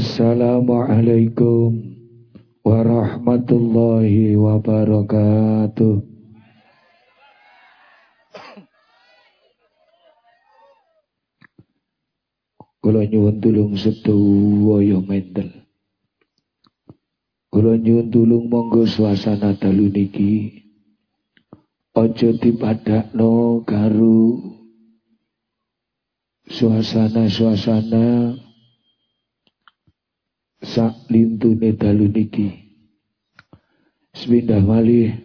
Assalamualaikum warahmatullahi wabarakatuh. Kula nyuwun tulung sedaya mendel. Kula nyuwun tulung monggo suasana dalu niki aja dipadakno karo suasana-suasana sak lintune dalu niki. Sepindah malih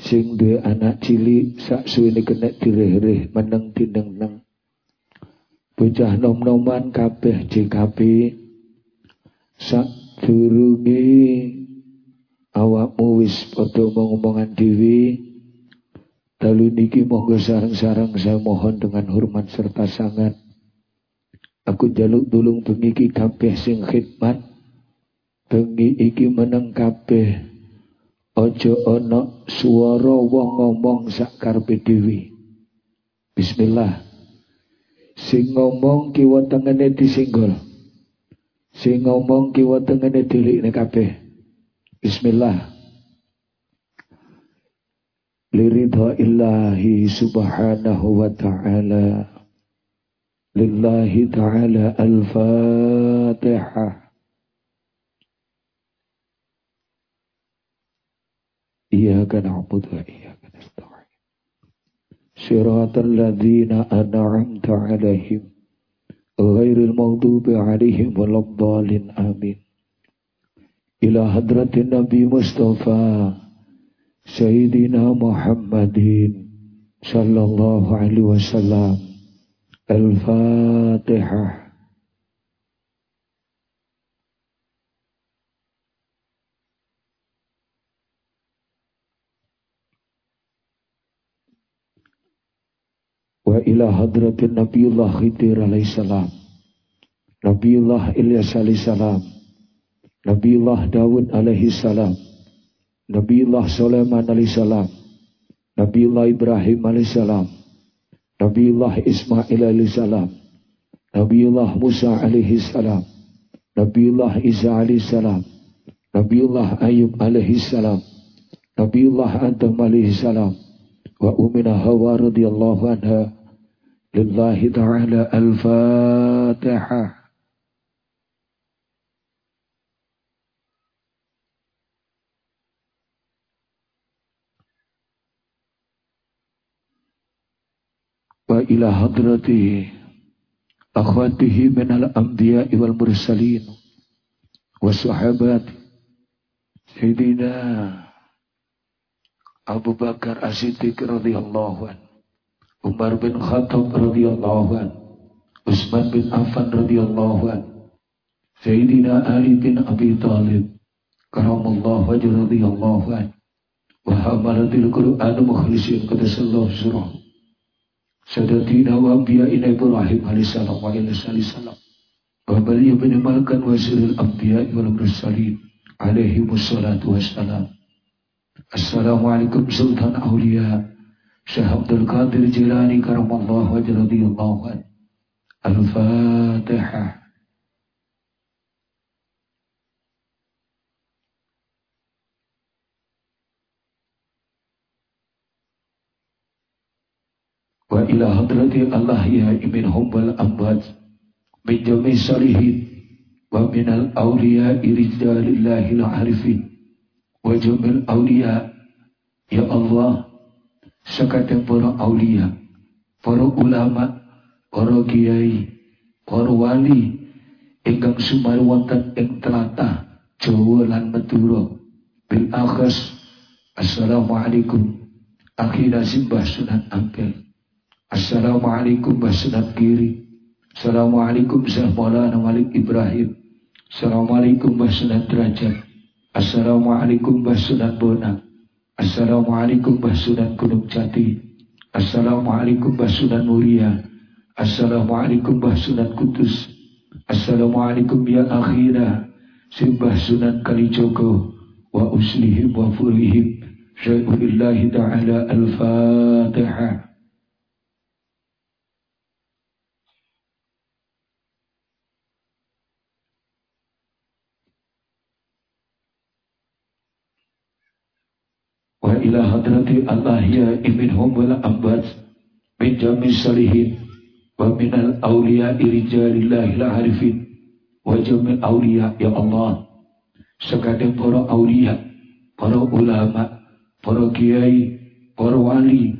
sing duwe anak cilik sak suwene kena direh-reh meneng dineng-neng bocah nom-noman kabeh JKP sak durunge awakmu wis padha ngomongan dhewe. Dalu niki monggo sareng-sareng saya mohon dengan hormat serta sangat aku jaluk tulung bengi iki kabeh sing khidmat bengi iki meneng kabeh ojo ana swara wong ngomong sak karepe dhewe Bismillah Sing ngomong kiwa tengene disinggol. Sing ngomong kiwa tengene dilikne kabeh. Bismillah. Liridha illahi subhanahu wa ta'ala. Ta'ala al-fatihah. Iyaka na'budu wa iyaka nasta'in. صراط الذين أنعمت عليهم غير المغضوب عليهم ولا الضالين آمين إلى حضرة النبي مصطفى سيدنا محمد صلى الله عليه وسلم الفاتحة. وإلى حضرة النبي الله خضر عليه السلام. نبي الله إلياس عليه السلام. نبي الله داود عليه السلام. نبي الله سليمان عليه السلام. نبي الله إبراهيم عليه السلام. Nabiullah Ismail alaihissalam Nabiullah Musa alaihissalam Nabiullah Isa alaihissalam Nabiullah Ayub alaihissalam Nabiullah Adam alaihissalam wa umina Hawa radhiyallahu anha lillahi ta'ala al-fatihah wa ila hadratihi akhwatihi min al-anbiya'i wal mursalin wa sahabati Sayyidina Abu Bakar As-Siddiq radhiyallahu an, Umar bin Khattab radhiyallahu an, Utsman bin Affan radhiyallahu an, Sayyidina Ali bin Abi Thalib karamallahu wajhu radhiyallahu an, wa hamalatil Qur'an mukhlisin qadasallahu surah. Sadatina wa anbiya'ina Ibrahim alaihissalam wa alaihissalam. Wa baliya bin Malkan wa siril anbiya'i wal mursalin alaihi wassalatu wassalam. Assalamualaikum Sultan Aulia Syekh Abdul Qadir Jilani karamallahu wajh radhiyallahu an. Al-Fatihah. Wa ila hadrati Allah ya imin hubbal ambad min jami salihin wa minal awliya irijalillahi al-arifin wa jumil awliya ya Allah sekadang para aulia para ulama para kiai para wali ingkang sumar wonten ing tlatah Jawa lan Madura. Bil akhas Assalamualaikum. Akhirnya simbah sunat ampel Assalamualaikum Mbah Sunat Kiri Assalamualaikum Syekh Maulana Malik Ibrahim. Assalamualaikum Mbah Sunat Derajat. Assalamualaikum Basudan Bona. Assalamualaikum Basudan Gunung Jati. Assalamualaikum Basudan Muria. Assalamualaikum Basudan Kudus. Assalamualaikum ya akhira. Simbah Sunan Kalijogo. Wa uslihim wa furihim. Syai'ulillahi ta'ala al-fatihah ila hadrati Allah ya imin humul ambad min jami salihin wa minal awliya irijalillahil laharifin, wa jami awliya ya Allah. Sekadang para awliya para ulama para kiai para wali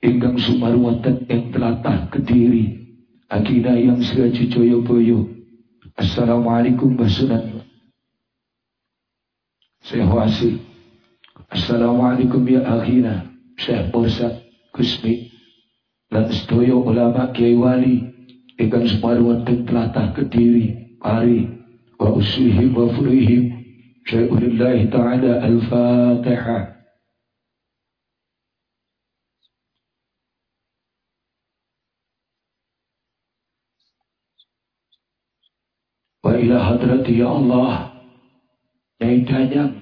ingkang sumarwatan yang telatah kediri akidah yang sehaji joyo boyo Assalamualaikum warahmatullahi wabarakatuh. Saya Assalamualaikum ya akhina. Syekh Bursa Kusmi. Dan sedoyo ulama kiai wali. Ikan sumarwatan telatah kediri. Pari. Wa usulihim wa furuhim. Syai'ulillahi ta'ala al-fatihah. Wa ila hadrati ya Allah. Nyai danyang,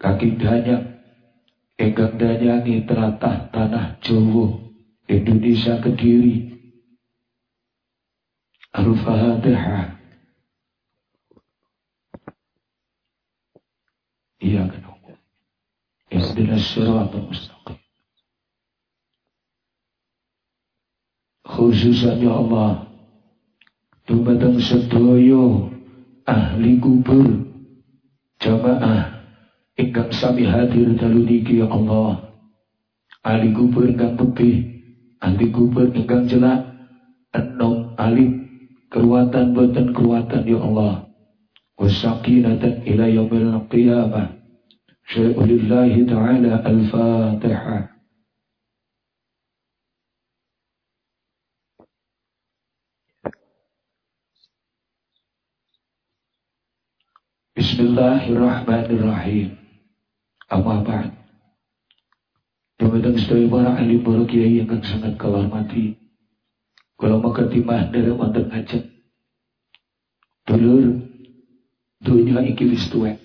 kaki danyang, enggang danyangi teratah tanah Jawa, Indonesia Kediri. Al-Fatihah. Iya kan Ihdinas siratal mustaqim. Khususan ya Allah, dumateng sedaya ahli kubur jamaah ingkang sami hadir dalu niki ya Allah. Ali kubur ingkang putih ali kubur ingkang jelak enom ali keruatan boten keruatan ya Allah. Wasakinatan ila yaumil qiyamah. Syai'ulillahi ta'ala al-fatihah Bismillahirrahmanirrahim. Amma ba'd. Dumateng sedaya para ahli para kiai yang sangat mati. Kalau maka timah dari wonten ngajak. Dulur dunia iki wis tuwek.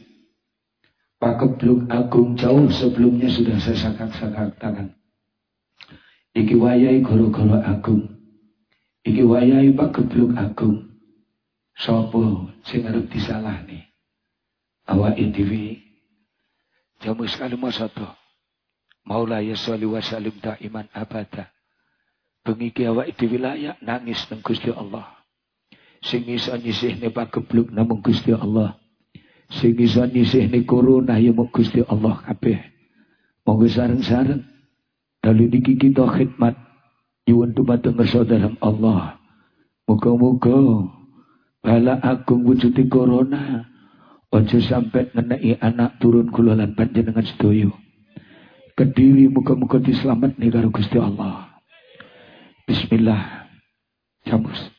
Pakebluk agung jauh sebelumnya sudah saya sakak-sakak tangan. Iki wayai goro-goro agung. Iki wayai pakebluk agung. Sopo sing disalah nih awak dhewe jamu sekali masata Maula ya salli wa salim iman abada. Bengi ki awak dhewe layak nangis nang Gusti Allah. Sing iso nyisihne pagebluk namung Gusti Allah. Sing iso nyisihne corona ya mung Gusti Allah kabeh. Monggo sareng-sareng. Dalu niki kita khidmat. Nyuwun dumateng saudara Allah. Muga-muga bala agung wujude corona Ojo sampai ngenai anak turun kulalan panjenengan sedoyo. Kediri muka-muka diselamat nih karo Gusti Allah. Bismillah. Camus.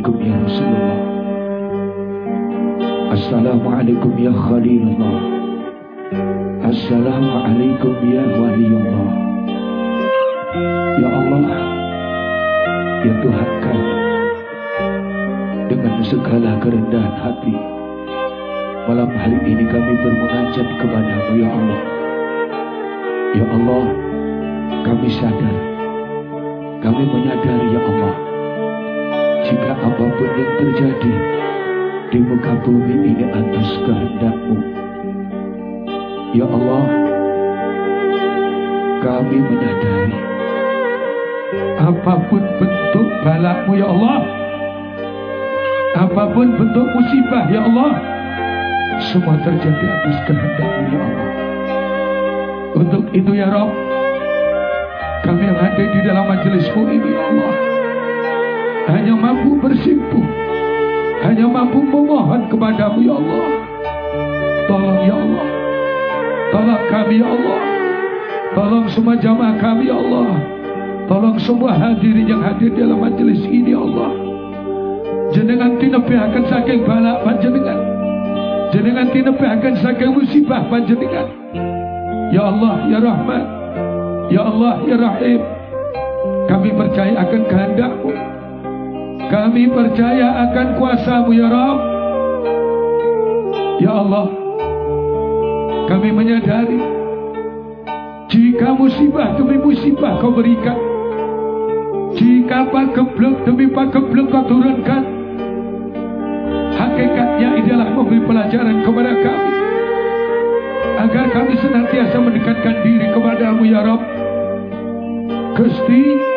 Assalamualaikum ya Rasulullah. Assalamualaikum ya Khalilullah. Assalamualaikum ya Waliullah. Ya Allah, ya Tuhan kami, dengan segala kerendahan hati, Malam hari ini kami bermunajat kepadamu ya Allah. Ya Allah, kami sadar, kami menyadari ya Allah, apa pun yang terjadi di muka bumi ini atas kehendakmu. Ya Allah, kami menyadari apa pun bentuk balakmu ya Allah, apa pun bentuk musibah ya Allah, semua terjadi atas kehendakmu ya Allah. Untuk itu ya Rob, kami yang ada di dalam majelismu ini ya Allah, hanya mampu bersimpuh, hanya mampu memohon kepadamu ya Allah. Tolong ya Allah, tolong kami ya Allah, tolong semua jamaah kami ya Allah, tolong semua hadirin yang hadir dalam majelis ini ya Allah. Jenengan tinepi akan saking balak panjenengan jenengan tinebahaken saking musibah panjenengan Ya Allah, Ya Rahman. Ya Allah, Ya Rahim. Kami percaya akan kehendakmu. Kami percaya akan kuasamu, Ya Rabb. Ya Allah, kami menyadari jika musibah demi musibah kau berikan, jika pagebluk demi pagebluk kau turunkan, hakikatnya adalah memberi pelajaran kepada kami agar kami senantiasa mendekatkan diri kepadamu ya Rob Gusti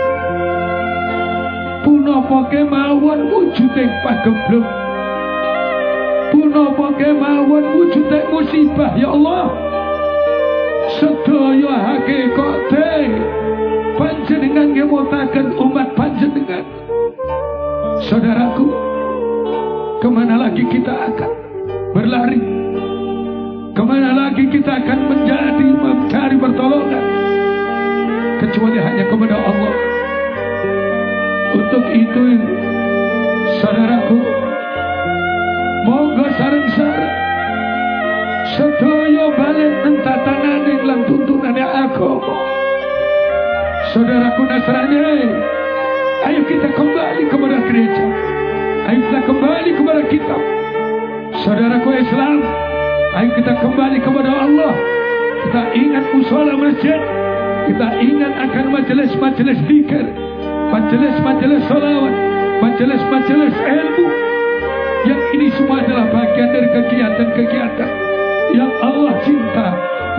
punapa kemawon wujuding pagebluk punapa kemawon wujuding musibah ya Allah? Sedaya hakikate panjenengan ngemutaken umat panjenengan. Saudaraku ke mana lagi kita akan berlari? Ke mana lagi kita akan menjadi mencari pertolongan? Kecuali hanya kepada Allah. Untuk itu, saudaraku, monggo sareng-sareng sedaya balik tatanan lan tuntunan agama. Saudaraku Nasrani, ayo kita kembali kepada gereja. Ayo kita kembali kepada kitab. Saudaraku Islam, Ayo kita kembali kepada Allah. Kita ingat musola masjid. Kita ingat akan majelis-majelis zikir. Majelis-majelis salawat. Majelis-majelis ilmu. Yang ini semua adalah bagian dari kegiatan-kegiatan. Yang Allah cinta.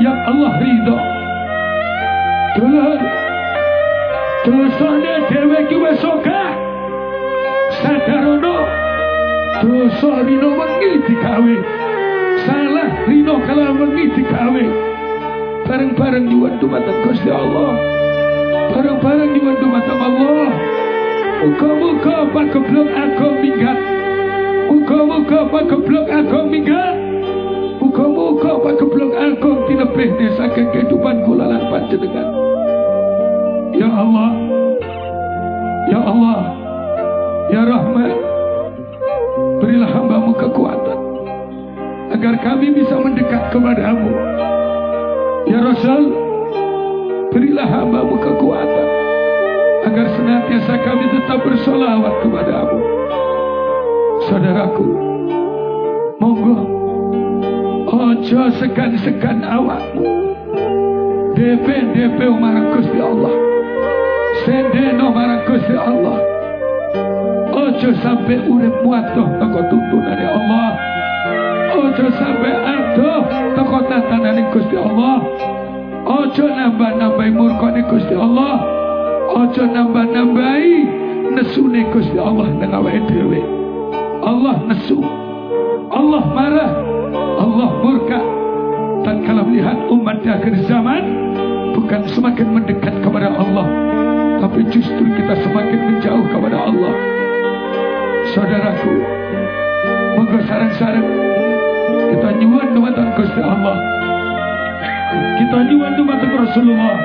Yang Allah ridho. Dulur. Dosanya dewe kiwe soka. Sadarono. Dosa dino wengi dikawin salah rino kalau wengi digawe bareng-bareng diwantu matang Gusti Allah bareng-bareng diwantu matang Allah muka-muka pakeblok aku minggat? Muka-muka pakeblok aku minggat? Muka-muka pakeblok aku tinepih desa kehidupan kulalan panjenengan? Ya Allah. Ya Allah. Ya Rahman. Berilah hambamu kekuatan agar kami bisa mendekat kepadamu. Ya Rasul, berilah hambamu kekuatan agar senantiasa kami tetap bersolawat kepadamu. Saudaraku, monggo ojo segan-segan awakmu. DP DP marang Gusti Allah. Sendeno marang Gusti Allah. Ojo sampai urip muatuh toko tuntunan ya Allah. Ojo sampai aduh teko tatanane Gusti Allah. Ojo nambah-nambahi murkane Gusti Allah. Ojo nambah-nambahi nesune Gusti Allah nang awake dhewe. Allah nesu. Allah marah. Allah murka. Dan kalau melihat umat di akhir zaman bukan semakin mendekat kepada Allah, tapi justru kita semakin menjauh kepada Allah. Saudaraku, monggo sarang-sarang kita nyuwun dumateng Gusti Allah. Kita nyuwun dumateng Rasulullah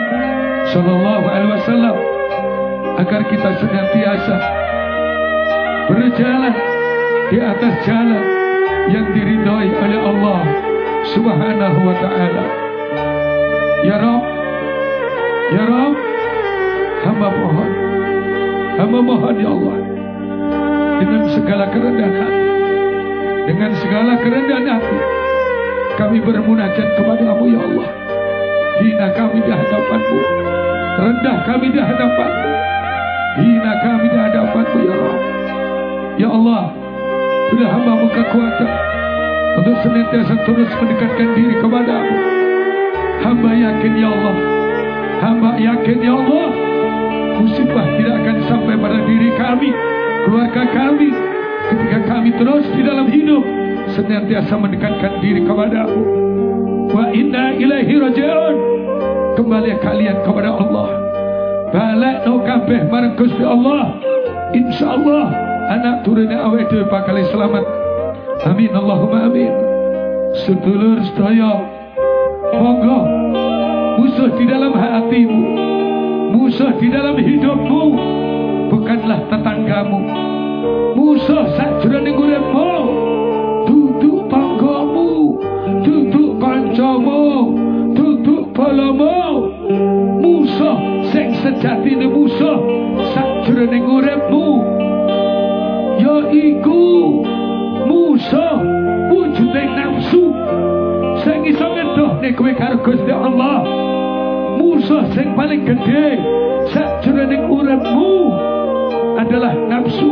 sallallahu alaihi wasallam agar kita senantiasa berjalan di atas jalan yang diridhoi oleh Allah Subhanahu wa taala. Ya Rabb, ya Rabb, hamba mohon, hamba mohon ya Allah dengan segala kerendahan hati dengan segala kerendahan hati kami bermunajat kepadamu ya Allah. Hina kami di hadapanmu. Rendah kami di hadapanmu. Hina kami di hadapanmu ya Allah. Ya Allah, beri hambamu kekuatan untuk senantiasa terus mendekatkan diri kepadamu. Hamba yakin ya Allah. Hamba yakin ya Allah. Musibah tidak akan sampai pada diri kami, keluarga kami, ketika kami terus di dalam hidup senantiasa mendekatkan diri kepadamu wa inna ilaihi rajiun. Kembali kalian kepada Allah. Balik no kabeh marang Gusti Allah. Insyaallah anak turunnya awet dhewe bakal selamat. Amin Allahumma amin. Sedulur sedaya monggo. Musuh di dalam hatimu. Musuh di dalam hidupmu. Bukanlah tetanggamu. Musuh sajroning uripmu palamu Musa sing sejatine Musa sakjroning uripmu. Yaiku Musa wujude nafsu sing iso ngedohne kowe karo Gusti Allah. Musa sing paling gede sakjroning uripmu adalah nafsu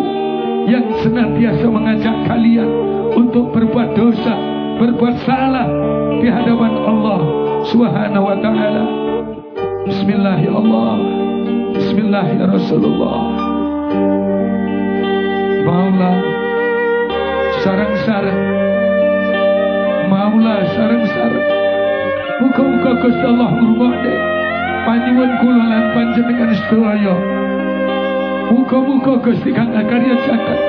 yang senantiasa mengajak kalian untuk berbuat dosa, berbuat salah di hadapan Allah Subhanahu wa taala. Bismillah ya Allah. Bismillah ya Rasulullah. Maula sarang-sarang Maula sarang-sarang Muka-muka Gusti Allah ngurmane Panyuwun kula lan panjenengan sedaya Muka-muka Gusti Kang Akarya Jagat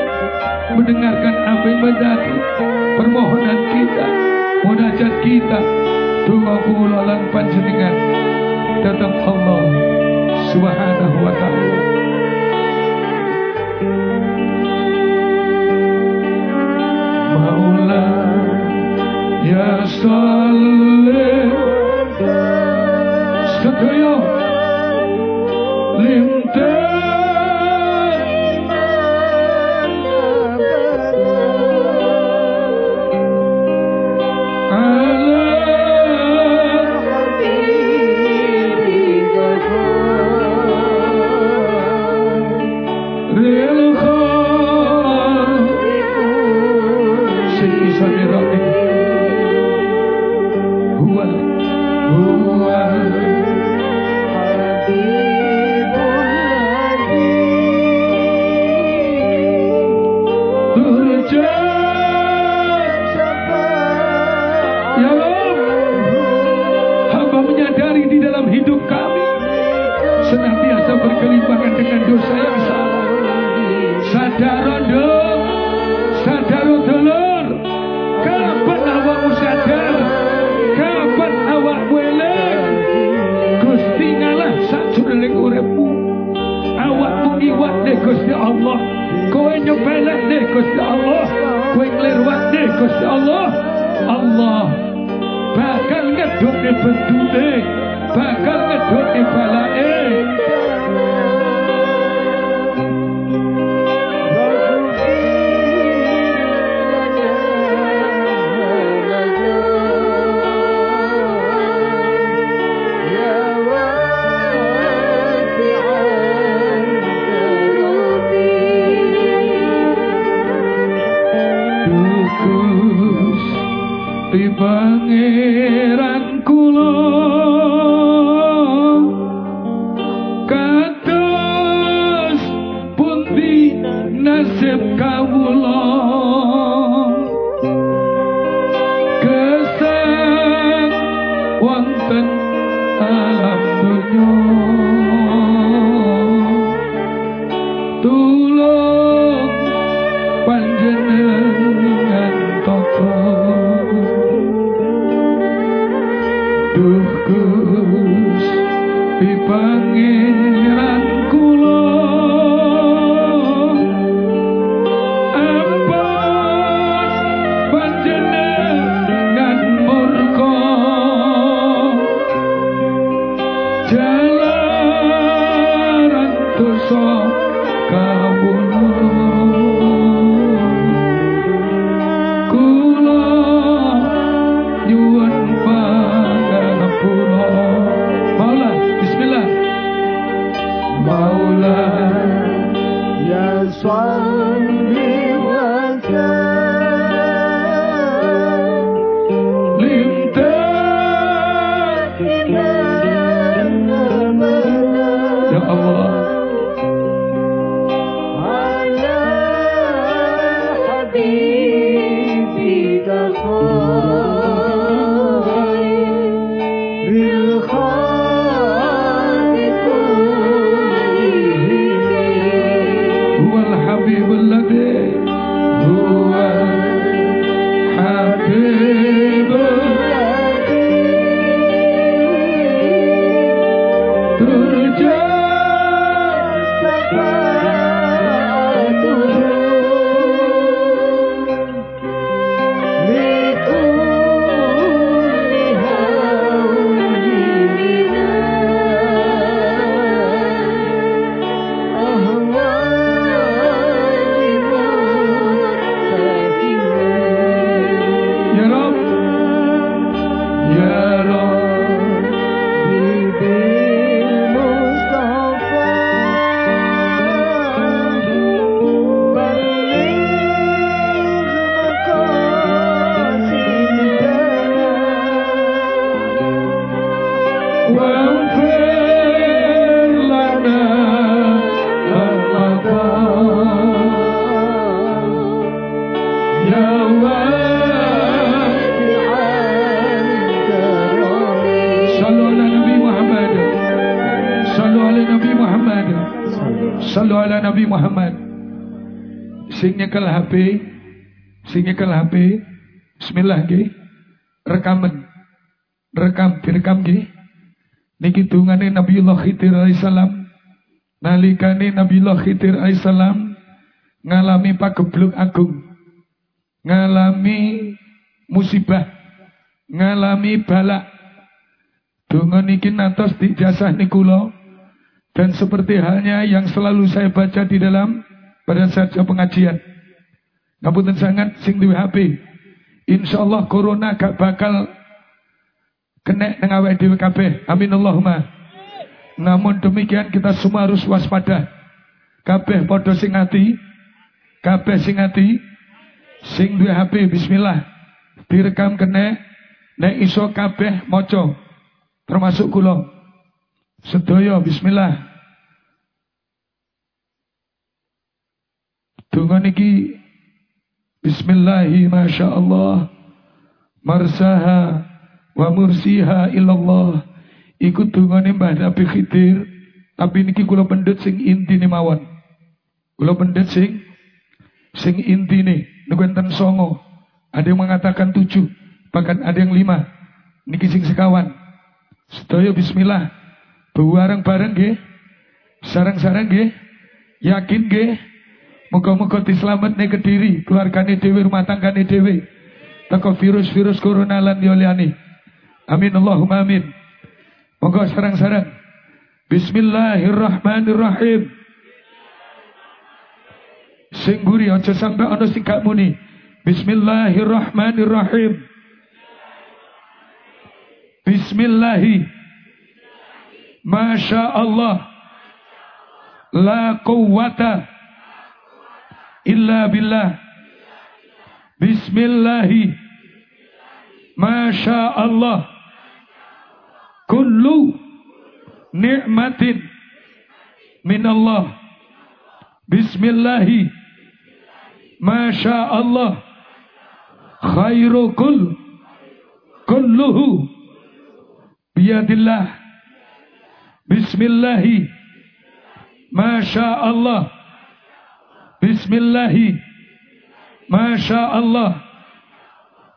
mendengarkan apa yang menjadi permohonan kita, munajat kita, doa kula lan panjenengan tetap Allah Subhanahu wa taala. Ya salih seperti halnya yang selalu saya baca di dalam pada saat pengajian. Ngapunten sangat sing duwe HP. Insyaallah corona gak bakal kena nang awake dhewe kabeh. Amin Allahumma. Namun demikian kita semua harus waspada. Kabeh padha sing ati, kabeh sing ati, sing HP bismillah. Direkam kena nek iso kabeh maca. Termasuk kula. Sedaya bismillah. Donga niki Bismillahi Masya Allah Marsaha Wa mursiha illallah. Ikut dungane Mbah Nabi Khidir. Tapi niki kula pendet sing intine mawon. Kula pendet sing Sing intine Niku enten songo. Ada yang mengatakan tujuh Bahkan ada yang lima. Niki sing sekawan. Sedaya bismillah. Bareng-bareng nggih. Sarang-sarang nggih. Yakin nggih. Muga-muga diselametne kediri, keluargane dhewe, rumah tanggane dhewe. Teko virus-virus corona lan yoliani. Amin Allahumma amin. Moga sarang-sarang. Bismillahirrahmanirrahim. Sing buri aja sampe ana sing gak muni. Bismillahirrahmanirrahim. Bismillahi. Masya Allah. La quwwata illa billah. Bismillahi. Masya Allah. Kullu ni'matin min Allah. Bismillahi. Masya Allah. Khairu kull. Kulluhu. Biyadillah. Bismillahi. Masya Allah. Bismillahi. Masya Allah.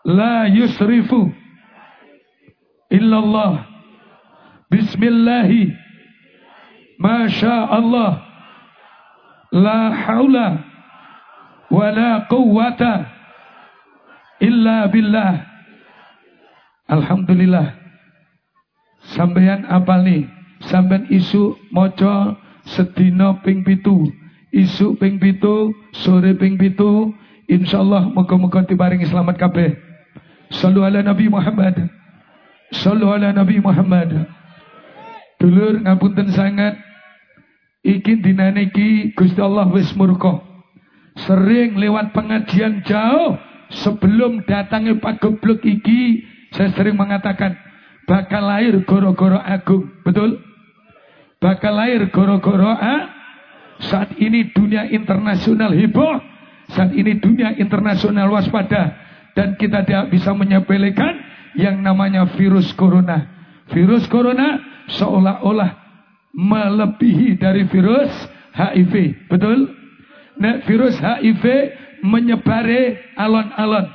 La yusrifu. Illallah. Bismillahi. Masya Allah. La hawla. Wa la quwwata. Illa billah. Alhamdulillah. Sampeyan apal nih? sampean isu maca sedina ping pitu isu ping pitu sore ping pitu insyaallah muga-muga diparingi selamat kabeh. Sallu ala nabi Muhammad. Sallu ala nabi Muhammad. Dulur ngapunten sangat. Iki dinane iki Gusti Allah wis murka. Sering lewat pengajian jauh. Sebelum datangnya Pak Geblok iki saya sering mengatakan bakal lahir goro-goro agung. Betul? Bakal lahir goro-goro ah? Saat ini dunia internasional heboh saat ini dunia internasional waspada dan kita tidak bisa menyepelekan yang namanya virus corona. Virus corona seolah-olah melebihi dari virus HIV betul? Nah, virus HIV menyebare alon-alon.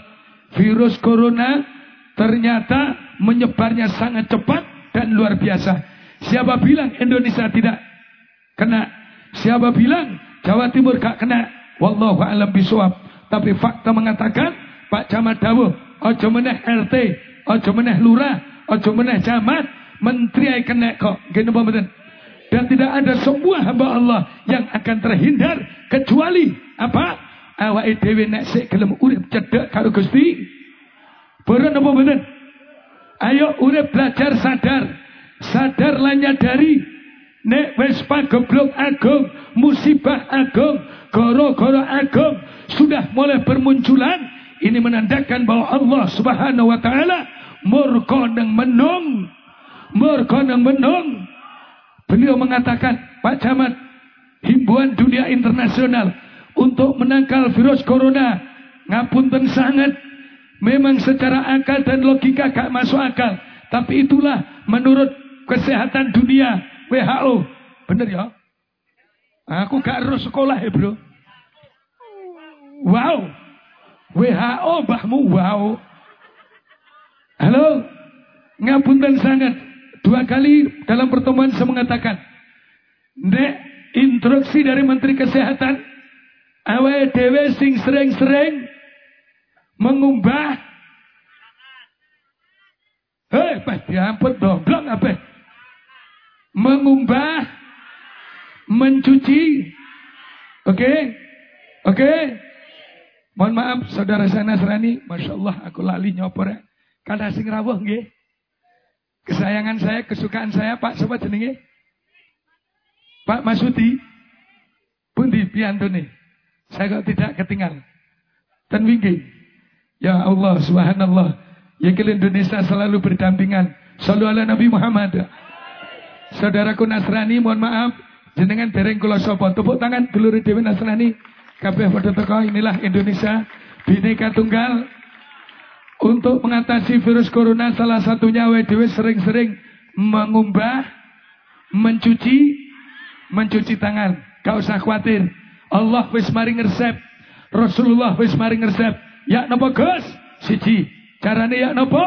Virus corona ternyata menyebarnya sangat cepat dan luar biasa. Siapa bilang Indonesia tidak kena? Siapa bilang Jawa Timur gak kena? Wallahu a'lam bishawab. Tapi fakta mengatakan Pak Camat Dawuh, ojo meneh RT, ojo meneh lurah, ojo meneh camat, menteri ay kena kok. Gini betul. Dan tidak ada semua hamba Allah yang akan terhindar kecuali apa? Awak dhewe nek sik gelem urip cedek karo Gusti. Boron apa mboten? Ayo urip belajar sadar sadarlah nyadari nek wis pageblok agung musibah agung goro-goro agung sudah mulai bermunculan ini menandakan bahwa Allah Subhanahu wa taala murka nang menung murka nang menung. Beliau mengatakan Pak Camat himbauan dunia internasional untuk menangkal virus corona ngapunten sangat. Memang secara akal dan logika gak masuk akal tapi itulah menurut Kesehatan Dunia WHO. Benar ya? Aku gak harus sekolah ya bro. Wow. WHO bahmu wow. Halo. Ngapunten sangat. Dua kali dalam pertemuan saya mengatakan. Nek instruksi dari Menteri Kesehatan. Awe dewe sing sering-sering mengumbah Eh, Pak, diampun dong, blok apa? Mengumbah, mencuci. Oke? Okay? Oke? Okay? Mohon maaf, saudara saya Nasrani. Masya Allah, aku lali nyopor ya. Kada sing rawuh nggih. Kesayangan saya, kesukaan saya, Pak, sobat jenenge? Pak Masudi. Pundi piantune. Saya kok tidak ketinggal. Dan wingi. Ya Allah, subhanallah. Ya Indonesia selalu berdampingan. Sallu ala Nabi Muhammad. Saudaraku Nasrani, mohon maaf. Jenengan dereng kula sapa. Tepuk tangan dulur Dewi Nasrani. Kabeh padha teko inilah Indonesia. Bineka Tunggal. Untuk mengatasi virus corona salah satunya WDW sering-sering mengumbah, mencuci, mencuci tangan. Gak usah khawatir. Allah wis maring resep. Rasulullah wis maring resep. Ya napa Gus? Siji, Carane ya nopo?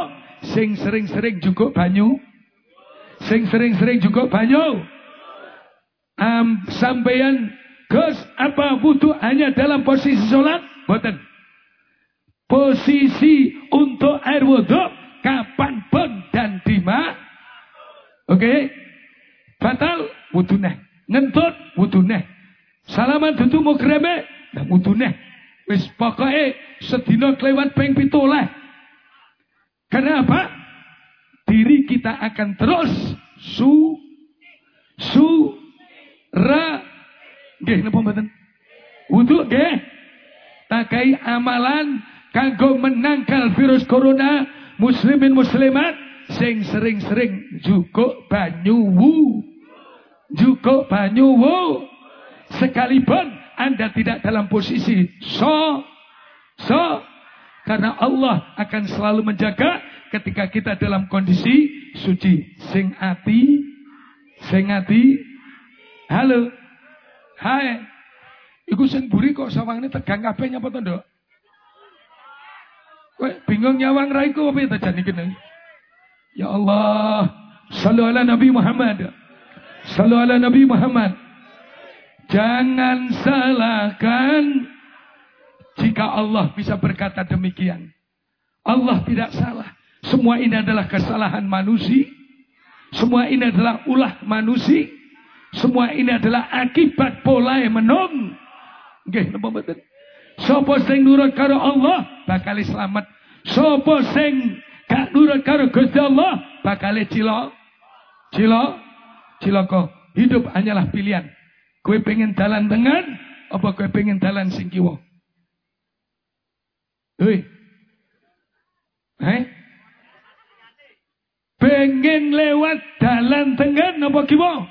Sing sering-sering juga banyu. Sing sering-sering juga banyu. Um, sampeyan Gus, apa butuh hanya dalam posisi sholat? Boten. Posisi untuk air wudhu pun dan dima. Oke. Okay? Batal wuduneh. Ngentut wuduneh. Salaman dudu mau kreme, nah wuduneh. Wis pokoknya sedina kelewat peng pitulah. Karena apa? Kita akan terus su su ra nggih napa mboten? Wudu nggih. Takai amalan kanggo menangkal virus corona muslimin muslimat sing sering-sering juga banyu wu. Juga banyu wu. Sekalipun Anda tidak dalam posisi so so karena Allah akan selalu menjaga ketika kita dalam kondisi suci. Sing ati, sing ati. Halo. Hai. Iku sing buri kok ini tegang kabeh nyapa to, Nduk? Kowe bingung nyawang raiku apa ya jane kene? Ya Allah, sallu ala Nabi Muhammad. Sallu ala Nabi Muhammad. Jangan salahkan jika Allah bisa berkata demikian. Allah tidak salah. Semua ini adalah kesalahan manusia. Semua ini adalah ulah manusia. Semua ini adalah akibat pola yang menung. Nggih, napa mboten? Sapa sing nurut karo Allah bakal selamat. Sapa sing gak nurut karo Gusti Allah bakal cilok. Cilok. Ciloko. Hidup hanyalah pilihan. Kue pengen jalan dengan apa kue pengen jalan sing kiwa? Hei. Hei. Pengen lewat dalan tengah napa kiwa?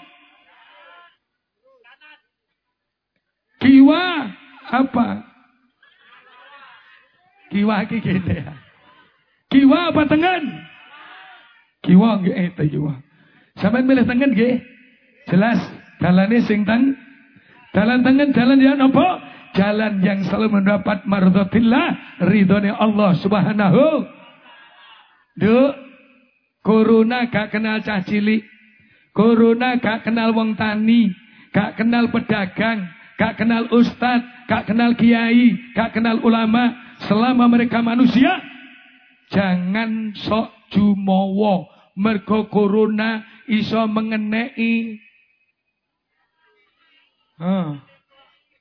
Kiwa apa? Kiwa iki kene ya. Kiwa apa tengen? Kiwa nggih eh kiwa. Sampeyan milih tengen nggih? Jelas dalane sing teng dalan tengen dalan ya napa? jalan yang selalu mendapat mardotillah ridhonya Allah subhanahu Duk, corona gak kenal cah cilik. Corona gak kenal wong tani, gak kenal pedagang, gak kenal ustad, gak kenal kiai, gak kenal ulama. Selama mereka manusia, jangan sok jumowo. Mergo corona iso mengenai. Huh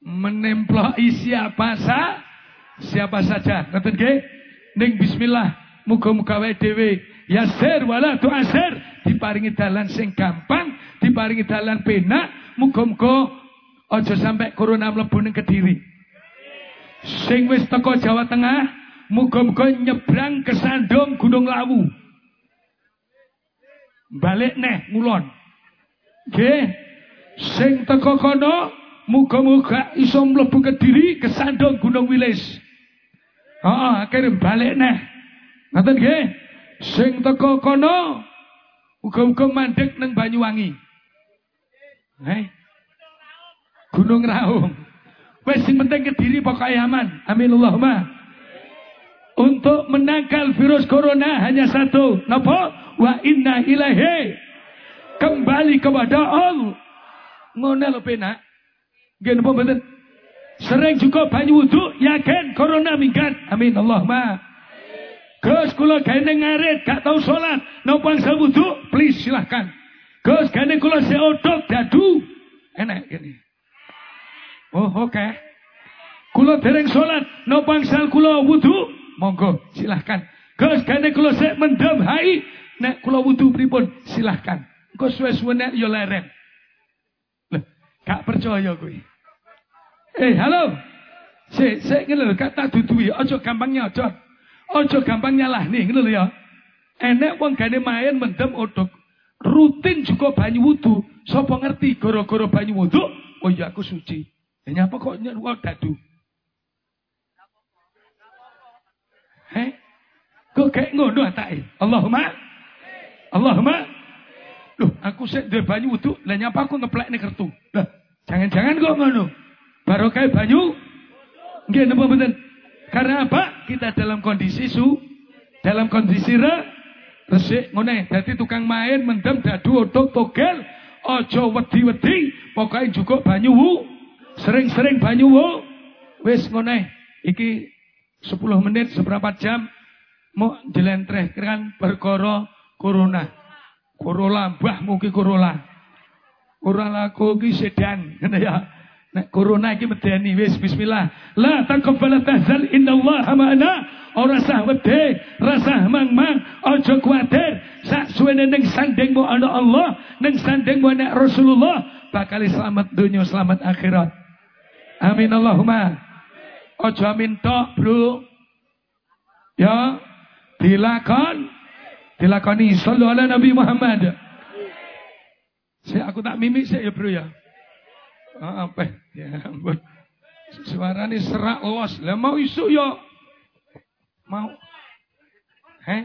menemploki siapa sa? Siapa saja. Ngoten nggih? Ning bismillah muga-muga wae dhewe yasir wala tu'asir diparingi dalan sing gampang diparingi dalan penak muga-muga aja sampai corona mlebu ning Kediri sing wis teko Jawa Tengah muga-muga nyebrang ke Sandong Gunung Lawu balik neh ngulon nggih sing teko kono Muga-muga iso mlebu ke diri kesandung Gunung Wilis. Heeh, akhirnya balik neh. Ngoten nggih? Sing teko kono muga-muga mandek nang Banyuwangi. Hei. Gunung Raung. Wes sing penting Kediri pokoknya aman. Amin Allahumma. Untuk menangkal virus corona hanya satu. Napa? Wa inna ilahi. Kembali kepada Allah. Ngono lho penak. Nggih napa mboten? Sering juga banyu wudhu, yakin corona minggat. Amin Allahumma. Gus kula gawe ngarit gak tau salat, nopang wudhu, please silahkan. Gus gane kula seodok dadu. Enak gini. Oh oke. Okay. Kula dereng salat, nopang sal kula wudhu, Monggo, silahkan. Gus kene kula sik mendem hai, nek kula wudu pripun? Silahkan. Engko suwe-suwe nek ya leren. Gak percaya kuwi. Eh, halo. Sik, sik ngene lho, gak tak duduhi, aja gampang nyodot. Aja gampang nyalahne, ngene lho ya. Enek wong gane main mendem odok. Rutin juga banyu wudu. Sapa ngerti gara-gara banyu wudu? Oh iya aku suci. Ya nyapa kok nyuwak dadu? Eh? Kok kayak ngono atake? Allahumma Allahumma Loh, aku sik duwe banyu wudu, lah nyapa aku ngeplekne kertu. Lah, jangan-jangan kok ngono. Baru kayak banyu Nggih napa mboten? Karena apa? Kita dalam kondisi su, dalam kondisi re, resik ngene. Dadi tukang main mendem dadu odok togel, aja wedi-wedi, pokoke juga banyu. Sering-sering banyu. Wis ngene. Iki 10 menit seberapa jam mau jelentrehkan perkara corona. Corona mbah mugi corona. Corona ku ki sedan ngene ya. Nek corona iki medeni wis bismillah. La taqabbal tahzal innallaha ma'ana. Ora sah wedi, rasa mang-mang, aja kuwatir. Sak suwene ning sandingmu ana Allah, ning sandingmu ana Rasulullah, bakal selamat dunia, selamat akhirat. Amin Allahumma. Ojo minta, Bro. Ya, dilakon. Dilakoni sallu ala Nabi Muhammad. Saya aku tak mimik sih ya, Bro ya. Oh, apa? Ya ampun. Suarane serak los. Lah mau isu ya. Mau. Heh?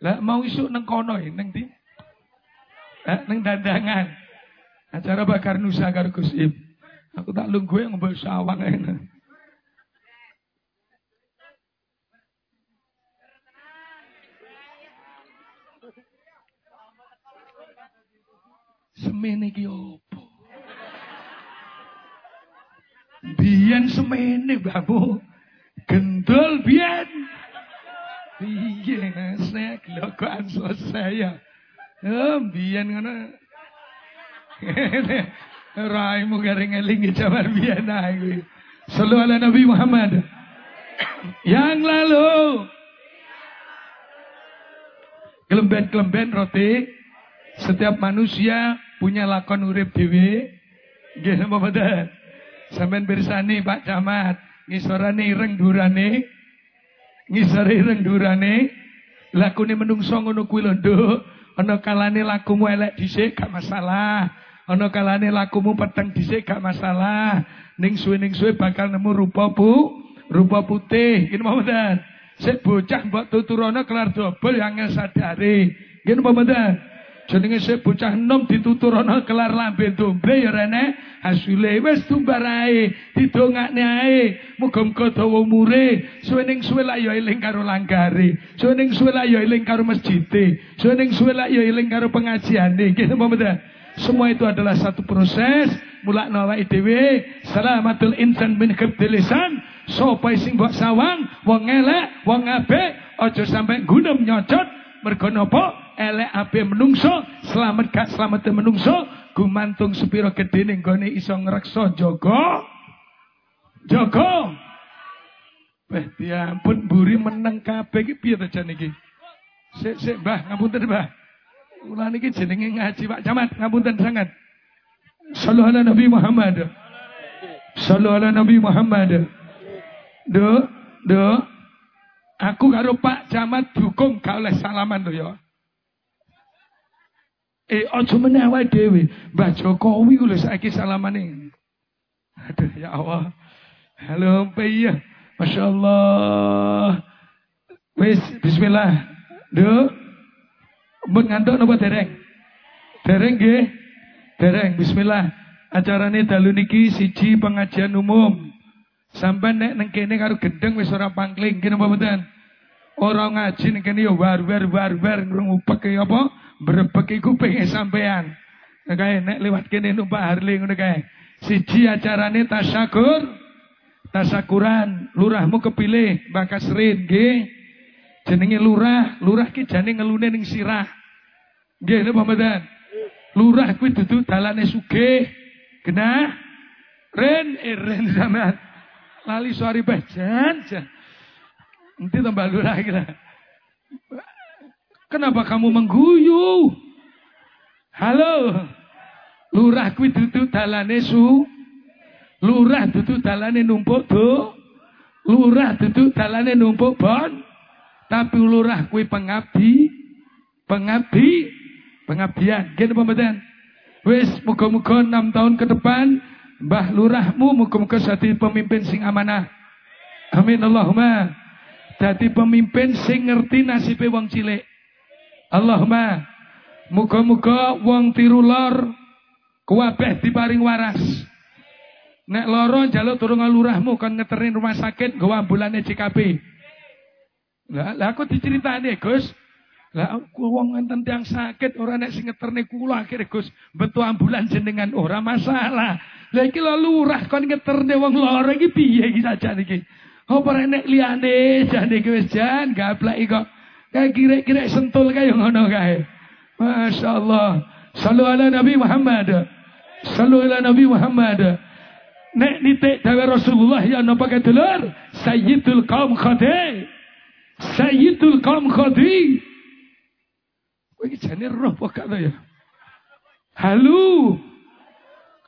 Lah mau isu neng kono neng di. Eh, neng dandangan. Acara bakar nusa karo Gus Aku tak lungguh yang mbok sawang enak. Semene iki opo? Biyen semene babu. Gendol biyen. Piye saya gelokan selesai ya. Oh, biyen ngono. Raimu garing eling jaman biyen ae Sallu ala Nabi Muhammad. Yang lalu Kelemben-kelemben roti setiap manusia punya lakon urip. Nggih napa mboten? Sampeyan pirsani Pak Camat, ngisorane ireng durane. Ngisore ireng durane. Lakune menungso ngono kuwi lho, Nduk. Ana kalane lakumu elek dhisik gak masalah. Ana kalane lakumu peteng dhisik gak masalah. Ning suwe ning suwe bakal nemu rupa pu, rupa putih. Ngene mboten? Sik bocah mbok tuturana kelar dobel yang sadari. Ngene mboten? Jenenge sik bocah enom ditutur ana kelar lambe dombe ya rene. Hasile wis tumbar ae didongakne ae. Muga-muga dawa umure suwe ning suwe lak ya eling karo langgare. Suwe ning suwe lak ya eling karo masjide. Suwe ning suwe lak ya eling karo pengajiane. Nggih napa semua itu adalah satu proses. Mulak nawai dhewe salamatul insan min khabdil lisan. Sapa sing mbok sawang? Wong elek wong apik aja sampai gunem nyocot mergo napa elek ape menungso, selamat gak selamat menungso, gumantung sepiro gede ning gone iso ngrekso jaga. Jaga. Eh, ya ampun buri meneng kabeh iki piye to jan iki? Sik sik Mbah, ngapunten Mbah. Kula niki jenenge ngaji Pak Camat, ngapunten sangat. Sallallahu ala Nabi Muhammad. Sallallahu ala Nabi Muhammad. Do, do. Aku karo Pak Camat dukung gak oleh salaman to ya. Eh aja meneh awake dhewe. Mbah Jokowi lho saiki salamane. Aduh ya Allah. Halo piye? Masya Allah. Wis bismillah. Duh. Mbok ngantuk napa dereng? Dereng nggih. Dereng bismillah. Acarane dalu niki siji pengajian umum. Sampai nek neng kene karo gendeng wis ora pangkling, kene apa mboten? Ora ngaji ning kene ya war-war war-war ngrungupek apa? Brebeki kupinge sampean. Kae nek lewat kene numpak Harley ngono kae. Siji acarane tasyakur. Tasyakuran, lurahmu kepilih Mbak Kasrin nggih. Jenenge lurah, lurah ki jane ngelune ning sirah. Nggih napa mboten? Lurah kuwi dudu dalane sugih. Genah. Ren, eh, ren sampean. Lali suari bajan. Nanti tambah lurah kita. Kenapa kamu mengguyu? Halo. Lurah kuwi dudu dalane su. Lurah dudu dalane numpuk do. Lurah dudu dalane numpuk bon. Tapi lurah kuwi pengabdi. Pengabdi. Pengabdian. Gini pembetan. Wis muga-muga 6 tahun ke depan Mbah lurahmu muga-muga jadi pemimpin sing amanah. Amin Allahumma. Jadi pemimpin sing ngerti nasibe wong cilik. Allahumma. Muga-muga wong tiru lor kuwabeh diparing waras. Nek loro njaluk turun lurahmu kan ngeterin rumah sakit nggawa ambulane JKP. Lah, lah aku diceritani, Gus. Lah wong enten tiang sakit ora nek sing ngeterne kula akhire Gus betu ambulan jenengan ora masalah. Lah iki lurah kon ngeterne wong lara iki piye iki saja niki. Apa nek liyane jane iki wis jan gaplek kok. Kayak kira-kira sentul kaya ngono kae. Masya Allah. Sallu ala Nabi Muhammad. Sallu ala Nabi Muhammad. Nek nitik dawe Rasulullah ya napa kedulur? Sayyidul kaum khadi. Sayyidul kaum khadi. Wih, jane roh apa ya? Halo.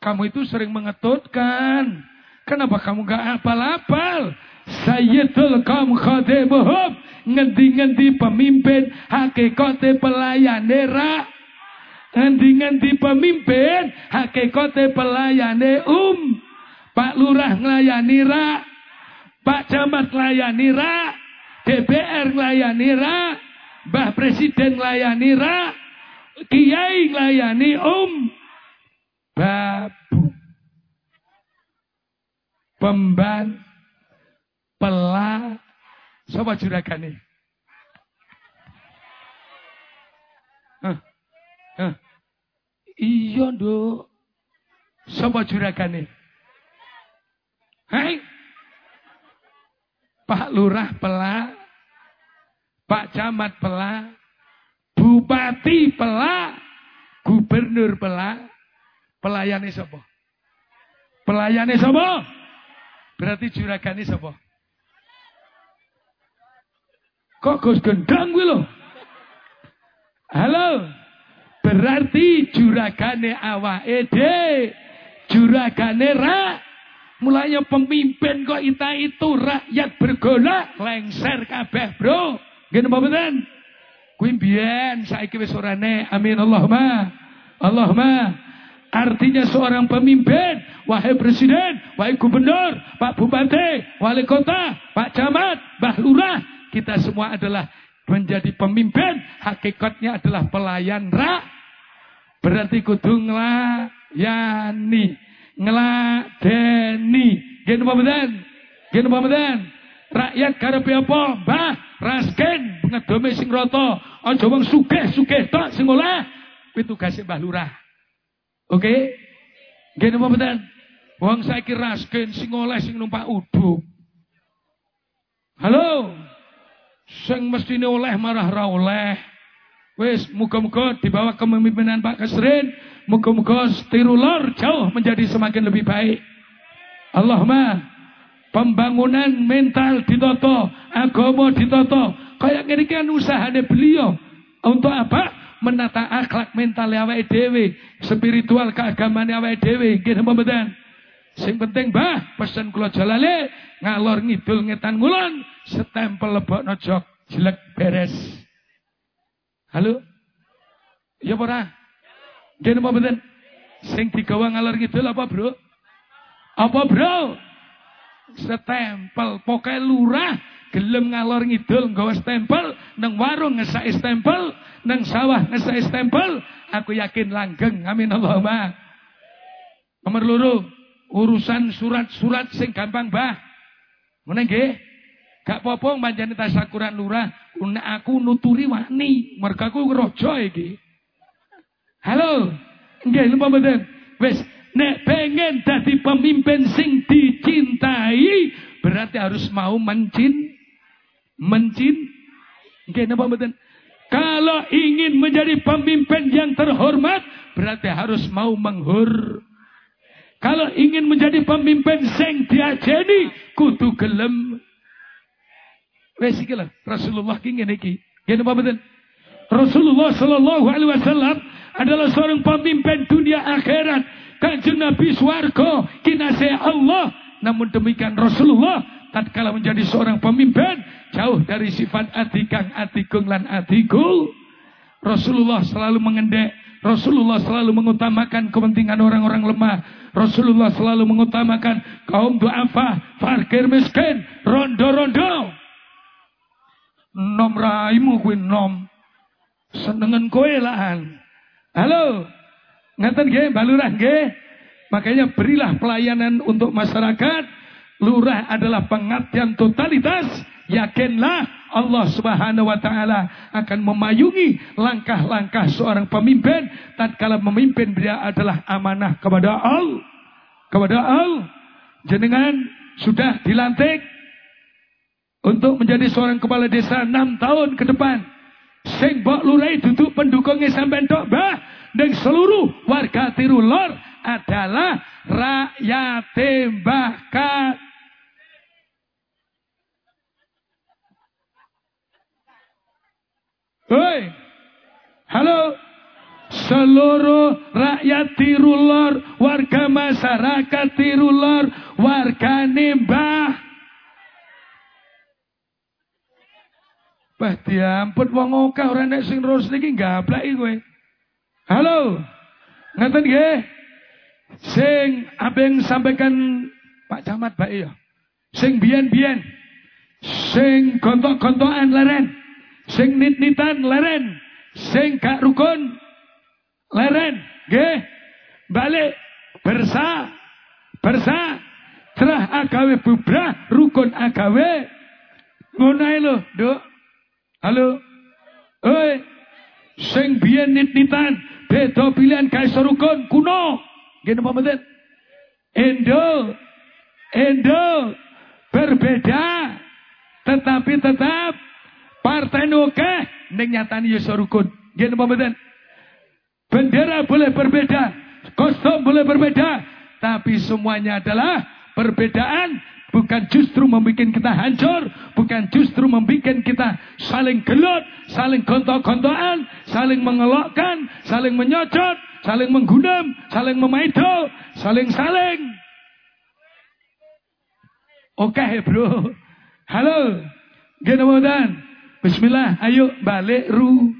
Kamu itu sering mengetutkan. Kenapa kamu gak apal-apal? Sayyidul kaum khadibuhum. Ngendi-ngendi pemimpin. Hakikate pelayan ra. Ngendi-ngendi pemimpin. Hakikate pelayan um. Pak Lurah ngelayani ra. Pak Camat ngelayani ra. DPR ngelayani ra. Mbah Presiden layani ra, Kiai layani Om, Babu. Pemban, pela, sapa juragane? Hah. Hah. Iya, Nduk. Sapa juragane? Hai. Pak Lurah pelak Pak Camat pelak, Bupati pelak, Gubernur pelak, pelayane sapa? Pelayane sapa? Berarti juragane sapa? Kok Gus gendang kuwi lho? Halo. Berarti juragane awake dhewe. Juragane ra. Mulanya pemimpin kok ita itu rakyat bergolak lengser kabeh, Bro. Gini apa betul? Kuwi mbiyen saiki wis ora Amin Allahumma. Allahumma. Artinya seorang pemimpin, wahai presiden, wahai gubernur, Pak Bupati, wali kota, Pak Camat, Mbah Lurah, kita semua adalah menjadi pemimpin, hakikatnya adalah pelayan rak. Berarti kudu nglayani, ngladeni. Gini betul? Gini betul? Rakyat karepe apa? Mbah, rasken ngedome sing rata. Aja wong sugih-sugih tok sing oleh. Kuwi Lurah. Oke? Okay? Nggih napa mboten? Wong saiki rasken sing oleh sing numpak uduk. Halo. Sing mestine oleh marah ra oleh. Wis muga-muga di bawah kepemimpinan Pak Kesrin, muga-muga stirulor jauh menjadi semakin lebih baik. Allahumma Pembangunan mental ditoto, agama ditoto. Kayak gini kan usahanya beliau. Untuk apa? Menata akhlak mental awake dhewe, spiritual keagamaan awake dhewe. Nggih mboten. Sing penting bah pesen kula jalale ngalor ngidul ngetan ngulon stempel lebokno jok jelek beres. Halo? Ya ora? Nggih mboten. Sing digawa ngalor ngidul apa, Bro? Apa, Bro? Stempel pokoknya lurah gelem ngalor ngidul nggawa stempel nang warung ngesai stempel nang sawah ngesai stempel aku yakin langgeng amin Allahumma Nomor loro, urusan surat-surat sing gampang, Mbah. Ngene nggih. Gak apa-apa manjane tasakuran lurah, nek aku nuturi wani, mergo aku raja iki. Halo. Nggih, lupa mboten. Wis, nek pengen dadi pemimpin sing dicintai, berarti harus mau mencin mencin Nggih, napa mboten? Kalau ingin menjadi pemimpin yang terhormat, berarti harus mau menghur. Kalau ingin menjadi pemimpin sing diajeni, kudu gelem. Wes iki Rasulullah ki ngene iki. Ngene apa? Rasulullah sallallahu alaihi wasallam adalah seorang pemimpin dunia akhirat. Kanjeng Nabi swarga, kinasih Allah. Namun demikian Rasulullah tatkala menjadi seorang pemimpin jauh dari sifat atikang atikung lan atiku. Rasulullah selalu mengendek Rasulullah selalu mengutamakan kepentingan orang-orang lemah. Rasulullah selalu mengutamakan kaum duafa, fakir miskin, rondo-rondo. Nom raimu kuwi nom. Senengan kowe lahan. Halo. Ngaten nggih, balurah nggih. Makanya berilah pelayanan untuk masyarakat. Lurah adalah pengabdian totalitas. Yakinlah Allah Subhanahu wa taala akan memayungi langkah-langkah seorang pemimpin tatkala memimpin dia adalah amanah kepada Allah. Kepada Allah. Jenengan sudah dilantik untuk menjadi seorang kepala desa 6 tahun ke depan. Sing bok lurai duduk pendukungnya sampai tok bah dan seluruh warga Tirulor adalah rakyat tembakan Hei, halo, seluruh rakyat Tirulor, warga masyarakat Tirulor, warga Nembah. Bah diampun wong oke ora nek sing terus niki. Halo. Ngaten nggih? Sing abeng sampaikan Pak Camat Pak ya. Sing biyen-biyen. Sing gontok-gontokan leren sing nit-nitan leren, sing gak rukun leren, nggih. Balik bersa, bersa, cerah agawe bubrah, rukun agawe. Ngono ae lho, Nduk. Halo. Oi. Sing biyen nit-nitan, beda pilihan gawe rukun kuno. Nggih napa mboten? Endo. Endo berbeda tetapi tetap Partai oke, ning nyatani ya rukun. Napa mboten? Bendera boleh berbeda, kostum boleh berbeda, tapi semuanya adalah perbedaan bukan justru membuat kita hancur, bukan justru membuat kita saling gelut, saling gontok-gontokan, saling mengelokkan, saling menyocot, saling menggundam, saling memaido, saling-saling. Oke, okay, bro. Halo. Gimana Bismillah, ayo balik ru.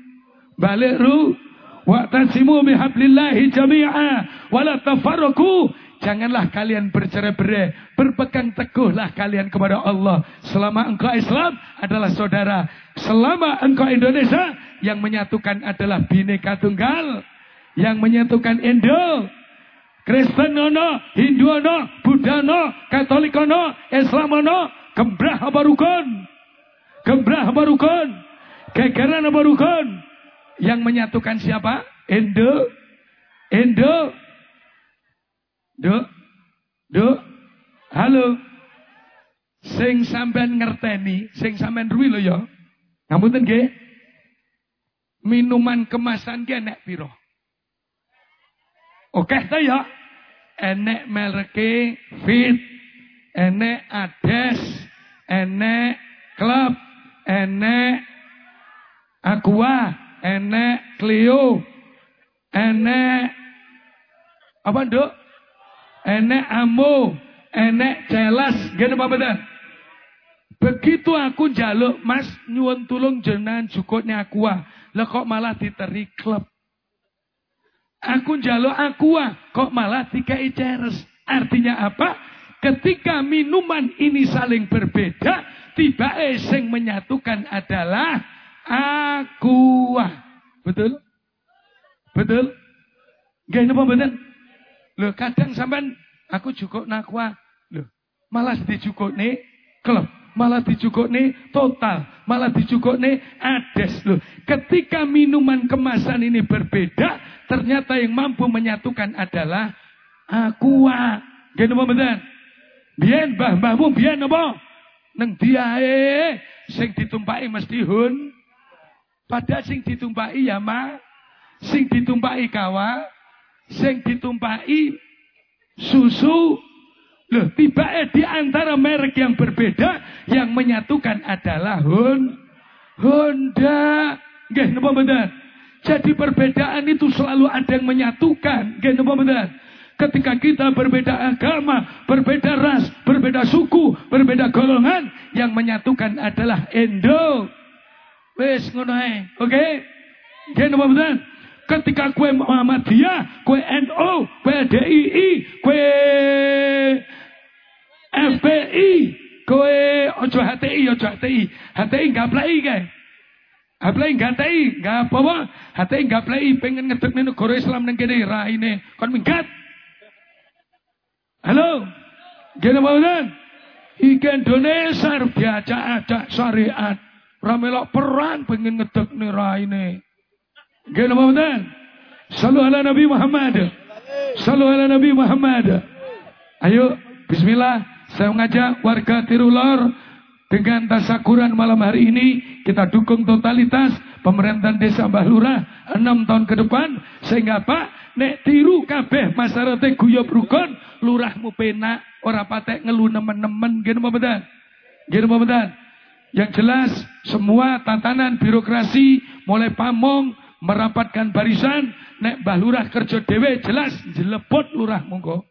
Balik ru. Wa'tasimu bihablillahi jami'a. Wala tafarruku. Janganlah kalian bercerai-berai. Berpegang teguhlah kalian kepada Allah. Selama engkau Islam adalah saudara. Selama engkau Indonesia. Yang menyatukan adalah bineka tunggal. Yang menyatukan Indo. Kristen ono, Hindu ono, Buddha ono, Katolik ono, Islam ono, Gembrah Barukon. Gembrah Barukon. Gegeran Barukon. Yang menyatukan siapa? Indo. Indo. Do. Do. Halo. Sing sampean ngerteni, sing sampean ruwi lho ya. Ngapunten nggih. Minuman kemasan ki enek piro? Oke ta ya? Enek mereke Fit, enek Ades, enek Club, enek Aqua, enek Clio, enek apa nduk? Enek Ammo, enek Celas, gini betul? Begitu aku jaluk, Mas nyuwun tulung jenengan cukutnya Aqua, lah kok malah diteri klub. Aku jaluk Aqua, kok malah dikai Ceres. Artinya apa? Ketika minuman ini saling berbeda, tiba sing menyatukan adalah aku. Betul? Betul? Gak apa betul? Lho kadang sampean aku cukup nakwa. Lho, malah nih klub, malah nih total, malah nih ades loh. Ketika minuman kemasan ini berbeda, ternyata yang mampu menyatukan adalah aqua. Apa bener? Biyen mbah mbahmu biyen apa? Neng diae sing ditumpaki mesti hun. Pada sing ditumpaki ya ma, sing ditumpaki kawa, sing ditumpaki susu. Loh, tiba di antara merek yang berbeda yang menyatukan adalah Hon Honda. Nggih, napa bener? Jadi perbedaan itu selalu ada yang menyatukan. Nggih, napa bener? Ketika kita berbeda agama, berbeda ras, berbeda suku, berbeda golongan, yang menyatukan adalah Indo. Wes ngono. Oke? Okay? Nggih napa bener? Ketika kue Muhammadiyah, kue NU, kue DII, kue FPI, kue ojo HTI, ojo HTI. HTI nggak play. HTI nggak TI, nggak apa-apa. HTI nggak play, pengen ngedek negara Islam neng kene raine kon minggat. Halo. Gini mboten? Iki Indonesia diacak-acak syariat. Ramelok peran pengen ngedek nih raine. Gini mboten? Salu ala Nabi Muhammad. Salu ala Nabi Muhammad. Ayo, bismillah. Saya mengajak warga Tirulor dengan tasakuran malam hari ini kita dukung totalitas pemerintahan desa Mbah Lurah 6 tahun ke depan sehingga Pak nek tiru kabeh masyarakat guyub rukun lurahmu penak ora patek ngelu nemen-nemen gini bedan gini bedan yang jelas semua tatanan birokrasi mulai pamong merapatkan barisan nek Mbah Lurah kerja dewe jelas jelepot lurah monggo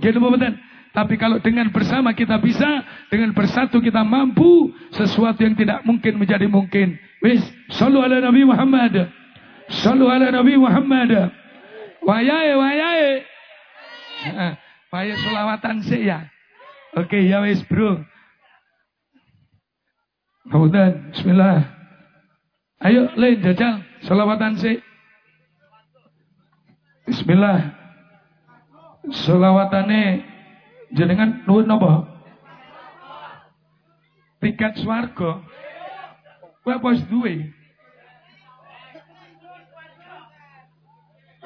gini bedan tapi kalau dengan bersama kita bisa, dengan bersatu kita mampu, sesuatu yang tidak mungkin menjadi mungkin. Wis, sallu ala Nabi Muhammad. Sallu ala Nabi Muhammad. Wayahe, wayahe. Wayahe selawatan sih ya. Oke, ya wis bro. Kemudian, bismillah. Ayo, lain jajal. Selawatan sih. Bismillah. Selawatane Jenengan nuwun napa? Tiket swarga. Kowe apa duwe?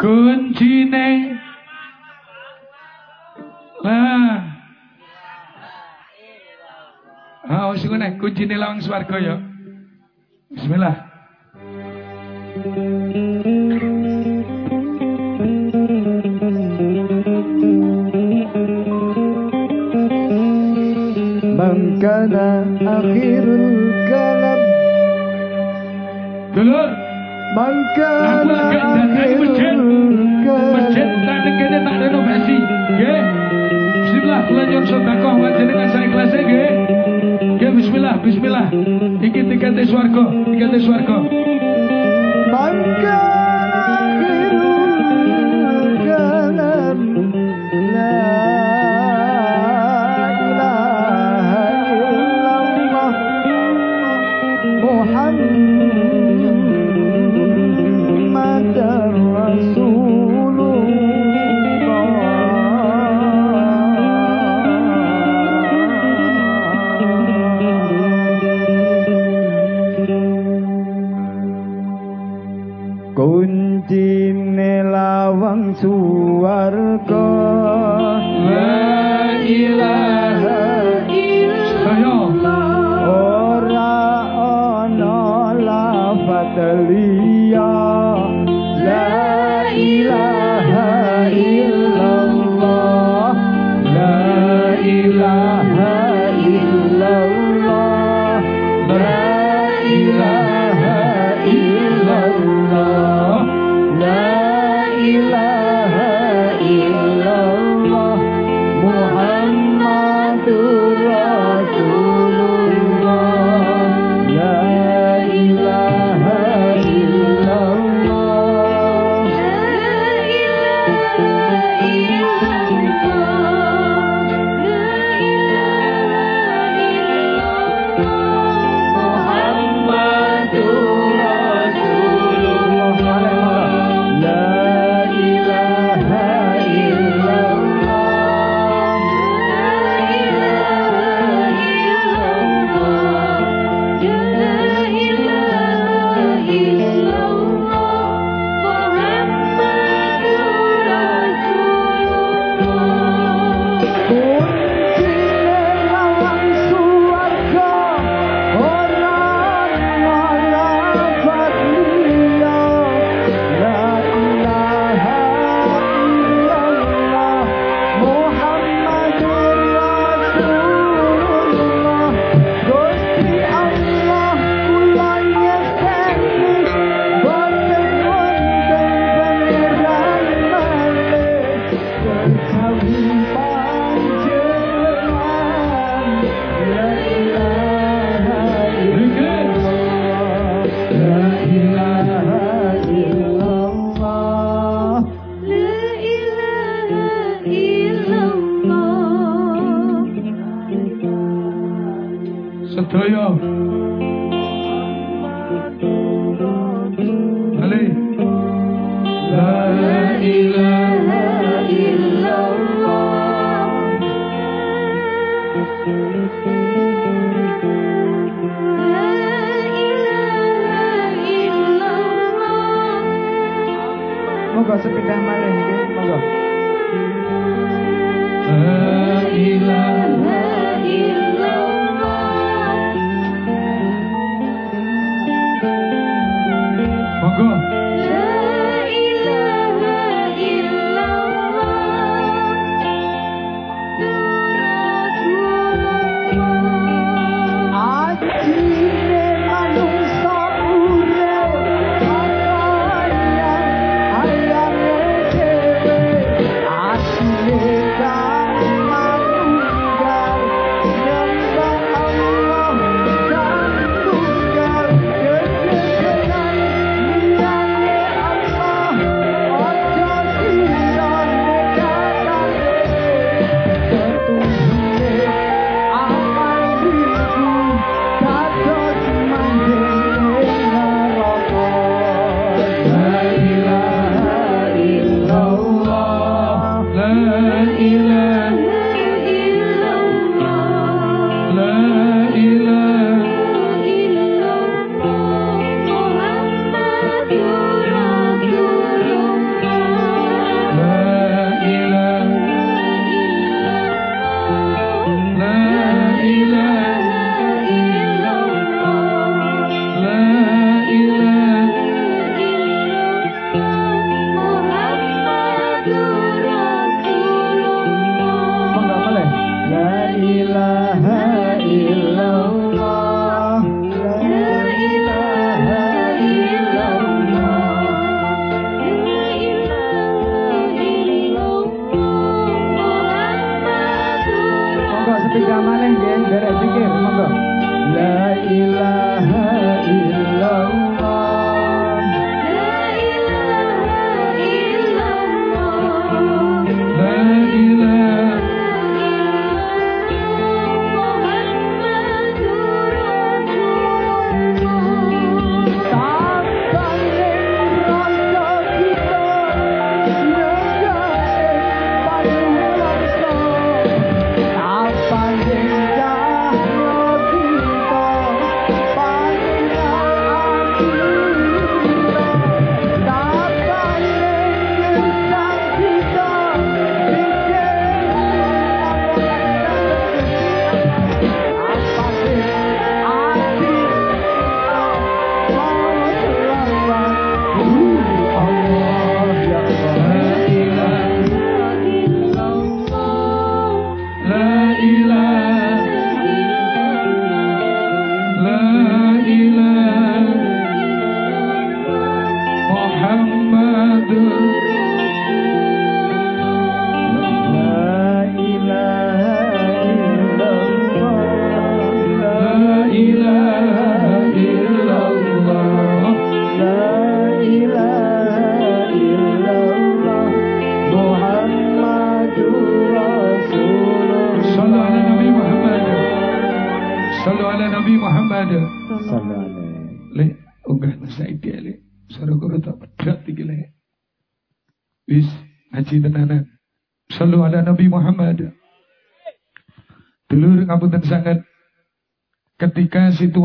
Kuncine Lah. Ah, wis ngene, kuncine lawang swarga ya. Bismillah. من كان آخر الكلام Dulur, من كان aku agak آخر dandani masjid. Masjid الكلام tak kene tak renovasi. Nggih. Bismillah kula nyuwun sedekah panjenengan saya ikhlas nggih. Nggih bismillah, bismillah. Iki tikete swarga, tikete swarga. من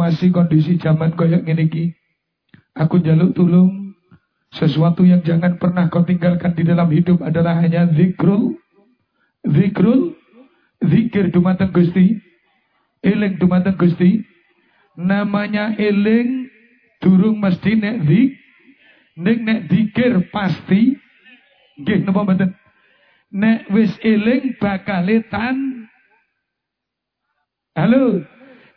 situasi kondisi zaman koyok ngene iki, aku jaluk tulung. Sesuatu yang jangan pernah kau tinggalkan di dalam hidup adalah hanya zikrul, zikrul, zikir dumateng Gusti, eling dumateng Gusti, namanya eling durung mesti nek zik nek nek zikir pasti. Nggih napa mboten? Nek wis eling bakale tan halo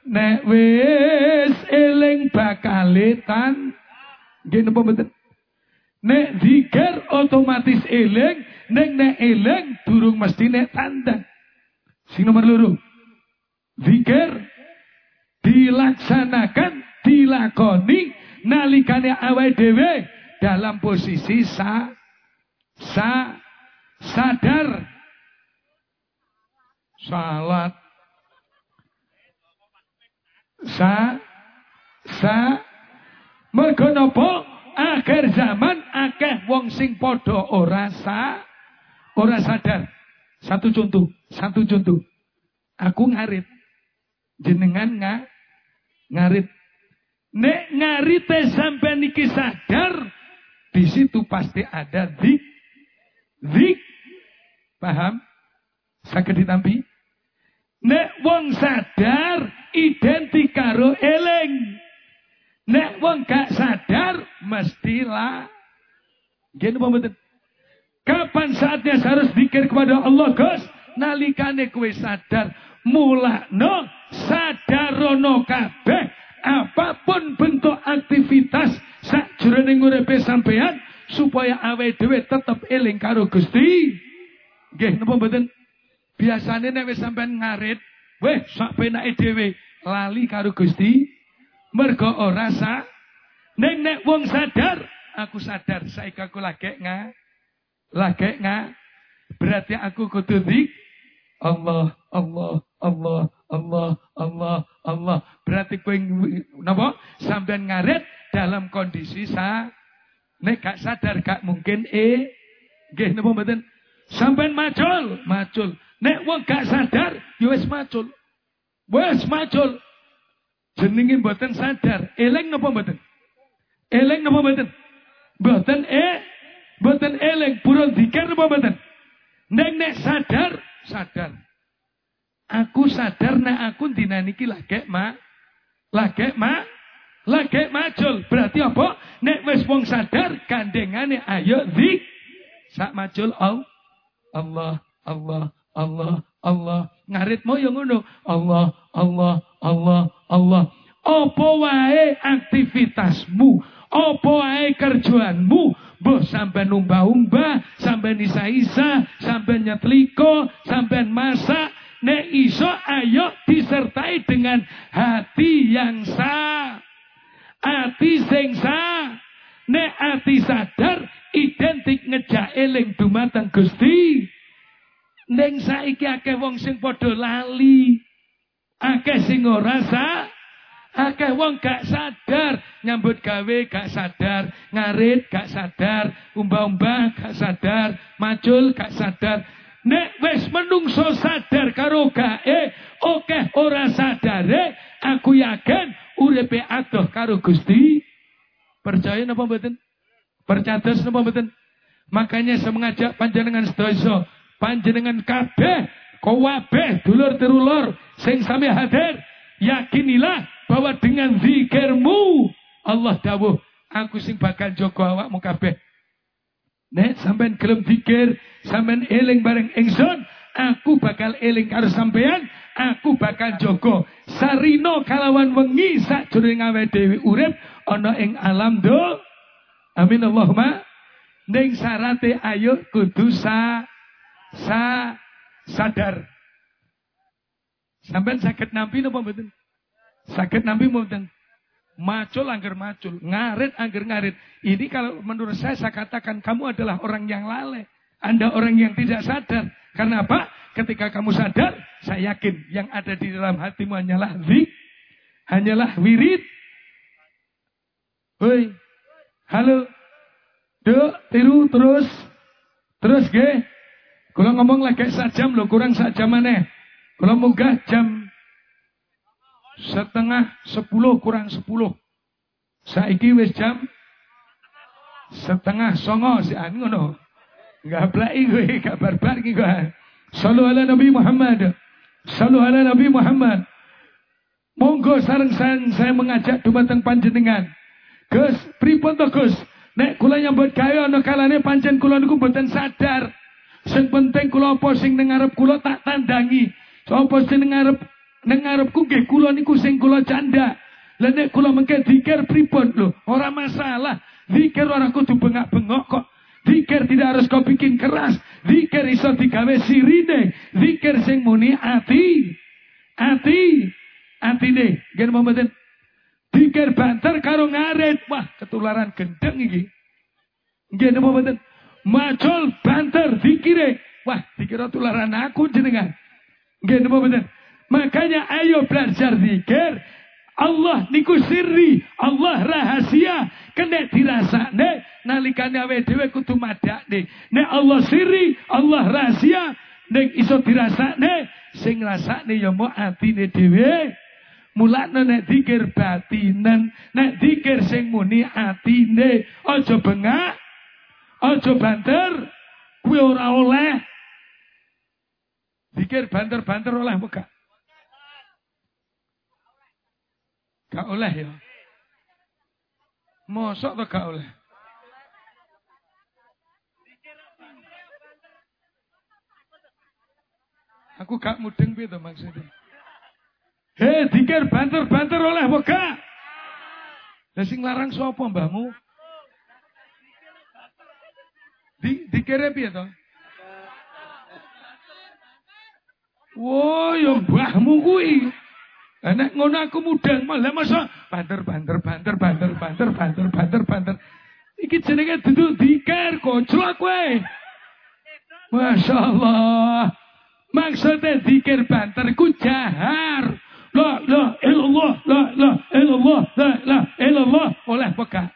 nek wis eling bakale tan nggih napa nek zikir otomatis eling nek nek eling durung mesti nek tanda sing nomor loro. Zikir dilaksanakan dilakoni nalikane awake dhewe dalam posisi sa sa sadar. Salat Sa sa mergo napa akhir zaman akeh wong sing padha ora sa ora sadar. Satu contoh, satu contoh. Aku ngarit. Jenengan nga, ngarit. Nek ngarite sampai niki sadar, di situ pasti ada dik. Dik. Paham? Sakit ditampi? Nek wong sadar identik karo eling. Nek wong gak sadar mestilah Gini mboten? Kapan saatnya harus dikir kepada Allah, Gus? Nalikane kue sadar, mulakno sadarono kabeh apa pun bentuk aktivitas sakjroning uripe sampean supaya awe dhewe tetep eling karo Gusti. Nggih napa mboten? Biasane nek sampean ngarit, weh sak penake dhewe lali karo Gusti. Mergo ora sa. Nek wong sadar, aku sadar saiki aku lagi nga lagi nga. Berarti aku kudu dik Allah Allah Allah Allah Allah Allah. Berarti kowe napa? Sampean ngarit dalam kondisi sa. Nek gak sadar gak mungkin e nggih napa mboten? Sampean macul macul nek wong gak sadar ya wis macul wis macul jenenge mboten sadar eling napa mboten eling napa mboten mboten e Mboten eling purun dikir apa mboten? Nek nek sadar, sadar. Aku sadar nek aku dina niki lagi ma lagi ma lagi macul. Berarti apa? Nek wis wong sadar kandengane ayo zik sak macul Allah Allah Allah Allah Allah ngarit mo yang ngono Allah Allah Allah Allah apa wae aktivitasmu apa wae kerjaanmu Boh sampai numbah-umbah, sampai nisa-isa, sampai nyetliko, sampai masak. Nek iso ayo disertai dengan hati yang sah. Hati sing sah. Nek hati sadar identik ngejak eling dumateng Gusti. Neng saiki akeh wong sing padha lali. Akeh sing ora sah. Akeh wong gak sadar nyambut gawe gak sadar, ngarit gak sadar, umbah-umbah gak sadar, macul gak sadar. Nek wis menungso sadar karo gae, oke ora sadare, aku yakin uripe adoh karo Gusti. Percaya napa mboten? Percados napa mboten? Makanya saya mengajak panjenengan sedaya, panjenengan kabeh, kowabeh dulur terulur sing sami hadir, yakinilah bahwa dengan zikirmu Allah dawuh aku sing bakal jaga awakmu kabeh. Nek sampean gelem zikir, sampean eling bareng ingsun, aku bakal eling karo sampean, aku bakal jaga. Sarino kalawan wengi sakjroning awake dhewe urip ana ing alam do. Amin Allahumma. Ning syarate ayo kudu sa sa sadar. Sampean sakit nampi napa mboten? Sakit nampi mboten? Macul angger macul, ngarit angger ngarit. Ini kalau menurut saya saya katakan kamu adalah orang yang lalai. Anda orang yang tidak sadar. Karena apa? Ketika kamu sadar, saya yakin yang ada di dalam hatimu hanyalah zik, hanyalah wirid. Hoi, halo, duk, tiru, terus, terus ge. Kalau ngomong lagi jam loh, kurang jam mana? Kalau munggah jam setengah sepuluh kurang sepuluh. Saiki wis jam setengah songo si an ngono. Enggak plai gue, gak barbar iki gue. Ala Nabi Muhammad. Sallu ala Nabi Muhammad. Monggo sareng-sareng saya mengajak dumateng panjenengan. Gus, pripun to Gus? Nek kula nyambut gawe ana kalane pancen kula niku mboten sadar. Sing penting kula apa sing ning ngarep kula tak tandangi. Sapa sing ning ngarep Neng ngarepku nggih kula niku sing kula canda. Lah nek kula mengke zikir pripun lho? Ora masalah. Zikir ora kudu bengak-bengok kok. Zikir tidak harus kau bikin keras. Zikir iso digawe sirine. Zikir sing muni ati. Ati. Atine. Nggih mboten. Zikir banter karo ngarit. Wah, ketularan gendeng iki. Nggih mboten. Macul banter zikire. Wah, dikira tularan aku jenengan. Nggih mboten. Makanya ayo belajar zikir. Allah niku sirri, Allah rahasia, kena dirasakne nalikane awake dhewe kudu madakne. Nek Allah sirri, Allah rahasia, nek iso dirasakne, sing ngrasakne ya mau atine dhewe. Mulane nek dikir batinen, nek dikir sing muni atine, aja bengak, aja banter, kuwi ora oleh. Dikir banter-banter oleh apa gak? Oleh ya. Mosok to gak oleh? Aku gak mudeng piye to maksudnya. Hei, dikir banter-banter oleh gak? Lah sing larang sapa mbahmu? Di dikire piye to? Wo, ya mbahmu kuwi. Nek ngono aku mudeng malah masa banter banter banter banter banter banter banter banter. Iki jenenge duduk dikir koclok kowe. Masya Allah. Maksudnya dikir banter ku jahar. La la illallah, la la illallah, la la illallah. Oleh peka.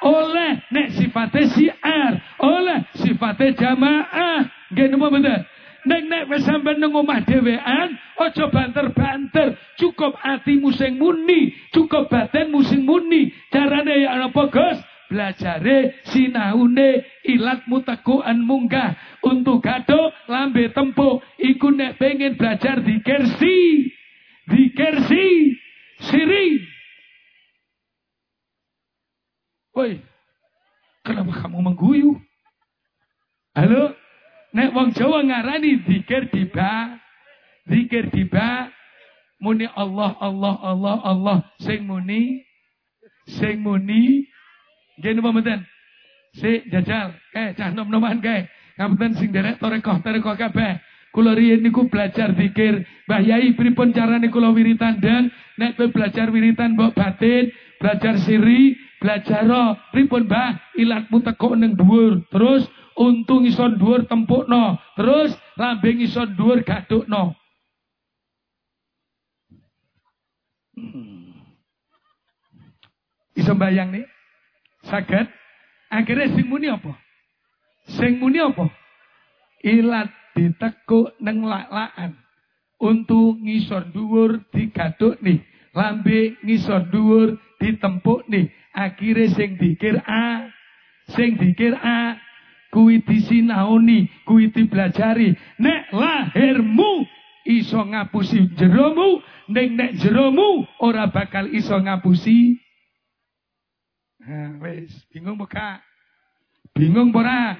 Oleh nek sifatnya siar, oleh sifatnya jamaah. Nggih napa bener? Nek nek wis sampean nang omah dhewean, aja banter-banter. Cukup atimu sing muni, cukup batinmu sing muni. Carane ya apa, Gus? Belajare sinaune ilatmu tekuan munggah untuk gado lambe tempo iku nek pengen belajar di kersi di kersi siri Woi kenapa kamu mengguyu halo? Nek wong Jawa ngarani zikir tiba, zikir tiba, muni Allah Allah Allah Allah sing muni sing muni. Nggih napa mboten? Si jajal. Eh cah nom-noman kae. Ngapunten sing derek torekoh torekoh kabeh. Kula riyen niku belajar zikir. Mbah Yai pripun carane kula wiritan dan nek belajar wiritan mbok batin belajar siri belajar pripun Mbah ilatmu teko ning dhuwur terus untung ison dhuwur tempukno, terus lambing ison dhuwur gadukno. Hmm. Iso bayang nih? Saged akhirnya sing muni apa? Sing muni apa? Ilat ditekuk neng lak-lakan. Untu ngisor dhuwur digaduk nih. Lambe ngisor dhuwur ditempuk nih. Akhirnya sing dikir A. Sing dikir A kuwi disinaoni, kuwi dipelajari. Nek lahirmu iso ngapusi jeromu, ning nek jeromu ora bakal iso ngapusi. Nah, wis, bingung buka? Bingung ora?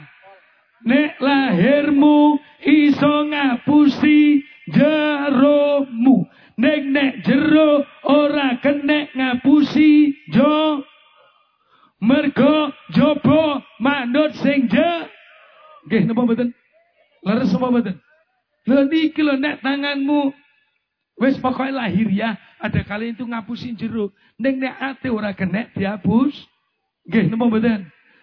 Nek lahirmu iso ngapusi jeromu. Nek nek jero ora kenek ngapusi jo Mergo jopo manut sing je. Nggih napa mboten? Leres apa mboten? Lha niki lho nek tanganmu wis pokoke lahir ya, ada kali itu ngapusin jero. Ning nek ate ora kenek dihapus. Nggih napa mboten?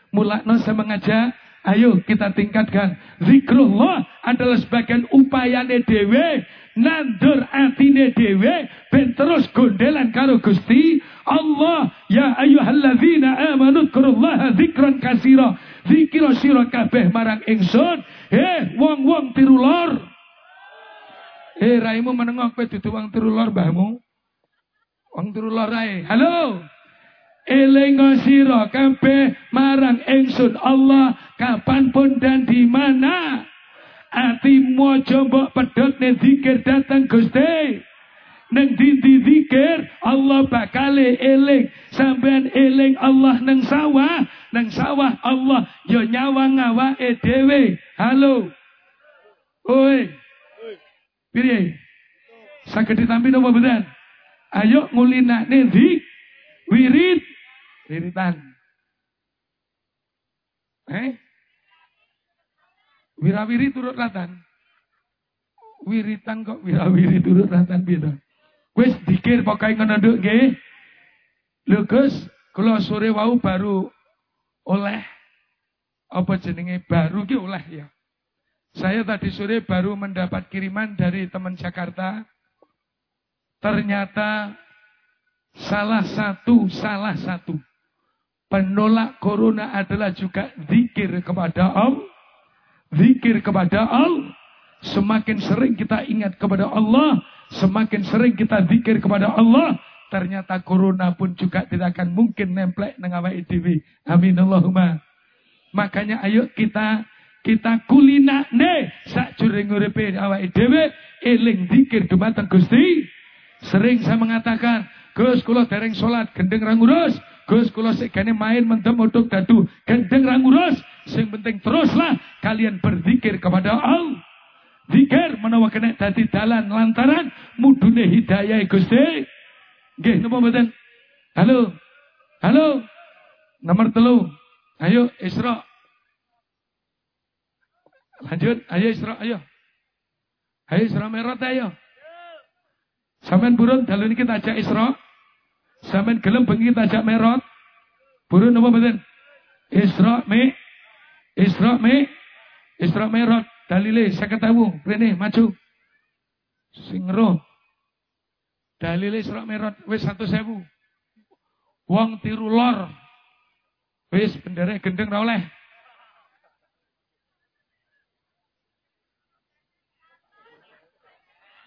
Mulakno saya mengajak Ayo kita tingkatkan. Zikrullah adalah sebagian upayane dewe. Nandur atine dewe. Ben terus gondelan karo Gusti Allah. Ya ayuhalladzina amanu zikrullaha zikran kasira. Zikira sira kabeh marang ingsun. Eh wong-wong tirulor. Eh raimu menengok kowe dudu wong tirulor mbahmu. Wong tirulor rae. Halo. Elengo sira kabeh marang ingsun Allah kapan pun dan di mana. Atimu aja mbok pedhotne zikir datang Gusti. Neng dindi zikir Allah bakal eling. Sampean eling Allah neng sawah neng sawah Allah yo nyawang awake dhewe. Halo. Oi. Piye? Saged ditampi napa mboten? Ayo ngulinakne zik wirid Wiritan. Eh? Wirawiri turut ratan. Wiritan kok wirawiri turut ratan piye Wis dikir pokoke ngono nduk nggih. Kula sore wau baru oleh apa jenenge baru ki oleh ya. Saya tadi sore baru mendapat kiriman dari teman Jakarta. Ternyata salah satu, salah satu penolak corona adalah juga zikir kepada Allah. Zikir kepada Allah. Semakin sering kita ingat kepada Allah, semakin sering kita zikir kepada Allah, ternyata corona pun juga tidak akan mungkin nemplek awake dhewe. Amin Allahumma. Makanya ayo kita kita kulina ne sak juring uripe awake dhewe eling zikir dumateng Gusti. Sering saya mengatakan, Gus kula dereng salat gendeng ra ngurus. Gus kula sik main mendem uduk dadu gendeng ra ngurus. Sing penting teruslah kalian berzikir kepada Allah. Zikir menawa kena dadi dalan lantaran mudune hidayah Gusti. Nggih napa mboten? Halo. Halo. Nomor telu. Ayo Isra. Lanjut, ayo Isra, ayo. Ayo Isra Merot ayo. Sampean burun dalu niki ajak Isra. Sampean gelem bengi ajak Merot. Burun napa mboten? Isra me. Isra me. Isra Merot. Dalile saya ketahu, rene maju. Sing roh. Dalile Isra Mi'raj wis 100.000. Wong tiru lor. Wis bendera gendeng ra oleh.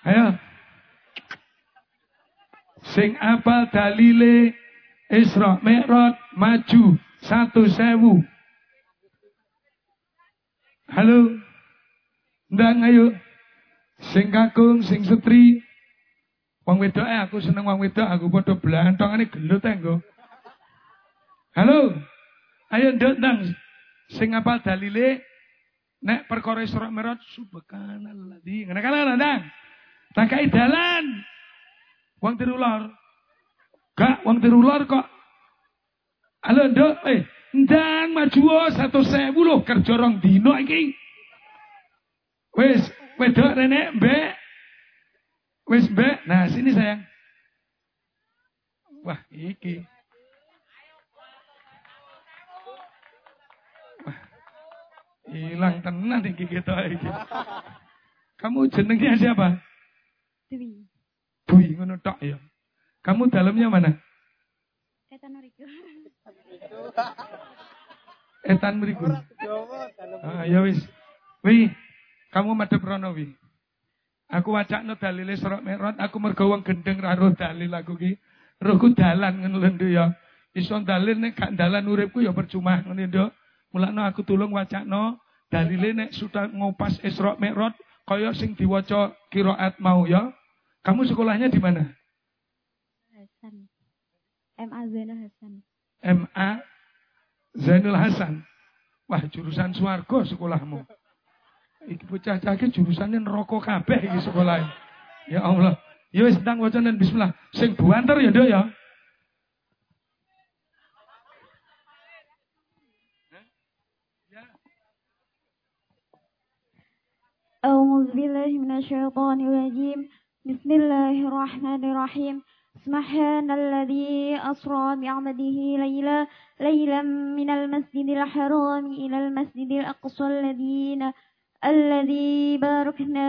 Ayo. Sing apal dalile Isra Mi'raj maju satu sewu. Halo. Ndang ayo. Sing kakung, sing setri. Wong wedok eh aku seneng wong wedok, aku padha blantongane gelut engko. Halo. Ayo nduk ndang. Sing apa dalile nek perkara Isra Mi'raj subhanalladzi. Ngene kan ndang. Takai dalan. Wong tirulor. Gak wong tirulor kok. Halo nduk, eh ndang maju satu sewu lho kerja rong dino iki. Wis, wedok nenek mbek. Wis mbek. Nah, sini sayang. Wah, iki. Hilang tenan iki kita iki. Kamu jenengnya siapa? Dwi. Dwi ngono tok ya. Kamu dalamnya mana? Etan mriku. Etan mriku. Ah, ya wis. Wi, kamu madhep rono wi. Aku wacakno dalile Isra Mi'raj, aku mergo wong gendeng ra roh dalil aku ki. Rohku dalan ngono lho ya. Iso dalil nek gak dalan uripku ya percuma ngono nduk. Mulane aku tulung wacakno dalile nek sudah ngopas Isra Mi'raj kaya sing diwaca qiraat mau ya. Kamu sekolahnya di mana? Hasan. MA Zainul Hasan. MA Zainul Hasan. Wah, jurusan swarga sekolahmu. Iki bocah cah iki jurusane neraka kabeh iki sekolah. Ya Allah. Ya wis ndang waca bismillah. Sing buanter ya, Nduk ya. أعوذ بالله من الشيطان الرجيم بسم الله الرحمن الرحيم سبحان الذي أسرى بعبده ليلا ليلا من المسجد الحرام إلى المسجد الأقصى الذين الذي باركنا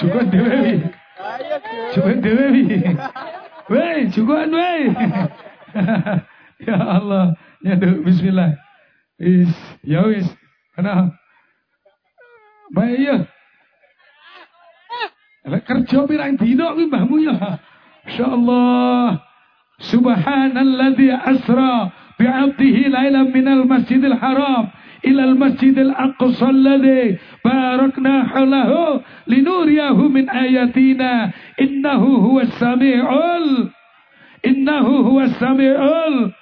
Cukup dewe. Cukup dewe. Weh, cukup weh. ya Allah. Ya bismillah. Is, ya wis. Ana. Baik ya. Lah kerja pirang dino kuwi mbahmu ya. Insyaallah. Subhanalladzi asra bi'abdihi lailam minal masjidil haram ilal masjidil aqsa alladhi barakna halahu linuriyahu min ayatina innahu huwas sami'ul innahu huwas sami'ul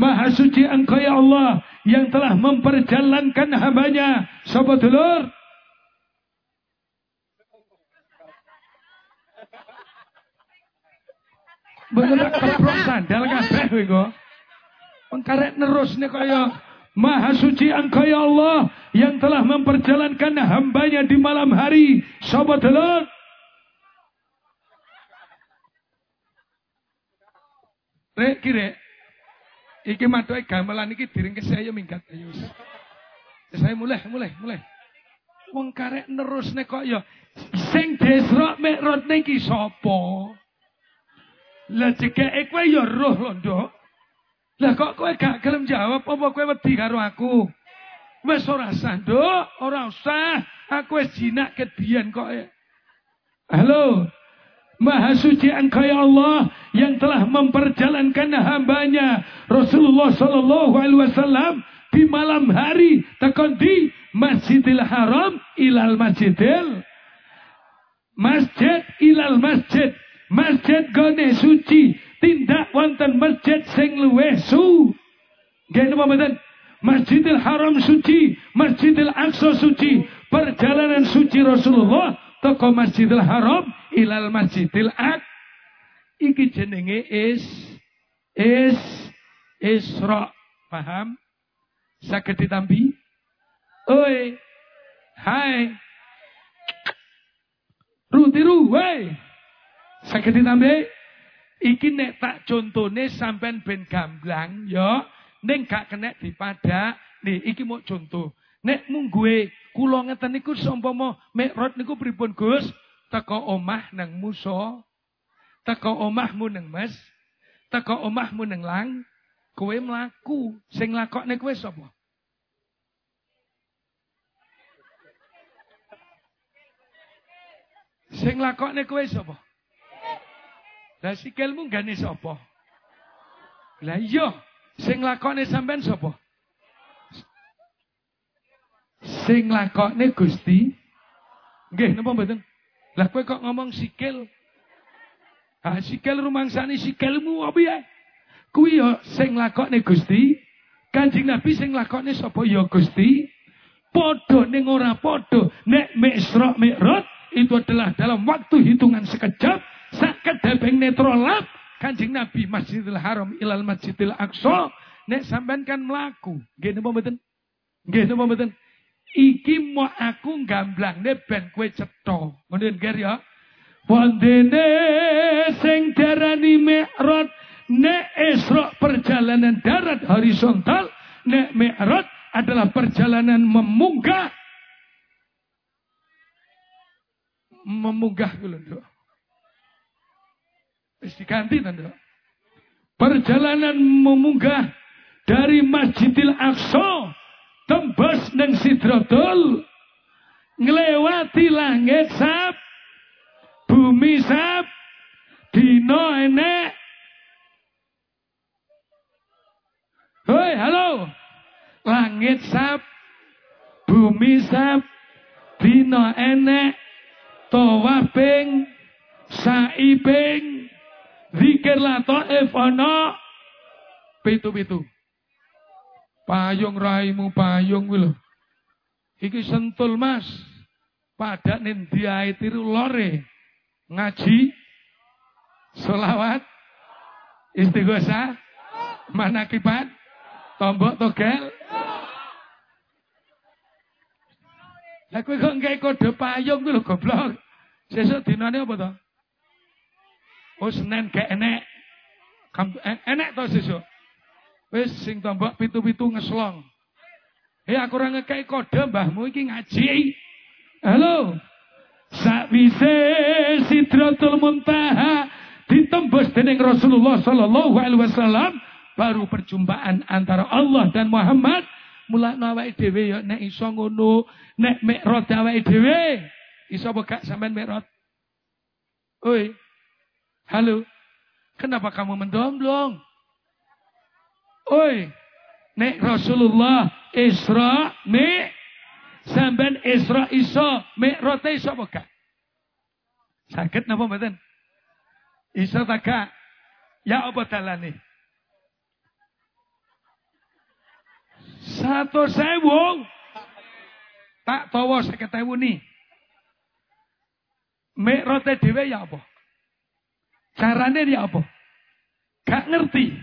Maha suci engkau ya Allah yang telah memperjalankan hambanya. Sobat dulur. Bener keprok sandal kabeh kowe kok. Pengkarek nerusne kaya Maha suci engkau ya Allah yang telah memperjalankan hambanya di malam hari. Sobat telur. Rek kire. Iki matoke gamelan iki diringkes saya minggat ayo. Saya mulai mulai mulai. Wong karek nerusne kok ya sing desrok mikrot niki sapa? Lah cekeke kowe ya roh lho, Nduk. Lah kok kowe gak gelem jawab apa kowe wedi karo aku? Wis ora usah, Nduk, ora usah. Aku wis jinak kedian kok. Halo. Maha suci engkau ya Allah yang telah memperjalankan hambanya Rasulullah Sallallahu Alaihi Wasallam di malam hari tekan di Masjidil Haram ilal Masjidil Masjid ilal Masjid Masjid gone suci tindak wonten masjid sing luwih su. Nggih napa mboten? Masjidil Haram suci Masjidil Aqsa suci perjalanan suci Rasulullah toko Masjidil Haram ilal Masjidil Aq. Iki jenenge is is Isra paham? Sakit ditambi? Oi hai. Ru tiru woi sakit iki nek tak contone sampean ben gamblang ya ning gak kena dipadak. Nih iki mau contoh. Nek mung gue kula ngeten niku sampama mikrot niku pripun Gus? Teko omah nang muso teko omahmu nang mes teko omahmu nang lang. Kowe mlaku sing lakokne kowe sapa? Sing lakokne kowe sapa? Lah sikilmu gane sapa? Lah iya, sing lakokne sampean sapa? Sing lakokne Gusti. Nggih, napa mboten? Lah kowe kok ngomong sikil? Ah sikil rumangsane sikilmu apa ya? Kuwi ya sing lakokne Gusti. Kanjeng Nabi sing lakokne sapa ya Gusti? Padha ning ora padha. Nek Mi'ra Mi'raj itu adalah dalam waktu hitungan sekejap saket debeng netro lap Kanjeng Nabi Masjidil Haram ilal Masjidil Aqsa nek sampean kan mlaku. Nggih napa mboten? Nggih napa mboten? Iki mau aku gamblangne ben kowe cetha. Ngoten nggih ya. Wondene sing darani Mi'raj nek Isra perjalanan darat horizontal, nek Mi'raj adalah perjalanan memunggah memunggah Nduk. Wis diganti Nduk. Perjalanan memunggah dari Masjidil Aqsa tembus nang Sidratul nglewati langit sap bumi sap dino enek Hoi, halo. Langit sap bumi sap dino enek tawaf ping sa'i ping zikir lataif ana pitu-pitu Payung raimu payung kuwi. Iki sentul Mas. Padak ning diae tiru lore. Ngaji selawat istighosah manakibat tombok togel Lah kowe kok nggae kode payung kuwi lho goblok. Sesuk dinane apa to? Oh Senin gak enek. Enek to sesuk. Wis sing tombok pitu-pitu ngeslong. Eh aku ora ngekei kode mbahmu iki ngaji. Halo. Sakwise Sidratul Muntaha ditembus dening Rasulullah sallallahu alaihi wasallam baru perjumpaan antara Allah dan Muhammad mulakno awake dhewe ya nek iso ngono nek mikrot awake dhewe iso apa gak sampean mikrot Oi. Halo. Kenapa kamu mendomblong? Oi, nek Rasulullah Isra mi sampean Isra iso Mi'raj iso gak? Sakit napa mboten? Iso ta gak? Ya apa dalane? Satu sewu tak tawa seket nih. Mi'raj dhewe ya apa? Carane dia apa? gak ngerti.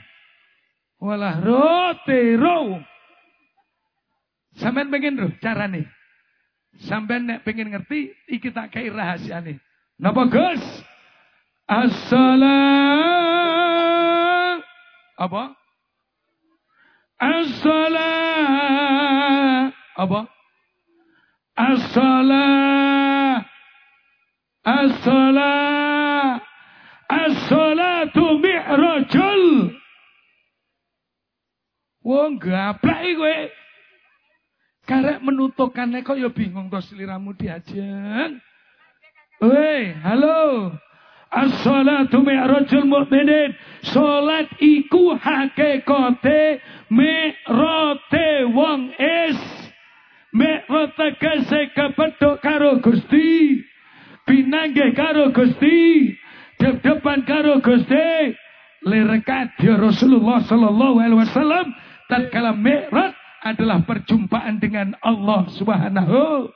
Walah rotero. Sampean pengen roh carane. Sampean nek pengen ngerti iki tak kei rahasiane. Napa Gus? Assalam. Apa? Assalam. Apa? Assalam. Assalam. As-salatu mi'rajul. Wong gaplak iki kowe. Karek menutukane kok ya bingung to sliramu diajeng. Woi, halo. As-salatu mi'rajul mukminin. Salat iku hakikate mi'rate wong is. Mi'rate kese kepethuk karo Gusti. Pinanggih karo Gusti. Dep-depan karo Gusti. Lerekat ya Rasulullah sallallahu alaihi wasallam tatkala Mi'raj adalah perjumpaan dengan Allah Subhanahu.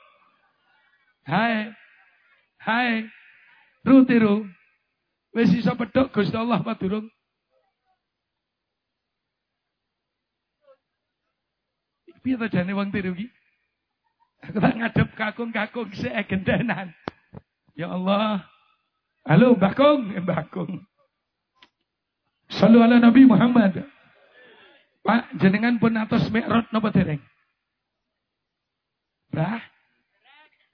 Hai. Hai. Ru tiru. Wis iso pedhok Gusti Allah apa durung? Piye to jane wong tiru iki? Aku tak ngadep kakung-kakung sik gendenan. Ya Allah. Halo Mbak Kong, eh, Mbak Kong. Salu ala Nabi Muhammad. Pak, jenengan pun atas mi'raj napa dereng? Bah?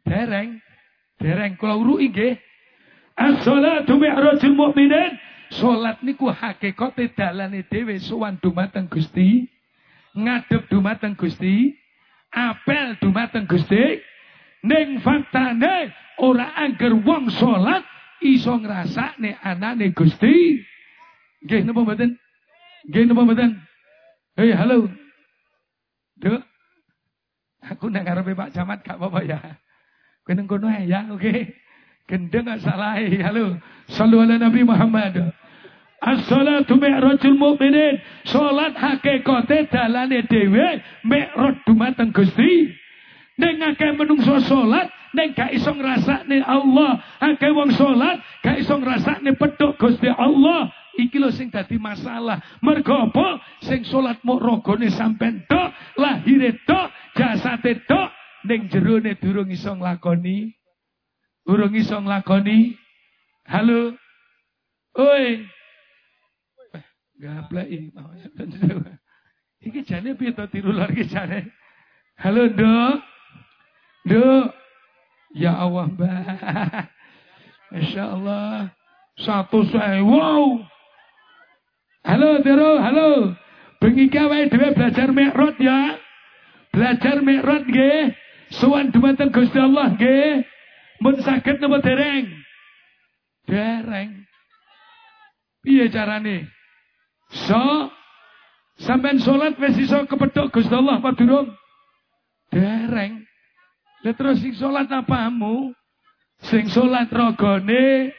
Dereng. Dereng kula uruki nggih. As-salatu mi'rajul mukminin. Salat niku hakikate dalane dhewe sowan dumateng Gusti. Ngadep dumateng Gusti. Apel dumateng Gusti. Ning faktane ora angger wong salat iso ngrasakne anane Gusti. Nggih napa mboten? Nggih napa mboten? Hei, halo. Duk. Aku nek ngarepe Pak Camat gak apa-apa ya. Kowe nang ya, oke. Okay. Gendeng gak salah. Halo. Sallu ala Nabi Muhammad. As-salatu mi'rajul mukminin. Salat hakikate dalane dhewe mi'raj dumateng Gusti. Ning akeh menungso salat ning gak iso ngrasakne Allah. Akeh wong salat gak iso ngrasakne petuk Gusti Allah. Iki lho sing dadi masalah. Mergo apa? Sing salat mok rogone sampean tok, lahire tok, jasate tok, ning jerone durung iso nglakoni. Durung iso nglakoni. Halo. Oi. Gaplek iki jane piye to tiru lor iki jane? Halo, Nduk. Nduk. Ya Allah, Mbak. Masya Allah. Satu saya. Wow. Halo, Tiro. Halo. Bengi kawai belajar mikrot ya. Belajar mikrot nggih. Sowan dumateng Gusti Allah nggih. Mun saged napa dereng? Dereng. Piye carane? So sampean salat wis iso kepethuk Gusti Allah apa durung? Dereng. Lah terus sing salat apamu? Sing salat rogone,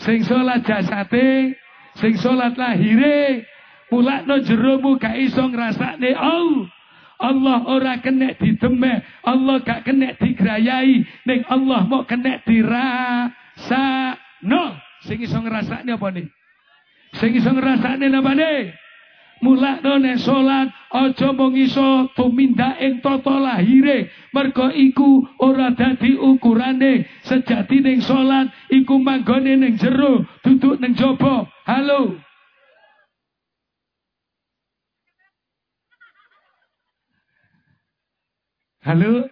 sing salat jasate, sing salat lahire, mulakno jeromu gak iso ngrasakne Allah. Allah ora kena didemeh, Allah gak kena digrayai, ning Allah mau kena dirasa. No, sing iso ngrasakne apa nih? Sing iso ngrasakne apa nih? Mulakno nek salat aja mung iso tumindak ing tata lahire, mergo iku ora dadi ukurane. Sejati ning salat iku manggone ning jero, duduk ning jaba. Halo. Halo.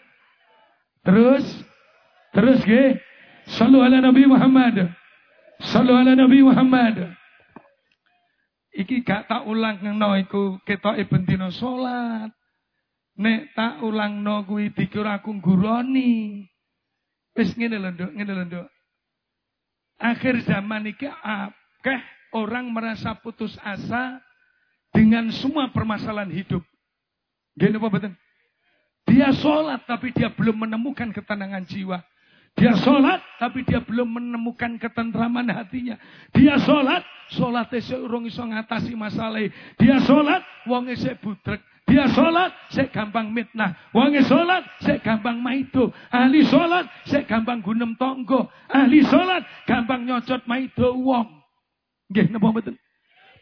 Terus terus nggih. Sallu ala Nabi Muhammad. Sallu ala Nabi Muhammad. Iki gak tak ulang no iku ketoke bendina salat. Nek tak ulang no kuwi dikira aku ngguroni. Wis ngene lho, Nduk, ngene lho. Akhir zaman iki akeh orang merasa putus asa dengan semua permasalahan hidup. Gini apa betul? Dia sholat tapi dia belum menemukan ketenangan jiwa. Dia sholat, tapi dia belum menemukan ketentraman hatinya. Dia sholat, sholat urung iso ngatasi masalah. Dia sholat, wong isek budrek. Dia sholat, saya gampang mitnah. Wong sholat, saya gampang maido. Ahli sholat, saya gampang gunem tonggo. Ahli sholat, gampang nyocot maido wong. Nggih, napa mboten?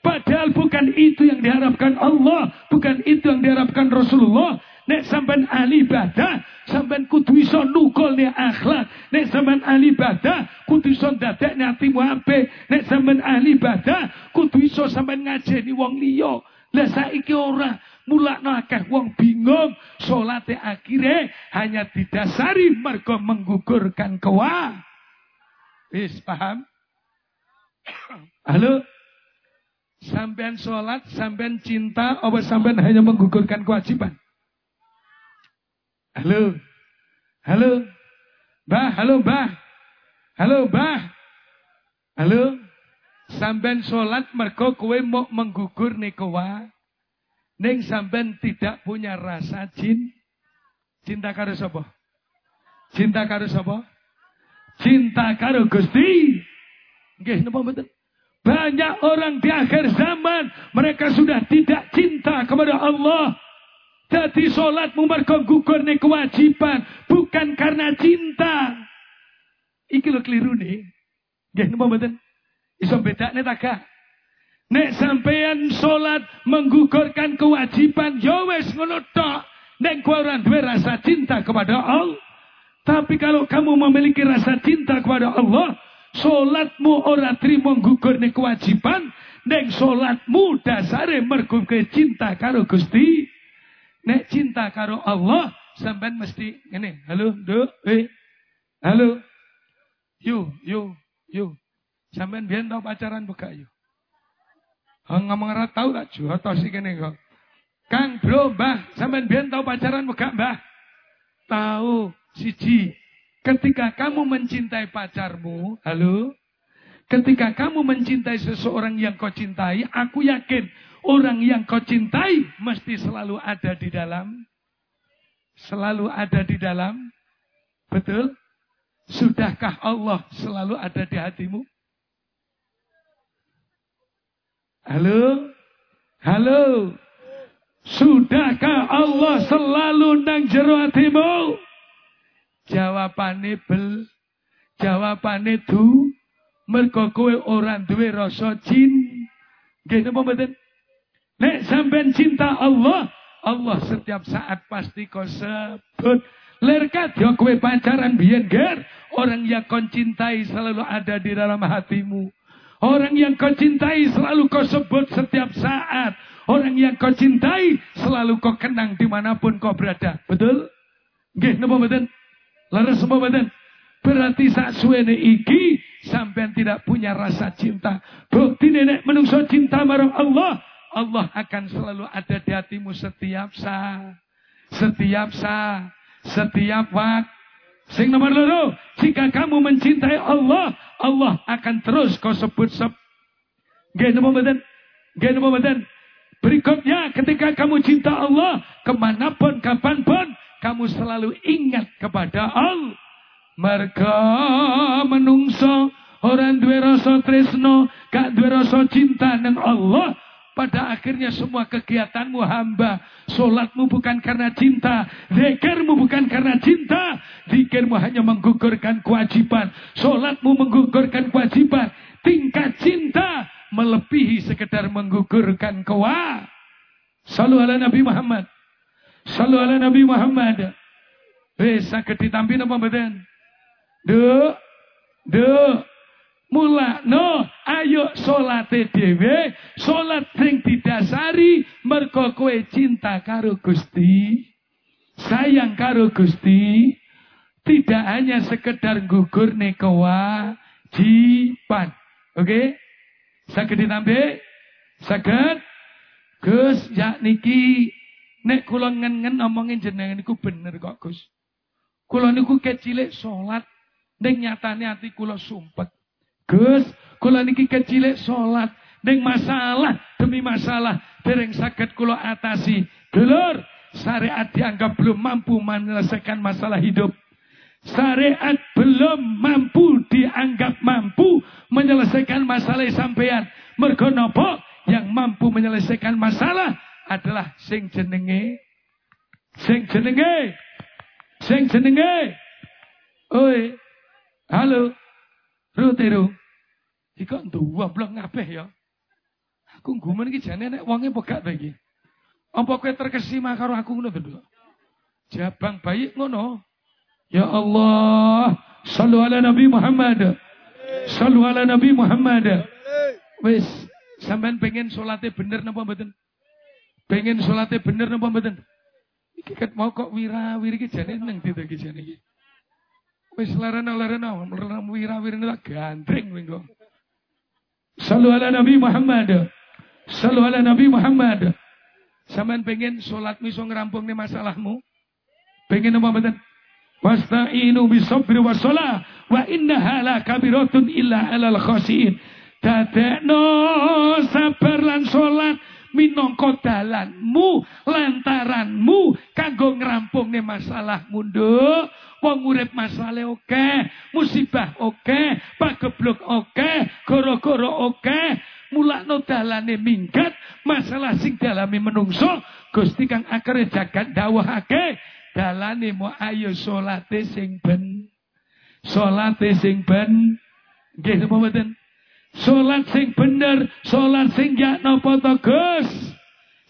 Padahal bukan itu yang diharapkan Allah, bukan itu yang diharapkan Rasulullah. Nek sampean ahli ibadah, sampean kudu iso nukulne akhlak. Nek sampean ahli ibadah, kudu iso dadekne atimu apik. Nek sampean ahli ibadah, kudu iso sampean ngajeni wong liya. Lah saiki ora mulakno akeh wong bingung, salate akhire hanya didasari mergo menggugurkan kewa. Wis paham? Halo? Sampean sholat, sampean cinta, apa sampean hanya menggugurkan kewajiban? Halo? Halo? Bah, halo bah? Halo bah? Halo? Sampean sholat mergo kowe mau menggugur nih kowe. Neng sampean tidak punya rasa jin. Cinta karo? Cinta karo sapa? Cinta karo Gusti. Nggih napa mboten? Banyak orang di akhir zaman mereka sudah tidak cinta kepada Allah. Jadi sholatmu mergo gugur nih kewajiban. Bukan karena cinta. Iki lo keliru nih. Nggih napa mboten? Iso bedakne ta gak? Nek sampean sholat menggugurkan kewajiban, ya wis ngono tok. Nek kowe ora duwe rasa cinta kepada Allah. Tapi kalau kamu memiliki rasa cinta kepada Allah, Solatmu ora trimo gugurne kewajiban, nek solatmu dasare mergo cinta karo Gusti. Nek cinta karo Allah, sampean mesti ngene, halo, Nduk, eh. Halo. Yu, yu, yu. Sampean biyen tau pacaran buka yu. Oh, ngomong ora tau tak jotos iki kene kok. Kang Bro, Mbah, sampean biyen tau pacaran buka, Mbah? Tahu, siji. Ketika kamu mencintai pacarmu, halo? Ketika kamu mencintai seseorang yang kau cintai, aku yakin orang yang kau cintai mesti selalu ada di dalam. Selalu ada di dalam. Betul? Sudahkah Allah selalu ada di hatimu? Halo? Halo? Sudahkah Allah selalu nang jero hatimu? Jawabane bel, jawabane du, mergo kowe ora duwe rasa jin. Nggih napa mboten? Nek sampean cinta Allah, Allah setiap saat pasti kau sebut. Lerkat ya kowe pacaran biyen ger, orang yang kau cintai selalu ada di dalam hatimu. Orang yang kau cintai selalu kau sebut setiap saat. Orang yang kau cintai selalu kau kenang di mana pun kau berada. Betul? Nggih, napa mboten? Laras semua badan. Berarti saat suwene iki sampean tidak punya rasa cinta. Bukti nenek menungso cinta marang Allah. Allah akan selalu ada di hatimu setiap saat. Setiap saat. Setiap waktu. Sing nomor loro, jika kamu mencintai Allah, Allah akan terus kau sebut sep. Gak nomor badan. Berikutnya ketika kamu cinta Allah, ke mana pun, kapan pun, kamu selalu ingat kepada Allah. Merga menungso orang duwe rasa tresno, gak duwe rasa cinta nang Allah. Pada akhirnya semua kegiatanmu hamba. Solatmu bukan karena cinta. Zikirmu bukan karena cinta. Zikirmu hanya menggugurkan kewajiban. Solatmu menggugurkan kewajiban. Tingkat cinta melebihi sekedar menggugurkan kewa. Salu ala Nabi Muhammad. Salu ala Nabi Muhammad. Wis saged ditampi napa mboten? Duk. Duk. Mula no, ayo salate dhewe, salat sing didasari mergo kowe cinta karo Gusti. Sayang karo Gusti. Tidak hanya sekedar gugur kewajiban. Oke? Okay? Saged ditampi? Saged? Gus, ya niki nek kula ngen-ngen omongin jenengan niku bener kok Gus. Kula niku kecilik salat ning nyatane ati kula sumpet. Gus, kula niki kecilik salat ning masalah demi masalah dereng saged kula atasi. Dulur, syariat dianggap belum mampu menyelesaikan masalah hidup. Syariat belum mampu dianggap mampu menyelesaikan masalah sampean. Mergo napa? Yang mampu menyelesaikan masalah adalah sing jenenge sing jenenge sing jenenge Oi. Halo. Rutero. Iki kok nduwa blok ngabeh ya. Aku gumen iki jane nek wonge pegak ta iki. Apa kowe terkesima karo aku ngono to, Jabang bayi ngono. Ya Allah, sallu ala Nabi Muhammad. Sallu ala Nabi Muhammad. Wis, sampean pengen salate bener napa mboten? Pengen salate bener napa mboten? Iki ket mau kok wira-wiri iki jane nang ndi iki jane iki. Wis larana-larana, wira-wiri tak gandring kok. Sallu ala Nabi Muhammad. Sallu ala Nabi Muhammad. Sampean pengen salat iso ngrampungne masalahmu? Pengen apa mboten? Wasta'inu bisabri wassalah wa innaha la kabiratun illa 'alal khasiin. Dadekno sabar lan salat minangka dalanmu, lantaranmu kanggo ngrampungne masalahmu, Nduk. Wong urip masalah oke, musibah oke, pageblok oke, goro-goro oke, mulakno dalane minggat, masalah sing dalami menungso, Gusti kang akare jagat dawuhake, dalane mo ayo salate sing ben. Salate sing ben. Nggih? Salat sing bener, salat sing ya napa to, Gus?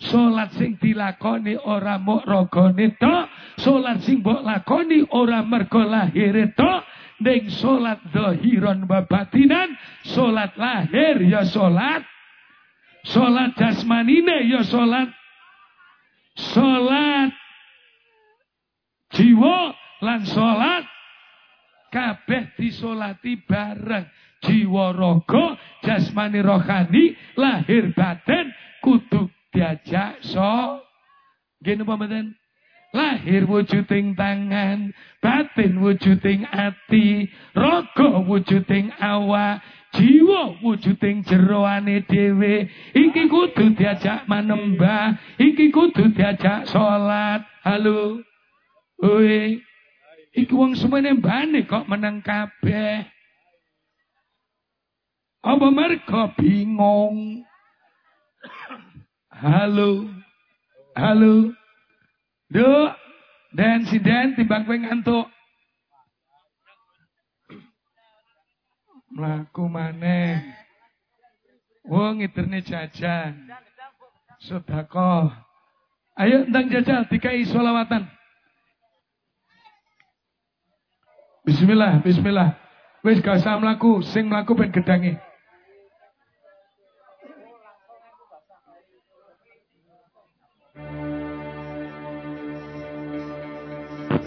Salat sing dilakoni ora mok ragane tok, salat sing mbok lakoni ora mergo lahire tok, ning salat zahiran wa batinan, salat lahir ya salat, salat jasmanine ya salat, salat jiwa lan salat kabeh disolati bareng jiwa raga, jasmani rohani, lahir batin kudu diajak so. Nggih napa mboten? Lahir wujuding tangan, batin wujuding ati, raga wujuding awak, jiwa wujuding jeroane dhewe. Iki kudu diajak manembah, iki kudu diajak salat. Halo. Oi. Iki wong semene mbane kok meneng kabeh. Apa mereka bingung? Halo. Halo. Duk. Dan si Dan timbang kowe ngantuk. Mlaku maneh. Wong ngiterne jajan. Sedekah. Ayo ndang jajal dikai selawatan. Bismillah, bismillah. Wis gak usah mlaku, sing mlaku ben.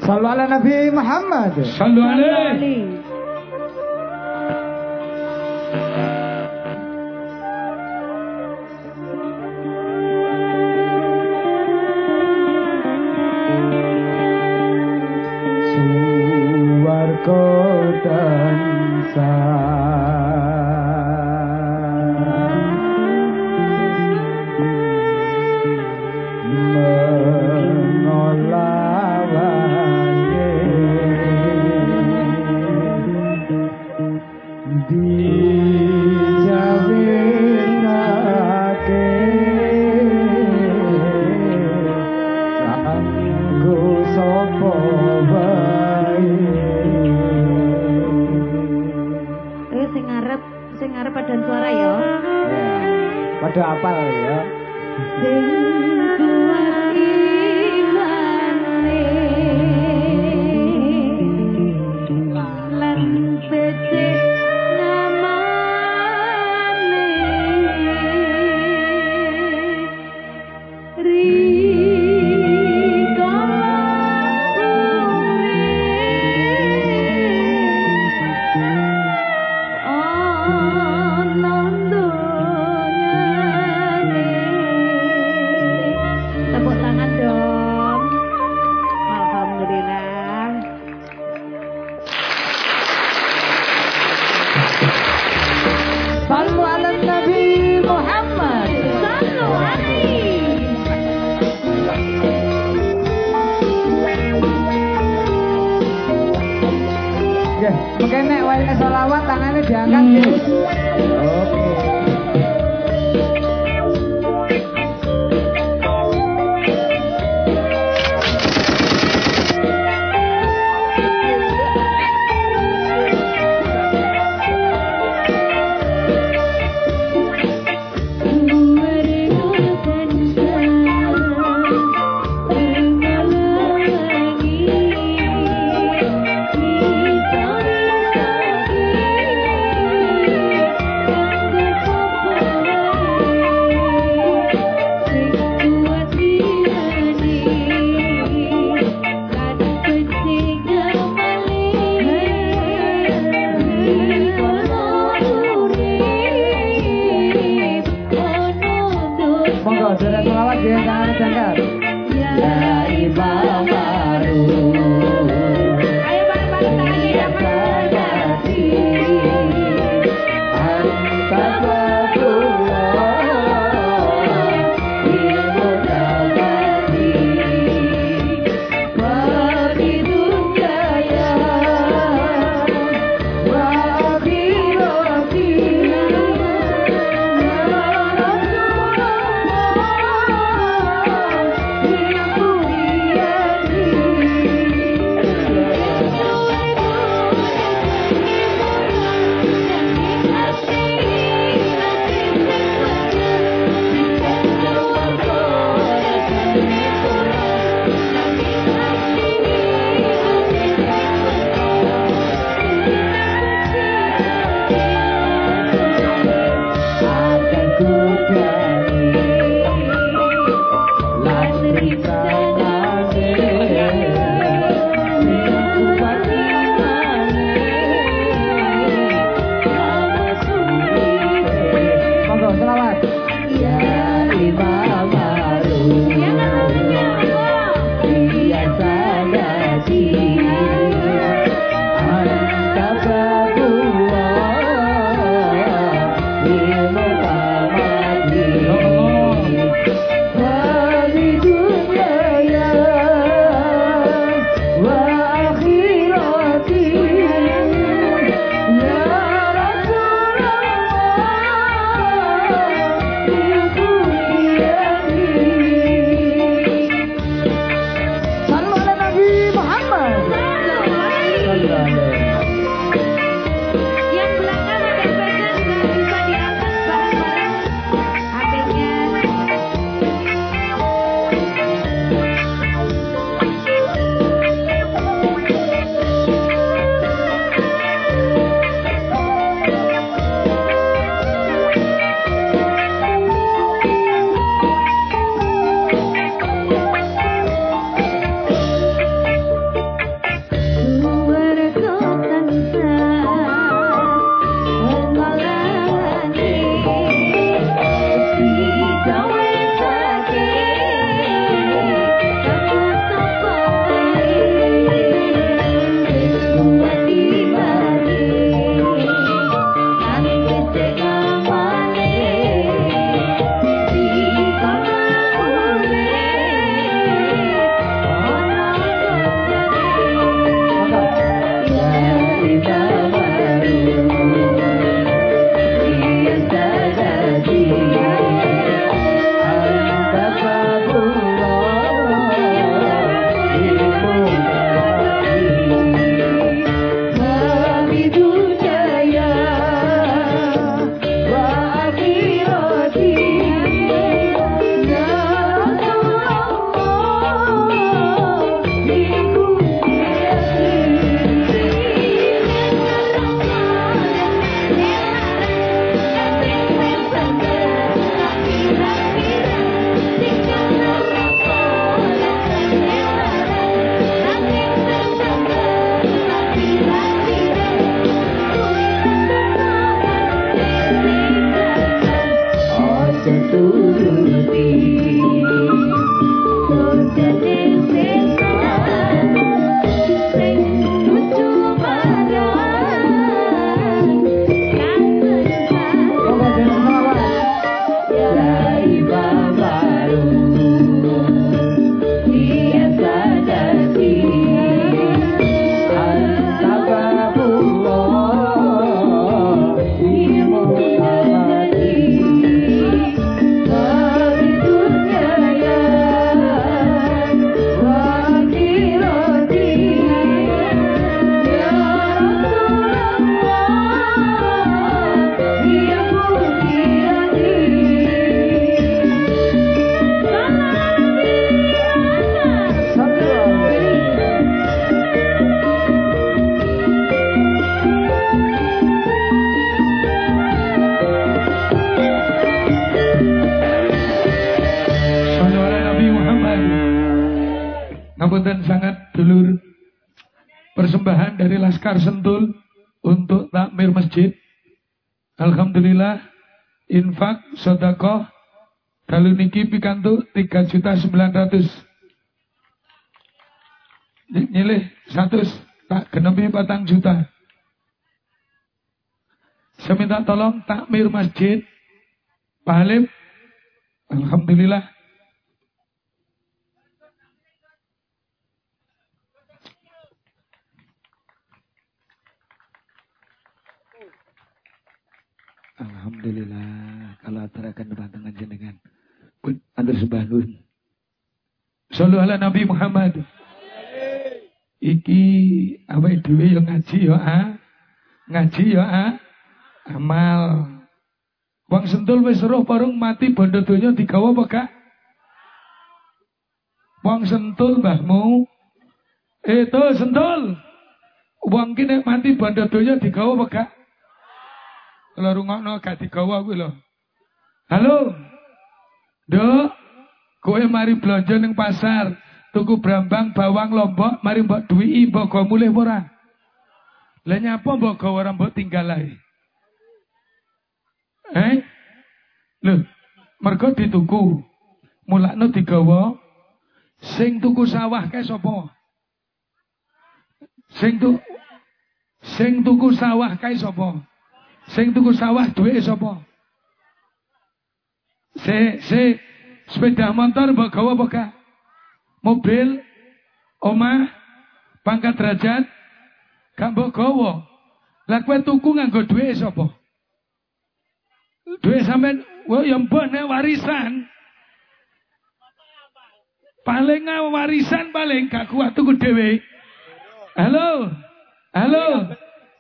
Sallu ala Nabi Muhammad. Sallu alaihi. Pada apal ya Sing Iki apa dhewe yo ngaji yo ah. Ngaji yo ah. Amal. Wong sentul wis roh bareng mati bondo donya digawa apa gak? Wong sentul mbahmu. Eh to sentul. Wong ki nek mati bondo donya digawa apa gak? Kalau rungokno gak digawa kuwi lho. Halo. Dok, kowe mari belanja ning pasar, tuku brambang, bawang, lombok, mari mbok duwiki mbok go mulih ora? Lah nyapa mbok gawa ora mbok tinggal ae? Eh? Lho, mergo dituku. Mulakno digawa. Sing tuku sawah kae sapa? Sing tu Sing tuku sawah kae sapa? Sing tuku sawah duwe sapa? Se se sepeda motor mbok gawa apa? Mobil, omah, pangkat derajat, gak mbok gawa. Lah kowe tuku nganggo duwe sapa? Duwe sampean, wo ya mbok warisan. Paling warisan paling gak kuat tuku dhewe. Halo. Halo.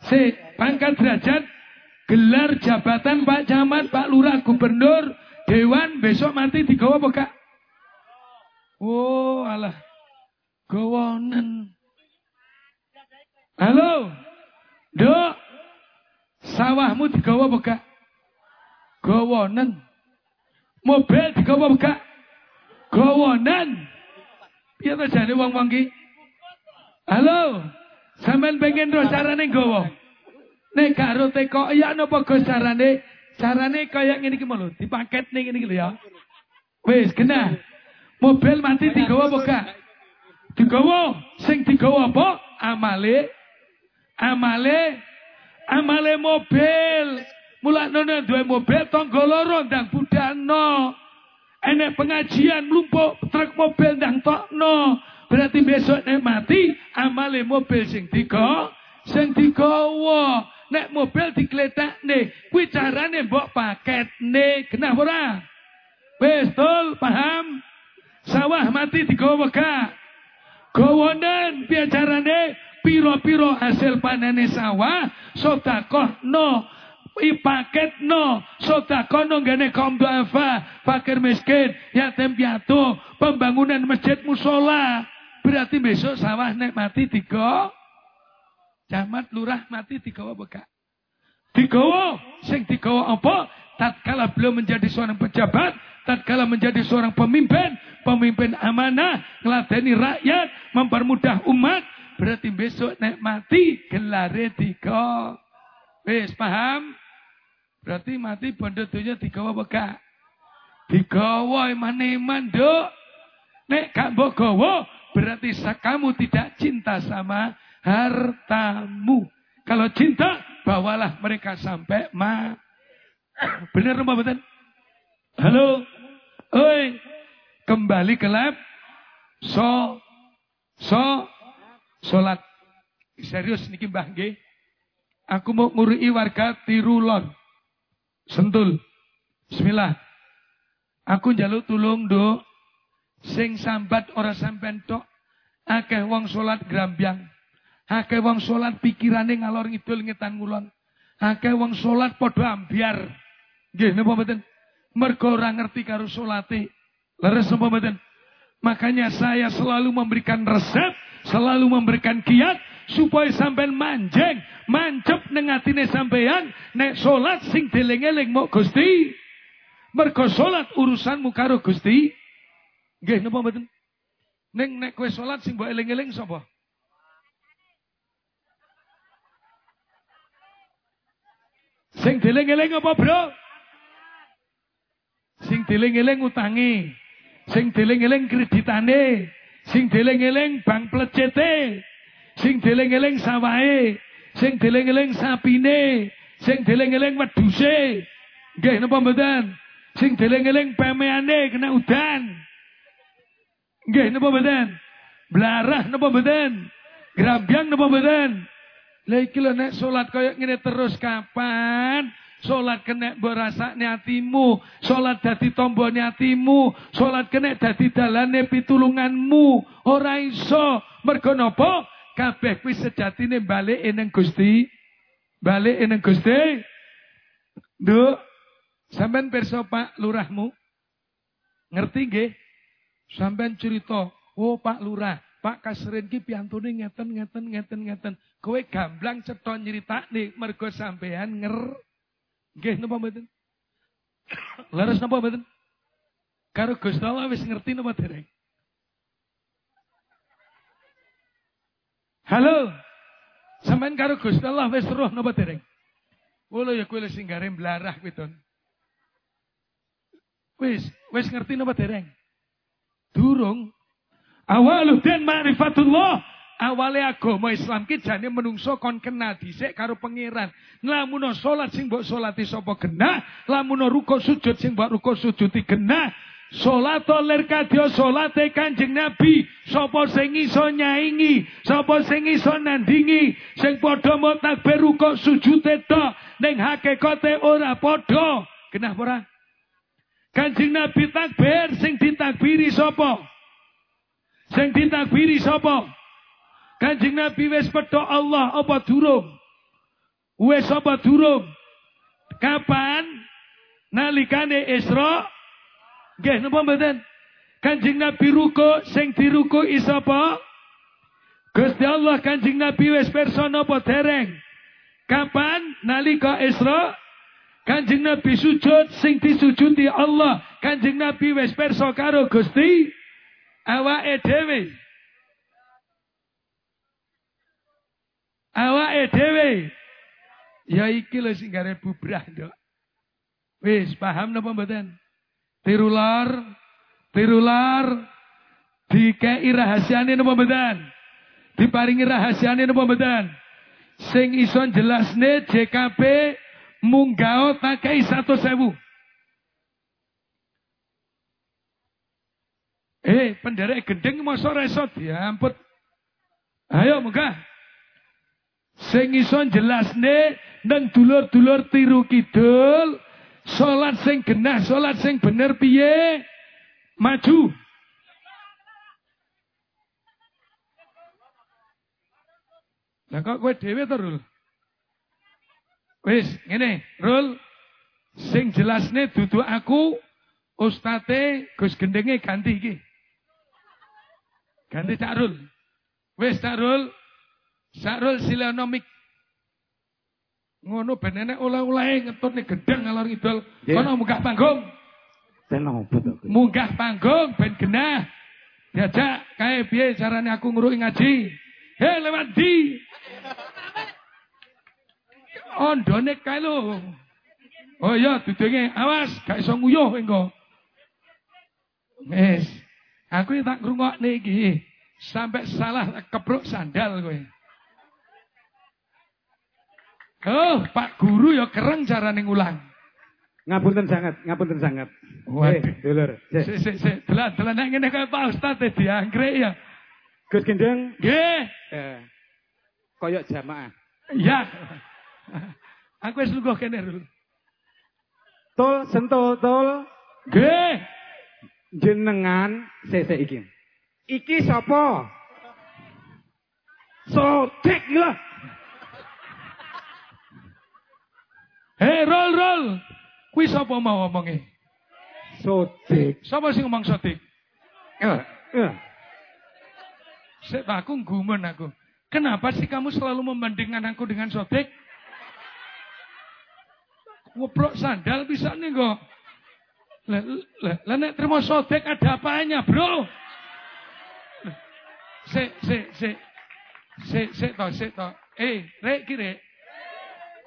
Si pangkat derajat gelar jabatan Pak Camat, Pak Lurah, Gubernur, Dewan besok mati digawa apa kak? Oh alah. Gawonen. Halo. Dok. Sawahmu digawa apa kak? Gawonen. Mobil digawa apa kak? Gawonen. Piye to jane wong-wong ki? Halo. Sampeyan pengen ro carane gawa? Nek karo teko ya napa Gus carane? Carane kaya ngene iki lho, dipaket ning ngene iki lho ya. Wis kena. Mobil mati digawa apa gak? Digawa. Sing digawa apa? Amale. Amale. Amale mobil. Mulak nono duwe mobil tangga loro ndang budano. Enek pengajian mlumpuk truk mobil ndang tokno. Berarti besok nek mati amale mobil sing digawa, sing digawa. Nek mobil nih, kuwi carane mbok paketne. Kenapa ora? Wis paham? Sawah mati digawa gak? Gawonen piye carane? Piro-piro hasil panene sawah sedekah no ipaket no sedekah no gane kaum fakir miskin yatim piatu pembangunan masjid musola berarti besok sawah nek mati digawa Camat lurah mati digawa beka. Digawa, sing digawa apa? Tatkala belum menjadi seorang pejabat, tatkala menjadi seorang pemimpin, pemimpin amanah, ngeladeni rakyat, mempermudah umat, berarti besok nek mati gelare digawa. Wis paham? Berarti mati bondo donya digawa beka. Digawa iman-iman, Duk. Nek gak berarti kamu tidak cinta sama hartamu. Kalau cinta, bawalah mereka sampai ma. Benar apa betul? Halo? Oi, kembali ke lab. So, so, sholat. Serius niki mbah nggih. Aku mau ngurui warga Tirulon. Sentul. Bismillah. Aku njaluk tulung do sing sambat ora sampean tok akeh wong salat grambyang Akeh wong salat pikirane ngalor ngidul ngetan ngulon. Akeh wong salat padha ambyar. Nggih napa mboten? Mergo ora ngerti karo salate. Leres napa mboten? Makanya saya selalu memberikan resep, selalu memberikan kiat supaya sampean manjeng, mancep ning atine sampean nek salat sing deling-eling mok Gusti. Mergo salat urusanmu karo Gusti. Nggih napa mboten? Ning nek kowe salat sing mbok eling-eling? Sing dieling-eling apa, Bro? Dieling-eling. Sing dieling-eling kreditane. Sing dieling-eling bank plecete. Sing dieling-eling. Sing dieling-eling sapine. sing dieling-eling wedhuse. Nggih napa mboten? Sing dieling-eling pemeane kena udan. Nggih napa mboten? Blarah napa mboten? Grambyang napa mboten? Lah iki nek salat ngene terus kapan? Salat kena berasakne atimu, salat dadi tombone atimu, salat kena dadi dalane pitulunganmu. Ora iso. Mergo napa? Kabeh kuwi sejatine balik ning Gusti. Balik ning Gusti. Nduk, sampean pirsa Pak Lurahmu? Ngerti nggih? Sampean cerita, "Oh Pak Lurah, Pak Kasrin ki piantune ngeten ngeten ngeten ngeten." Kowe gamblang cetha nyritakne mergo sampean nger Nggih napa mboten? Leres napa mboten? Karo Gusti Allah wis ngerti napa dereng? Halo. Sampeyan karo Gusti Allah wis roh napa dereng? Wolo ya kowe sing gare blarah kuwi ton. Wis, wis ngerti napa dereng? Durung. Awaluddin ma'rifatullah awale agama Islam ki jane menungso kon kena dhisik karo pangeran. Lamun salat sing mbok salati sapa genah, lamun ruko sujud sing mbok ruko sujudi genah. Salat lir kadya salate Kanjeng Nabi, sapa sing iso nyaingi, sapa sing iso nandingi, sing padha mau takbir ruko sujude tok, ning hakikate ora padha. Genah ora? Kanjeng Nabi takbir sing ditakbiri sapa? Sing ditakbiri sapa? Kanjeng Nabi wis pedho Allah apa durung? Wis apa durung? Kapan? Nalikane Isra? Nggih napa mboten? Kanjeng Nabi ruko sing diruku sapa? Gusti Allah Kanjeng Nabi wis pirsa napa dereng? Kapan nalika Isra? Kanjeng Nabi sujud sing disujudi Allah. Kanjeng Nabi wis pirsa karo Gusti awake dhewe. Awake dhewe. Ya iki lho sing gare bubrah, Nduk. Wis paham napa mboten? Tirular, tirular dikei rahasiane napa mboten? Diparingi rahasiane napa mboten? Sing iso jelasne JKP munggao tak kei satu sewu. Eh, penderek gendeng masa resot ya ampun. Ayo munggah. Sing iso jelasne nang dulur-dulur tiru kidul, salat sing genah, salat sing bener piye? Maju. Lah kok kowe dhewe to, Rul? Wis, ngene, Rul. Sing jelasne dudu aku, ustate Gus Gendenge ganti iki. Ganti Cak Rul. Wis Cak Rul. Sarul silanomik. Ngono ben enek oleh-oleh ngetutne gedang ngalor ngidul. Yeah. Kono munggah panggung. Munggah panggung ben genah. Diajak kae piye carane aku nguruki ngaji. Hei lewat di. Ondone kae lho. Oh iya dudenge awas gak iso nguyuh engko. Wis. Aku tak ngrungokne iki. Sampai salah kepruk sandal kowe. Oh, Pak Guru ya kereng carane ngulang. Ngapunten sangat, ngapunten sangat. Waduh. Eh, dulur. Sik. Sik sik sik, delan-delan nek ngene kaya Pak Ustaz e dianggrek ya. Gus Gendeng Nggih. eh koyok jamaah. Iya. Aku wis lungguh kene dulu. Tol sentul tol Nggih. jenengan sese iki. Iki sapa? Sotek lah. Hei, roll roll. Kuwi sapa mau ngomongi? Sotek. Sapa sing ngomong sotik? Eh, eh. Sik aku gumun aku. Kenapa sih kamu selalu membandingkan aku dengan sotik? Ngoprok sandal bisa nih kok. Lah, lah, lah nek terima sotek ada apanya, bro? Sik, sik, sik. Sik, sik to, sik to. Eh, rek ki rek.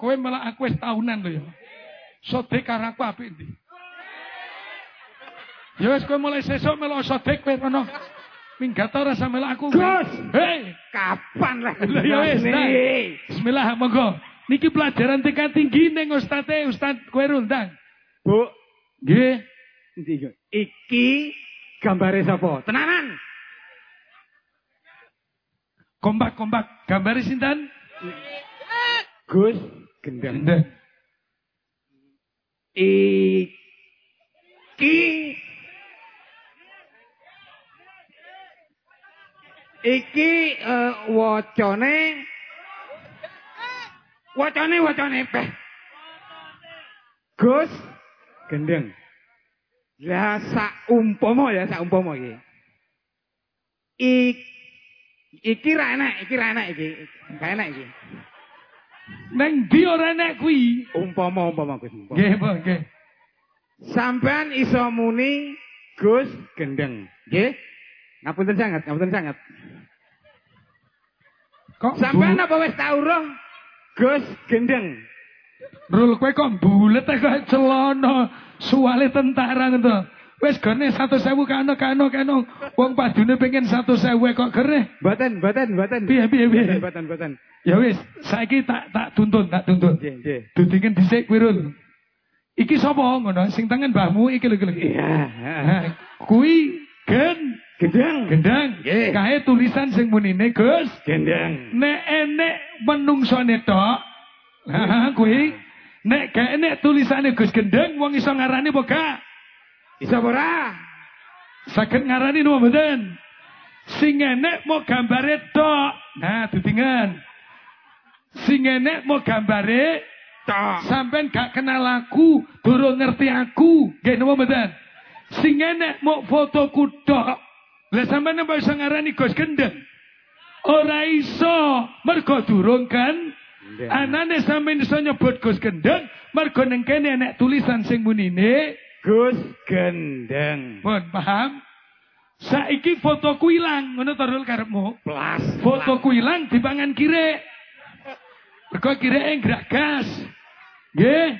Kowe malah aku wis tahunan lho ya. Sotek karo aku apik ndi? Ya wis kowe mulai sesuk melok sotek kowe kono. Minggat ora sampe aku. Gus! Hei, Kapan lah Lah ya wis. Bismillah monggo. Niki pelajaran tingkat tinggi ning Ustaz Ustaz kowe rundang. Bu, Nggih. endi iki? Iki gambare sapa? Tenanan. Kompak-kompak gambare sinten? Gus Gendeng. Iki Iki eh, wacane Wacane wacane peh. Gus Gendeng. Ya sak umpama ya sak umpama iki. Ik iki ra enak, iki ra enak iki. Gak enak iki. Neng ndi ora enek kuwi? Umpama umpama Gus. Nggih, Pak, nggih. Sampean iso muni Gus Gendeng. Nggih. Ngapunten sangat, ngapunten sangat. Kok Sampean apa wis tau roh Gus Gendeng? Rul kowe kok bulet kok celana suwale tentara ngono. Wis gone 100.000 kano kano kano. Wong padune pengen 100.000 kok gereh. Mboten, mboten, mboten. Piye piye piye. Mboten, mboten. Ya wis, saiki tak tak tuntun, tak tuntun. Nggih, nggih. Dudingen dhisik. Iki sapa ngono? Sing tangan mbahmu iki lho iki. Iya. Kuwi gen Gendeng. gendang. Nggih. Kae tulisan sing munine Gus. Gendeng. Nek enek menungsone tok. Kuwi nek gak enek tulisane Gus Gendeng wong iso ngarani apa gak? Iso apa ora? Saged ngarani napa mboten? Sing enek mau gambare tok. Nah, dudingan. Sing enek mau gambare Tok. sampean gak kenal aku, durung ngerti aku. Nggih napa mboten? Sing enek mau fotoku tok. Lah sampean apa iso ngarani Gus Gendeng? Ora iso, mergo durung kan Anane sampeyan iso nyebut Gus Gendeng, mergo ning kene enek tulisan sing munine, Gus Gendeng. pun paham? Saiki fotoku ilang, ngono to Rul karepmu. Plus. Fotoku ilang dipangan kire. Mergo kireke gragas. Nggih.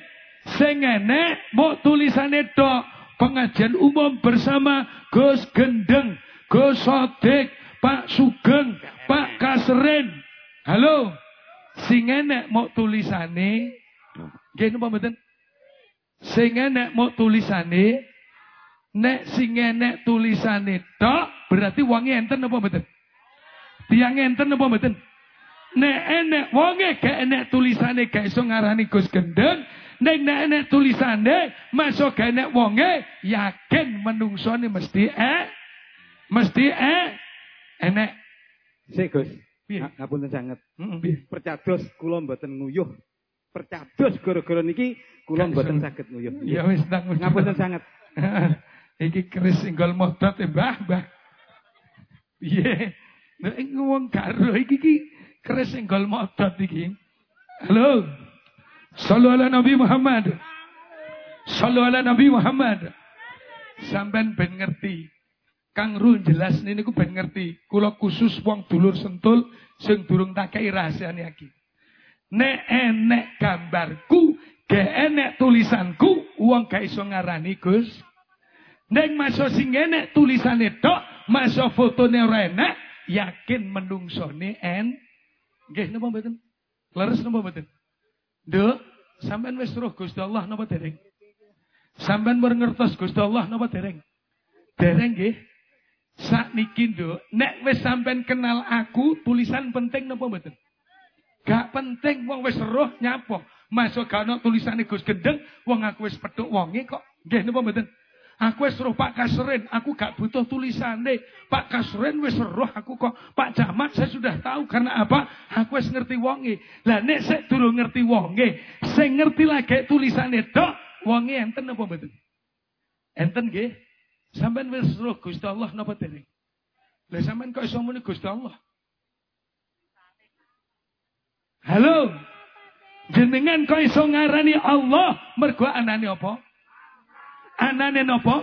Sing enek mau tulisane tok pengajian umum bersama Gus Gendeng, Gus Sodik, Pak Sugeng, Pak Kasren. Halo. Sing enek mau tulisane nggih napa mboten? Sing enek mau tulisane nek sing enek tulisane tok berarti wonge enten apa mboten? Tiang enten apa mboten? Nek enek wonge gak enek tulisane gak iso ngarani Gus Gendeng, nek nek enek tulisane masuk gak enek wonge yakin menungsone mesti eh mesti eh enek. Sik Gus. Ngapunten sangat. Heeh, piye? Percados kula mboten nguyuh. Percados gara-gara niki kula mboten saged nguyuh. Ya wis ndang Ngapunten sangat. Iki keris singgol modot e Mbah, Mbah. Piye? Nek ngomong karo iki iki keris singgol modot iki. Halo. Sallu ala Nabi Muhammad. Sallu ala Nabi Muhammad. Sampean ben ngerti. Kang Ru jelas niku ben ngerti. Kula khusus wong dulur sentul sing durung tak kei rahasiane iki. Nek enek gambarku, gak enek tulisanku, wong gak iso ngarani Gus. Nek masuk sing enek tulisane tok, masuk fotone ora enek, yakin menungsone en. Nggih napa mboten? Leres napa mboten? Nduk, sampean wis roh Gusti Allah napa dereng? Sampean ngertos Gusti Allah napa dereng? Dereng nggih. Sakniki nduk, nek wis sampean kenal aku, tulisan penting napa mboten? Gak penting wong wis roh nyapa. Masuk gak ono tulisane Gus Gendeng, wong aku wis petuk wonge kok. Nggih napa mboten? Aku wis roh Pak Kasren, aku gak butuh tulisane. Pak Kasren wis roh aku kok. Pak Camat saya sudah tahu karena apa? Aku wis ngerti wonge. Lah nek sik durung ngerti wonge, sing ngerti lagi tulisane tok, wonge enten apa mboten? Enten nggih. Sampeyan wis roh Gusti Allah napa dereng? Lah sampeyan kok iso muni Gusti Allah? Halo. Jenengan kok iso ngarani Allah mergo anane apa? Anane napa?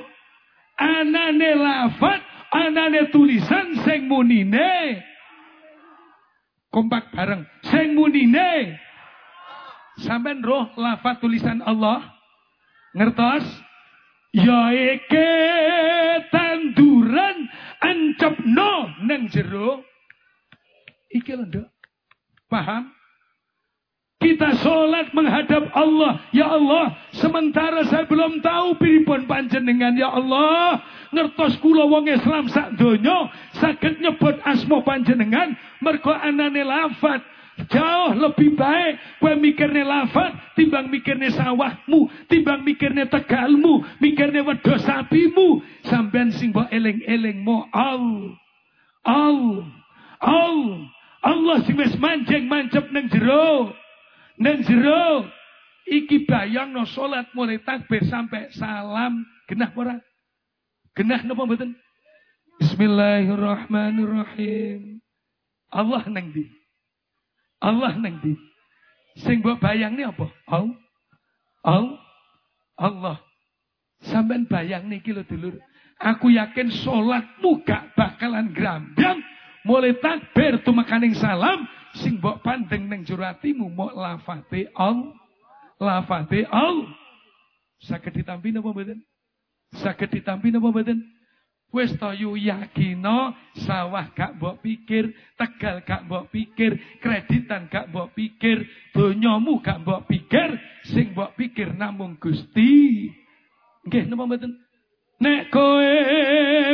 Anane lafat, anane tulisan sing munine. Kompak bareng. Sing munine. Sampeyan roh lafat tulisan Allah? Ngertos? Ya iki tanduran ancepno nang jero. Iki lho. Paham? Kita sholat menghadap Allah. Ya Allah, sementara saya belum tahu pripun panjenengan. Ya Allah, ngertos kula wong Islam sak donya saged nyebut asma panjenengan mergo anane lafat. Jauh lebih baik kowe mikirne lafat timbang mikirne sawahmu, timbang mikirne tegalmu, mikirne wedhus sapimu. Sampeyan sing mbok eling-eling mo Allah. Allah. Allah. Allah sing wis manjing mancep nang jero. Nang jero. Iki bayangno salat mulai takbir sampai salam genah ora? Genah napa mboten? Bismillahirrahmanirrahim. Allah nang di. Allah nang di. Sing mbok bayangne apa? Allah. Allah. Allah. Sampeyan bayang niki lho dulur. Aku yakin salatmu gak bakalan grambang mulai takbir tumekaning salam sing mbok pandeng nang jero atimu mok lafate Allah. Lafate Allah. Saged ditampi napa mboten? Saged ditampi napa mboten? Wis to yakino sawah gak mbok pikir, tegal gak mbok pikir, kreditan gak mbok pikir, donyamu gak mbok pikir, sing mbok pikir namung Gusti. Nggih napa mboten? Nek kowe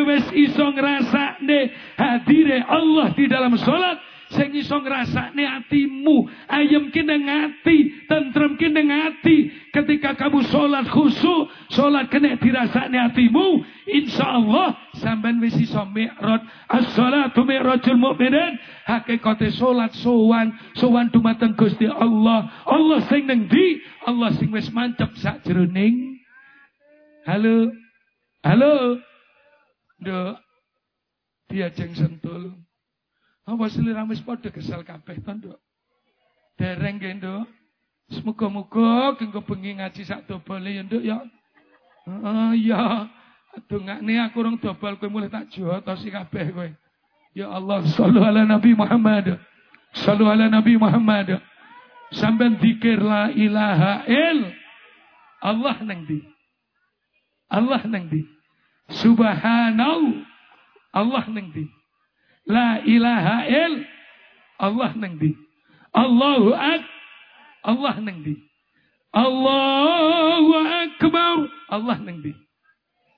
wis iso ngrasakne hadire Allah di dalam salat, sing iso ngrasakne atimu, ayem ki nang ati, tentrem ki nang ati. Ketika kamu salat khusyuk, salat kena dirasakne atimu, insyaallah sampean wis iso mi'raj. As-salatu mi'rajul mukminin. Hakikate salat sowan, sowan dumateng Gusti Allah. Allah sing nang ndi? Allah sing wis mancep sakjroning Halo. Halo. Nduk. Diajeng sentul. Apa seliramu padha kesel kabeh to, Nduk? Dereng nggih, Nduk. Semoga-moga kengko bengi ngaji sak dobole ya, Nduk ya. Heeh, ya. Dongakne aku rong dobal kowe mulai tak jotosi kabeh kowe. Ya Allah, sallu ala Nabi Muhammad. Sallu ala Nabi Muhammad. Sampai zikir la ilaha il. Allah nang di. Allah nang di. Subhanallah. Allah nang di. La ilaha il. Allah nang di. Allahu ak. Allah nang di. Allahu akbar. Allah nang di.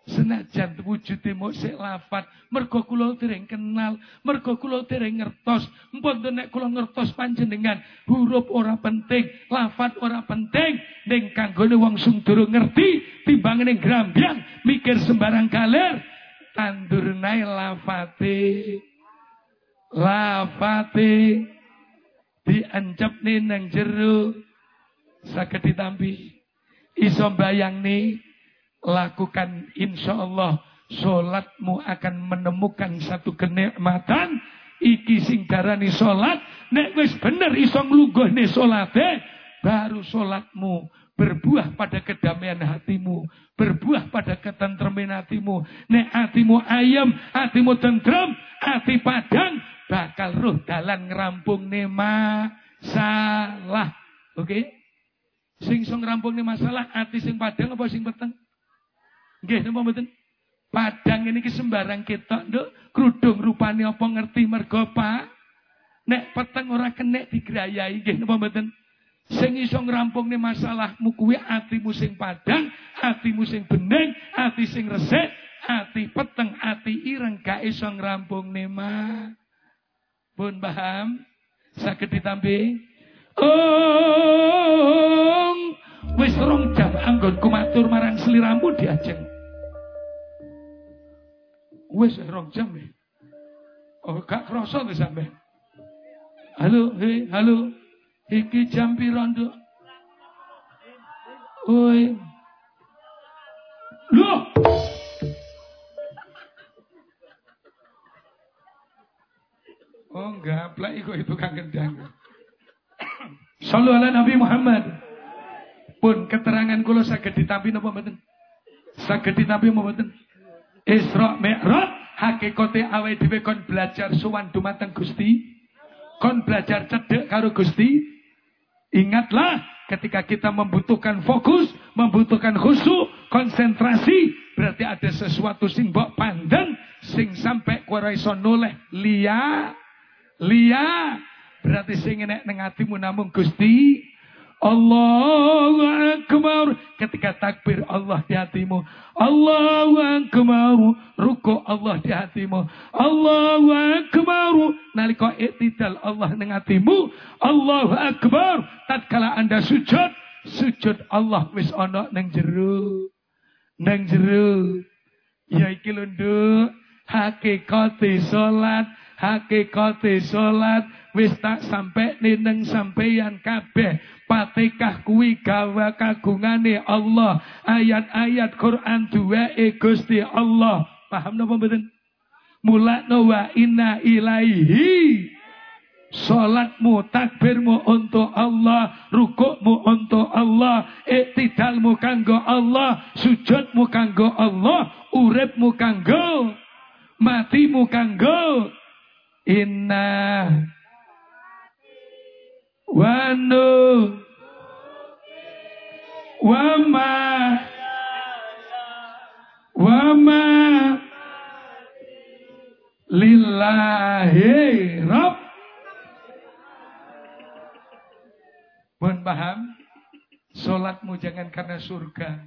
Senajan wujude mok sik lafat, mergo kula dereng kenal, mergo kula dereng ngertos. Mpun nek kula ngertos panjenengan, huruf ora penting, lafat ora penting, ning kanggone wong sing durung ngerti, timbang ning grambyang mikir sembarang kalir, tandur nae lafate. Lafate diancapne nang jero saged ditampi. Iso bayangne lakukan insya Allah solatmu akan menemukan satu kenikmatan iki sing darani solat nek wis bener iso nglungguhne salate baru solatmu berbuah pada kedamaian hatimu berbuah pada ketentreman hatimu nek hatimu ayam hatimu tentrem hati padang bakal roh dalan ngerampung nema salah oke okay? sing iso ngerampung masalah hati sing padang apa sing peteng Nggih napa mboten? Padang ini sembarang ketok, Nduk. Krudung rupane apa ngerti mergo Pak? Nek peteng ora kenek digrayai nggih napa mboten? Sing iso ngrampungne masalahmu kuwi atimu sing padang, atimu sing bening, ati sing resik, ati peteng, ati ireng gak iso ngrampungne mah. Pun paham? Saged ditampi? Oh, wis rong jam anggonku matur marang sliramu diajeng. Wis rong jam ya. Oh, gak krasa to sampe. Halo, hei, halo. Iki jam Nduk? Oi. Loh. Oh, enggak, plek iku itu kang gendang. Sallu ala Nabi Muhammad. Pun keterangan kula saged ditampi napa mboten? Saged ditampi napa mboten? Isra Mi'raj hakikate awake dhewe kon belajar sowan dumateng Gusti. Kon belajar cedek karo Gusti. Ingatlah ketika kita membutuhkan fokus, membutuhkan khusyuk, konsentrasi, berarti ada sesuatu sing mbok pandang sing sampai kowe iso noleh liya liya berarti sing enek ning atimu namung Gusti Allahu Akbar. Ketika takbir Allah di hatimu. Allahu Akbar. Ruku Allah di hatimu. Allahu Akbar. Nalika iktidal Allah ning hatimu. Allahu Akbar. Tatkala Anda sujud, sujud Allah wis ana ning jero. Ning jero. Ya iki lho, Nduk. Salat, hakikate salat wis tak sampai neng sampeyan kabeh Fatihah kuwi gawa kagungane Allah. Ayat-ayat Quran duweke Gusti Allah. Paham napa mboten? Mulakno wa inna ilaihi Salatmu, takbirmu untuk Allah, rukukmu untuk Allah, iktidalmu kanggo Allah, sujudmu kanggo Allah, uripmu kanggo, matimu kanggo. Inna wanu wama wama lillahi rabb Mohon paham? Solatmu jangan karena surga.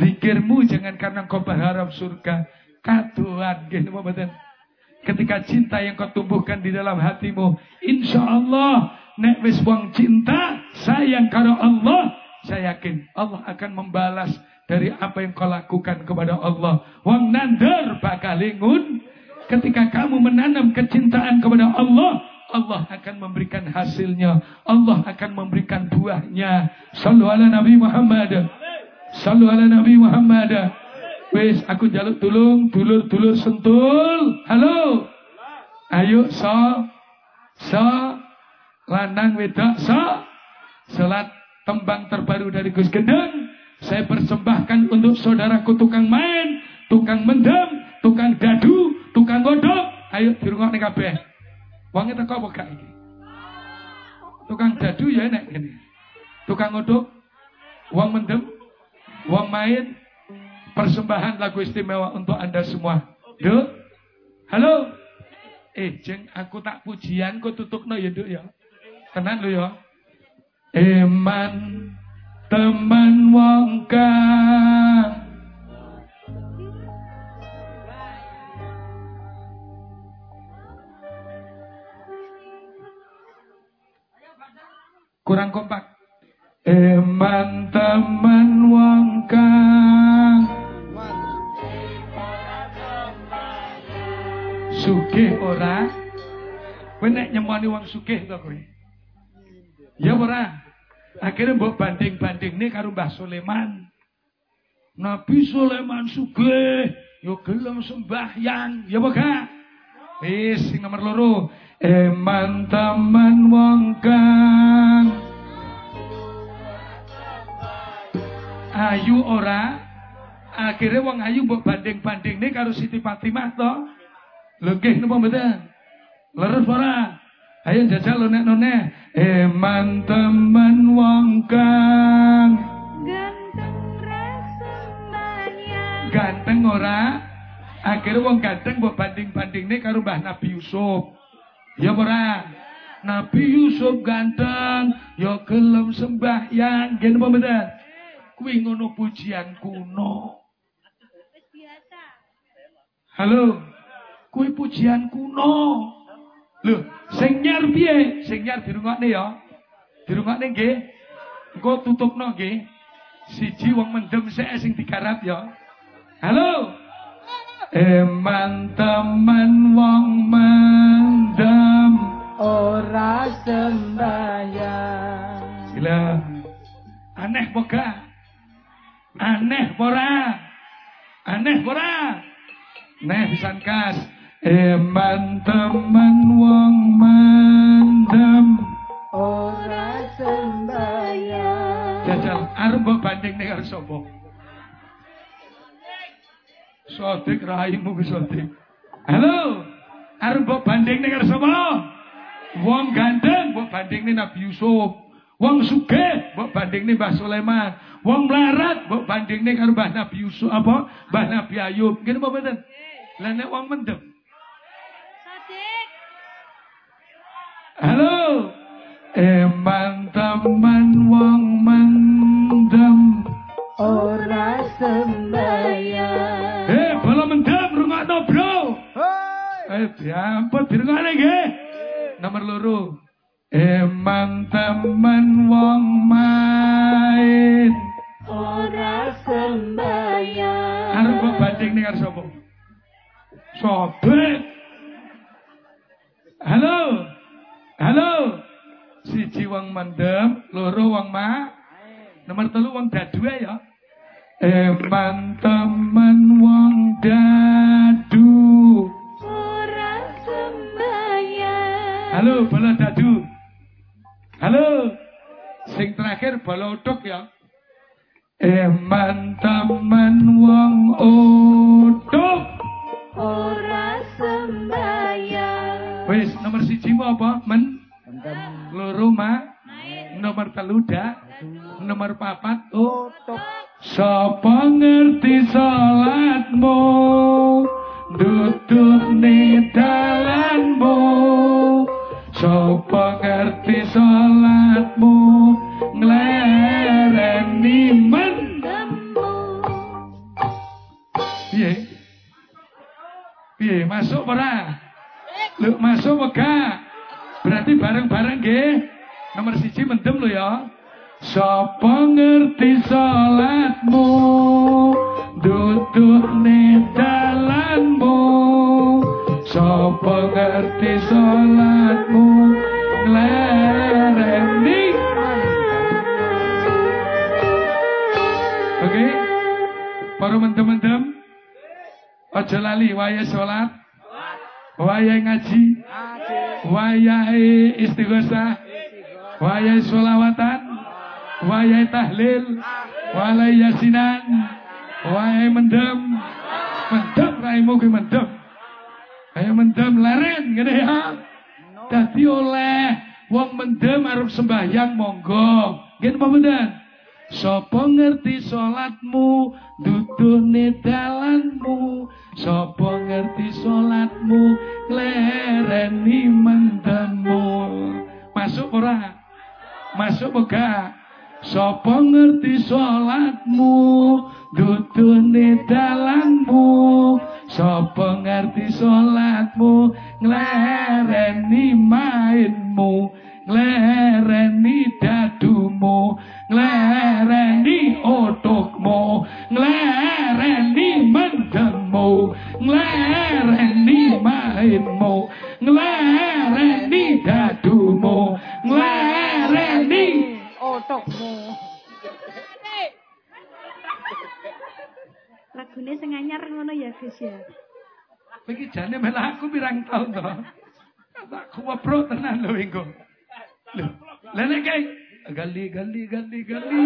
Zikirmu jangan karena kau berharap surga. Kaduan. Gini betul. Ketika cinta yang kau tumbuhkan di dalam hatimu. Insya Allah. Nek wis cinta. Sayang karo Allah. Saya yakin Allah akan membalas dari apa yang kau lakukan kepada Allah. Wong nandar bakal lingun. Ketika kamu menanam kecintaan kepada Allah. Allah akan memberikan hasilnya. Allah akan memberikan buahnya. Sallu ala Nabi Muhammad. Sallu ala Nabi Muhammad. Wis aku jaluk tulung, dulur-dulur sentul. Halo. Ayo so. So. Lanang wedok so. Salat tembang terbaru dari Gus Gendeng. Saya persembahkan untuk saudaraku tukang main, tukang mendem, tukang dadu, tukang godok. Ayo dirungokne kabeh. Wong teko apa gak iki? Tukang dadu ya enak ini. Tukang ngodok, wong mendem, wong main, persembahan lagu istimewa untuk Anda semua. Duk. Halo. Eh, jeng aku tak pujian kok tutupno ya, ya. Tenan lu ya. Eman teman wong Kurang kompak. Eman teman wong sugih ora? Kowe nek nyemoni wong sugih to kowe? Ya ora. Akhirnya mbok banding-bandingne karo Mbah Sulaiman. Nabi Sulaiman sugih, yo gelem sembahyang, ya apa gak? Wis sing nomor loro, eman teman wong kang ayu ora akhirnya wong ayu mbok banding-banding nih karo Siti Fatimah to lho nggih napa mboten leres ora ayo jajal lo nek none eman teman wong kang Ganteng rasanya. ganteng ora akhirnya wong ganteng mbok banding-banding nih karo Mbah Nabi Yusuf Ya ora. Nabi Yusuf ganteng, ya gelem sembahyang, gen apa mboten? Kuwi ngono pujian kuno. Halo. Kuwi pujian kuno. Lho, sing nyar piye? Sing nyar dirungokne ya. Dirungokne nggih. Engko tutupno nggih. Siji wong mendem sik sing digarap ya. Halo. Eman teman wong mendem ora sembahyang Gila Aneh boga Aneh pora Aneh pora Neh pisan kas Eman teman wong mendem ora sembahyang Jajal arep banding ning karo sapa Sodik raimu wis sodik. Halo. Arep mbok bandingne karo sapa? Wong ganteng mbok bandingne Nabi Yusuf. Wong sugih mbok bandingne Mbah Sulaiman. Wong melarat mbok bandingne karo Mbah Nabi Yusuf apa? Mbah Nabi Ayub. Ngene apa mboten? Lah nek wong mendem. Halo. Eman teman wong mendem ora sembayang. Eh, bala mendem rungokno, Bro. Hei. Eh, diampun dirungokne nggih. Nomor loro. Eman teman wong main ora sembayang. Harus kok bajing ning arep sapa? Halo. Halo. Siji wong mendem, loro wong ma. Nomor telu wong dadu ya. Emang temen wong dadu. ora sembayang Halo, bola dadu. Halo. Sing terakhir bola uduk ya. Eman temen wong uduk. ora sembayang Wis nomor siji apa? Men. Loro ma. Nomor telu dak. Nomor papat Tutup. Sapa ngerti salatmu Dudukne dalanmu Sapa ngerti salatmu Nglereni men temu Piye? Piye masuk ora? Lu masuk ora? Berarti bareng-bareng nggih. Nomor siji mendem lo ya. Sapa ngerti salatmu? Dudukne dalanmu. Sapa ngerti salatmu? Nglereni. Oke? Para mendem-mendem? Aja lali waya salat Waya ngaji. Wayahe istighosah. Wayai sholawatan. Wayai tahlil. Wayai yasinan. Wayai mendem. Mendem raimu ke mendem. Ayo mendem leren ngene ya. Dadi oleh Wong mendem arep sembahyang monggo. Gini apa mendem Sopo ngerti sholatmu Duduhne dalanmu sapa ngerti salatmu klereni mendemu masuk ora? Masuk moga. sapa ngerti salatmu dudune dalanmu. Sapa ngerti salatmu klereni mainmu klereni dadumu. Nglereni otukmu Nglereni mendemmu Nglereni mainmu Nglereni dadumu Nglereni Otakmu. Lagune sing anyar ngono ya, Gus ya. Iki jane malah aku pirang tahun to. Tak kuwepro tenan lho engko. Lho, lha nek kae gali gali gali gali.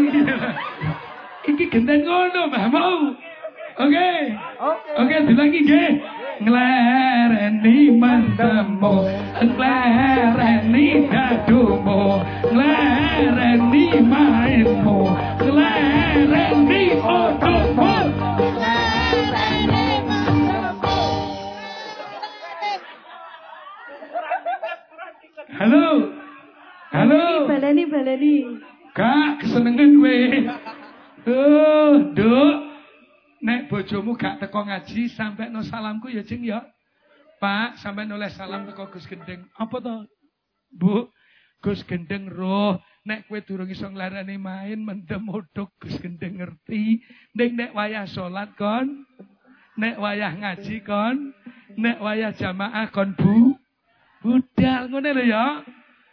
Iki genden ngono Mbah mau. Oke. Oke. Oke, dilangi nggih. Nglereni mendemu, nglereni dadumu, nglereni mainmu, nglereni otakmu. Halo. Halo. Baleni baleni. Kak, kesenengan kowe. Oh, Duk. Nek bojomu gak teko ngaji sampai no salamku ya, Jeng ya. Pak, sampai noleh salam teko Gus Gendeng. Apa to? Bu, Gus Gendeng roh. Nek kowe durung iso nglarani main mendem Gus Gendeng ngerti. Ning nek wayah salat kon, nek wayah ngaji kon, nek wayah jamaah kon Bu. Budal ngono lho ya.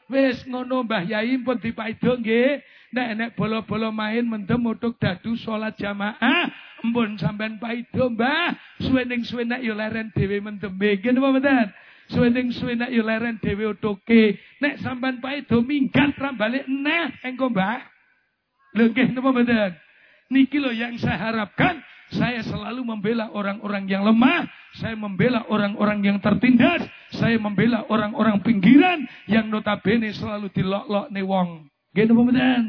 Wis ngono Mbah Yai pun dipaido nggih. Nek nek bolo-bolo main mendem utuk dadu salat jamaah, mpun sampean paido Mbah. Suwening suwenek yo leren dhewe mendeme. Nggih napa mboten? Suwening suwenek yo leren dhewe utuke. Nek sampean paido minggat ra balik neh engko Mbah. Lho nggih napa mboten? Niki loh yang saya harapkan. Saya selalu membela orang-orang yang lemah. Saya membela orang-orang yang tertindas. Saya membela orang-orang pinggiran yang notabene selalu dilok-lok wong. Gini pemedan.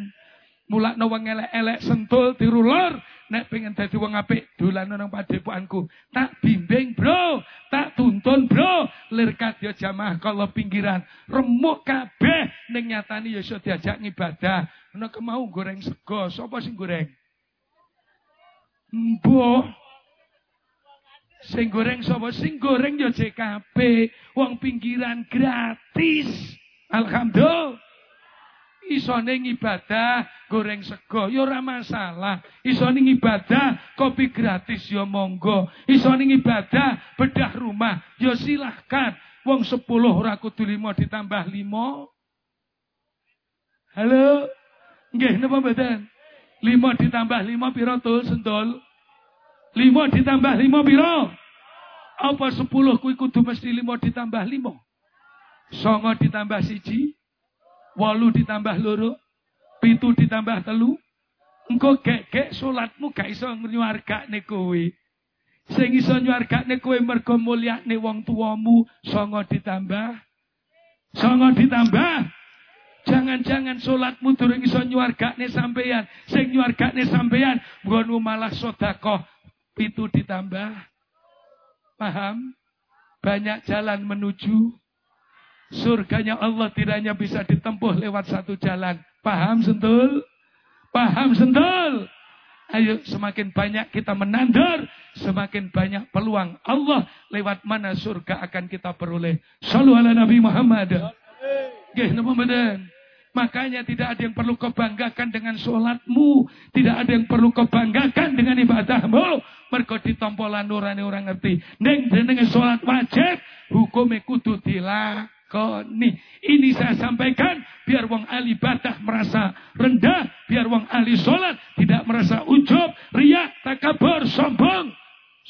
Mulak wong elek-elek sentul tiru lor. Nek pengen dadi wong apik dolan nang padepokanku. Tak bimbing, Bro. Tak tuntun, Bro. Lir kadya jamaah kalau pinggiran. Remuk kabeh ning nyatani ya diajak ngibadah. Ana kemau goreng sego. Sapa sing goreng? Mbok. Sing goreng sapa? Sing goreng ya JKP. Wong pinggiran gratis. Alhamdulillah. Isone ibadah goreng sego ya ora masalah. Isone ibadah kopi gratis ya monggo. Isone ibadah bedah rumah ya silahkan. Wong 10 ora kudu 5 ditambah 5. Halo. Nggih napa mboten? 5 ditambah 5 piro tuh sendol? 5 ditambah 5 piro? Apa 10 kuwi kudu mesti 5 ditambah 5? Songo ditambah siji, Walu ditambah loro, pitu ditambah telu. Engko gek-gek salatmu gak iso nyuwargane kowe. Sing iso nyuwargane kowe wong tuamu, songo ditambah songo ditambah Jangan-jangan sholatmu durung iso nyuargane sampeyan. Sing nyuargane sampeyan nggonmu malah sedekah pitu ditambah. Paham? Banyak jalan menuju surganya Allah tidak hanya bisa ditempuh lewat satu jalan. Paham sentul? Paham sentul? Ayo semakin banyak kita menandar, semakin banyak peluang Allah lewat mana surga akan kita peroleh. Sallu ala Nabi Muhammad. Nggih napa mboten? Makanya tidak ada yang perlu kau banggakan dengan sholatmu. Tidak ada yang perlu kau banggakan dengan ibadahmu. Mereka ditompolan nurani orang ngerti. Neng dengan sholat wajib. Hukumnya kudu dilakoni. Ini saya sampaikan. Biar wong ahli ibadah merasa rendah. Biar wong ahli sholat tidak merasa ujub. Riak, takabur, sombong.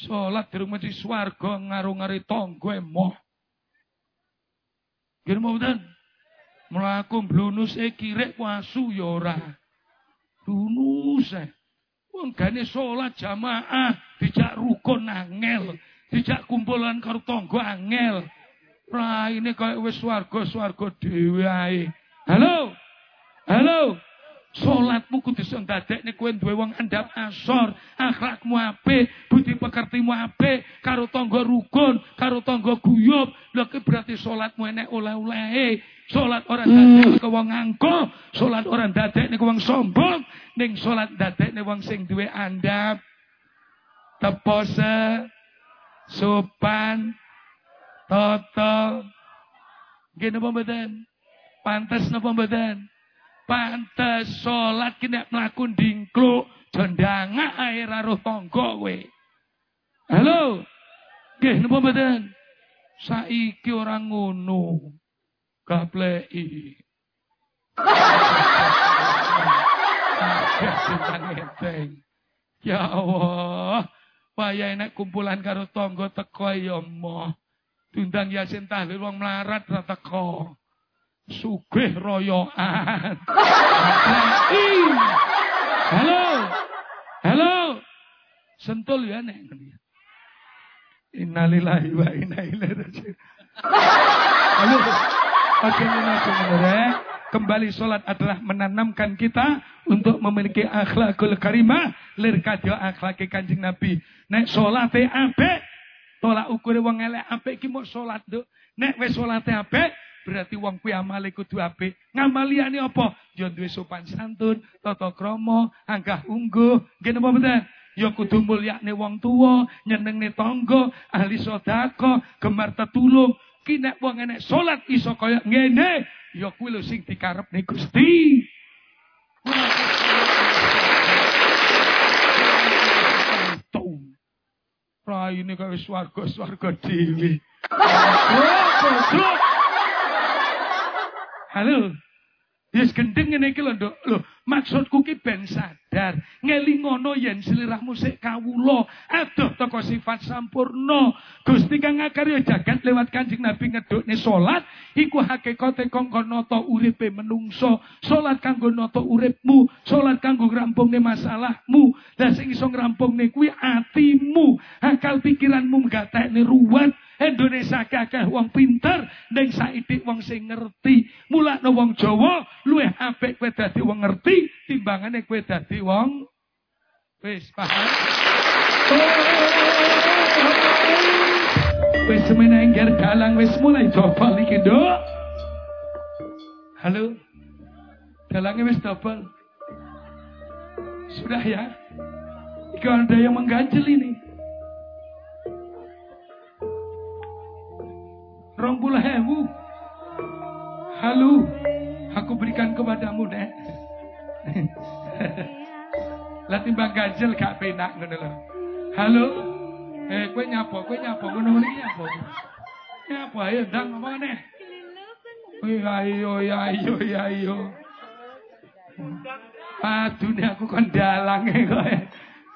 Sholat di rumah di swarga ngaruh-ngari tonggo emoh. Gini mau Melaku blunus e kirek wasu ya ora. Blunus e. Wong gane salat jamaah, dijak rukun angel, dijak kumpulan karo tangga angel. Raine kaya wis swarga-swarga dhewe ae. Halo. Halo. Salatmu kudu iso ndadekne kowe duwe wong andap asor, akhlakmu apik, budi pekertimu apik, karo tangga rukun, karo tangga guyub. Lha berarti salatmu enek oleh-olehe. Salat orang dadek ke wong angko, salat orang dadek ke wong sombong, ning salat dadek wong sing duwe andap. Tepose, sopan, toto. Nggih napa mboten? Pantes napa mboten? Pantes salat ki nek mlaku dingkluk jendanga ae roh tangga kowe. Halo. Nggih napa mboten? Saiki orang ngono. Gapleki. Ya Allah, waya enak kumpulan karo tonggo teko ya moh. Tundang Yasin tahlil wong melarat ra teko. Sugih royoan. Halo. Halo. Sentul ya nek. Innalillahi wa inna ilaihi raji'un. Halo. Bagaimana sebenarnya? Kembali sholat adalah menanamkan kita untuk memiliki akhlakul karimah. Lirkadio akhlaki kanjeng Nabi. Nek sholat ape, tolak ukur wong elek ape ki sholat do. Nek wes sholat ape, berarti wong kuwi amale kudu apik. Ngamaliane apa? Ya duwe sopan santun, tata krama, anggah ungguh. Nggih napa mboten? Ya kudu mulyakne wong tuwa, nyenengne tangga, ahli sedekah, gemar tetulung, Ki nek wong enek salat iso kaya ngene, ya kuwi lho sing dikarepne Gusti. Raine kaya swarga-swarga dhewe. Halo. Yes gendeng ngene iki lho. Lho, maksudku ki ben sadar. Ngelingono yen sliramu sik kawula, adoh teko sifat sampurna. Gusti kang ngakarya jagat lewat Kanjeng Nabi ngedukne salat, iku hakikate kanggo nata uripe menungso. Salat kanggo nata uripmu, salat kanggo ngrampungne masalahmu. Lah sing iso ngrampungne kuwi atimu, akal pikiranmu nggatekne ruwet. Indonesia kakeh wong pinter ning saiki wong sing ngerti. Mulakno wong Jawa luwih apik kowe dadi wong ngerti timbangane kowe dadi wong wis paham. Wis semene engger dalang wis mulai jopol iki, Nduk. Halo. Dalangnya wis double. Sudah ya. Iku ada yang mengganjel ini. Rong puluh hewu. Halo, aku berikan kepadamu, Nek. Lah timbang ganjel gak penak ngono lho. Halo. Eh, kowe nyapa, kowe nyapa ngono iki nyapa. Nyapa ayo ndang apa nek? Oh, ayo, ayo, ayo. Padune aku kon dalang e kok.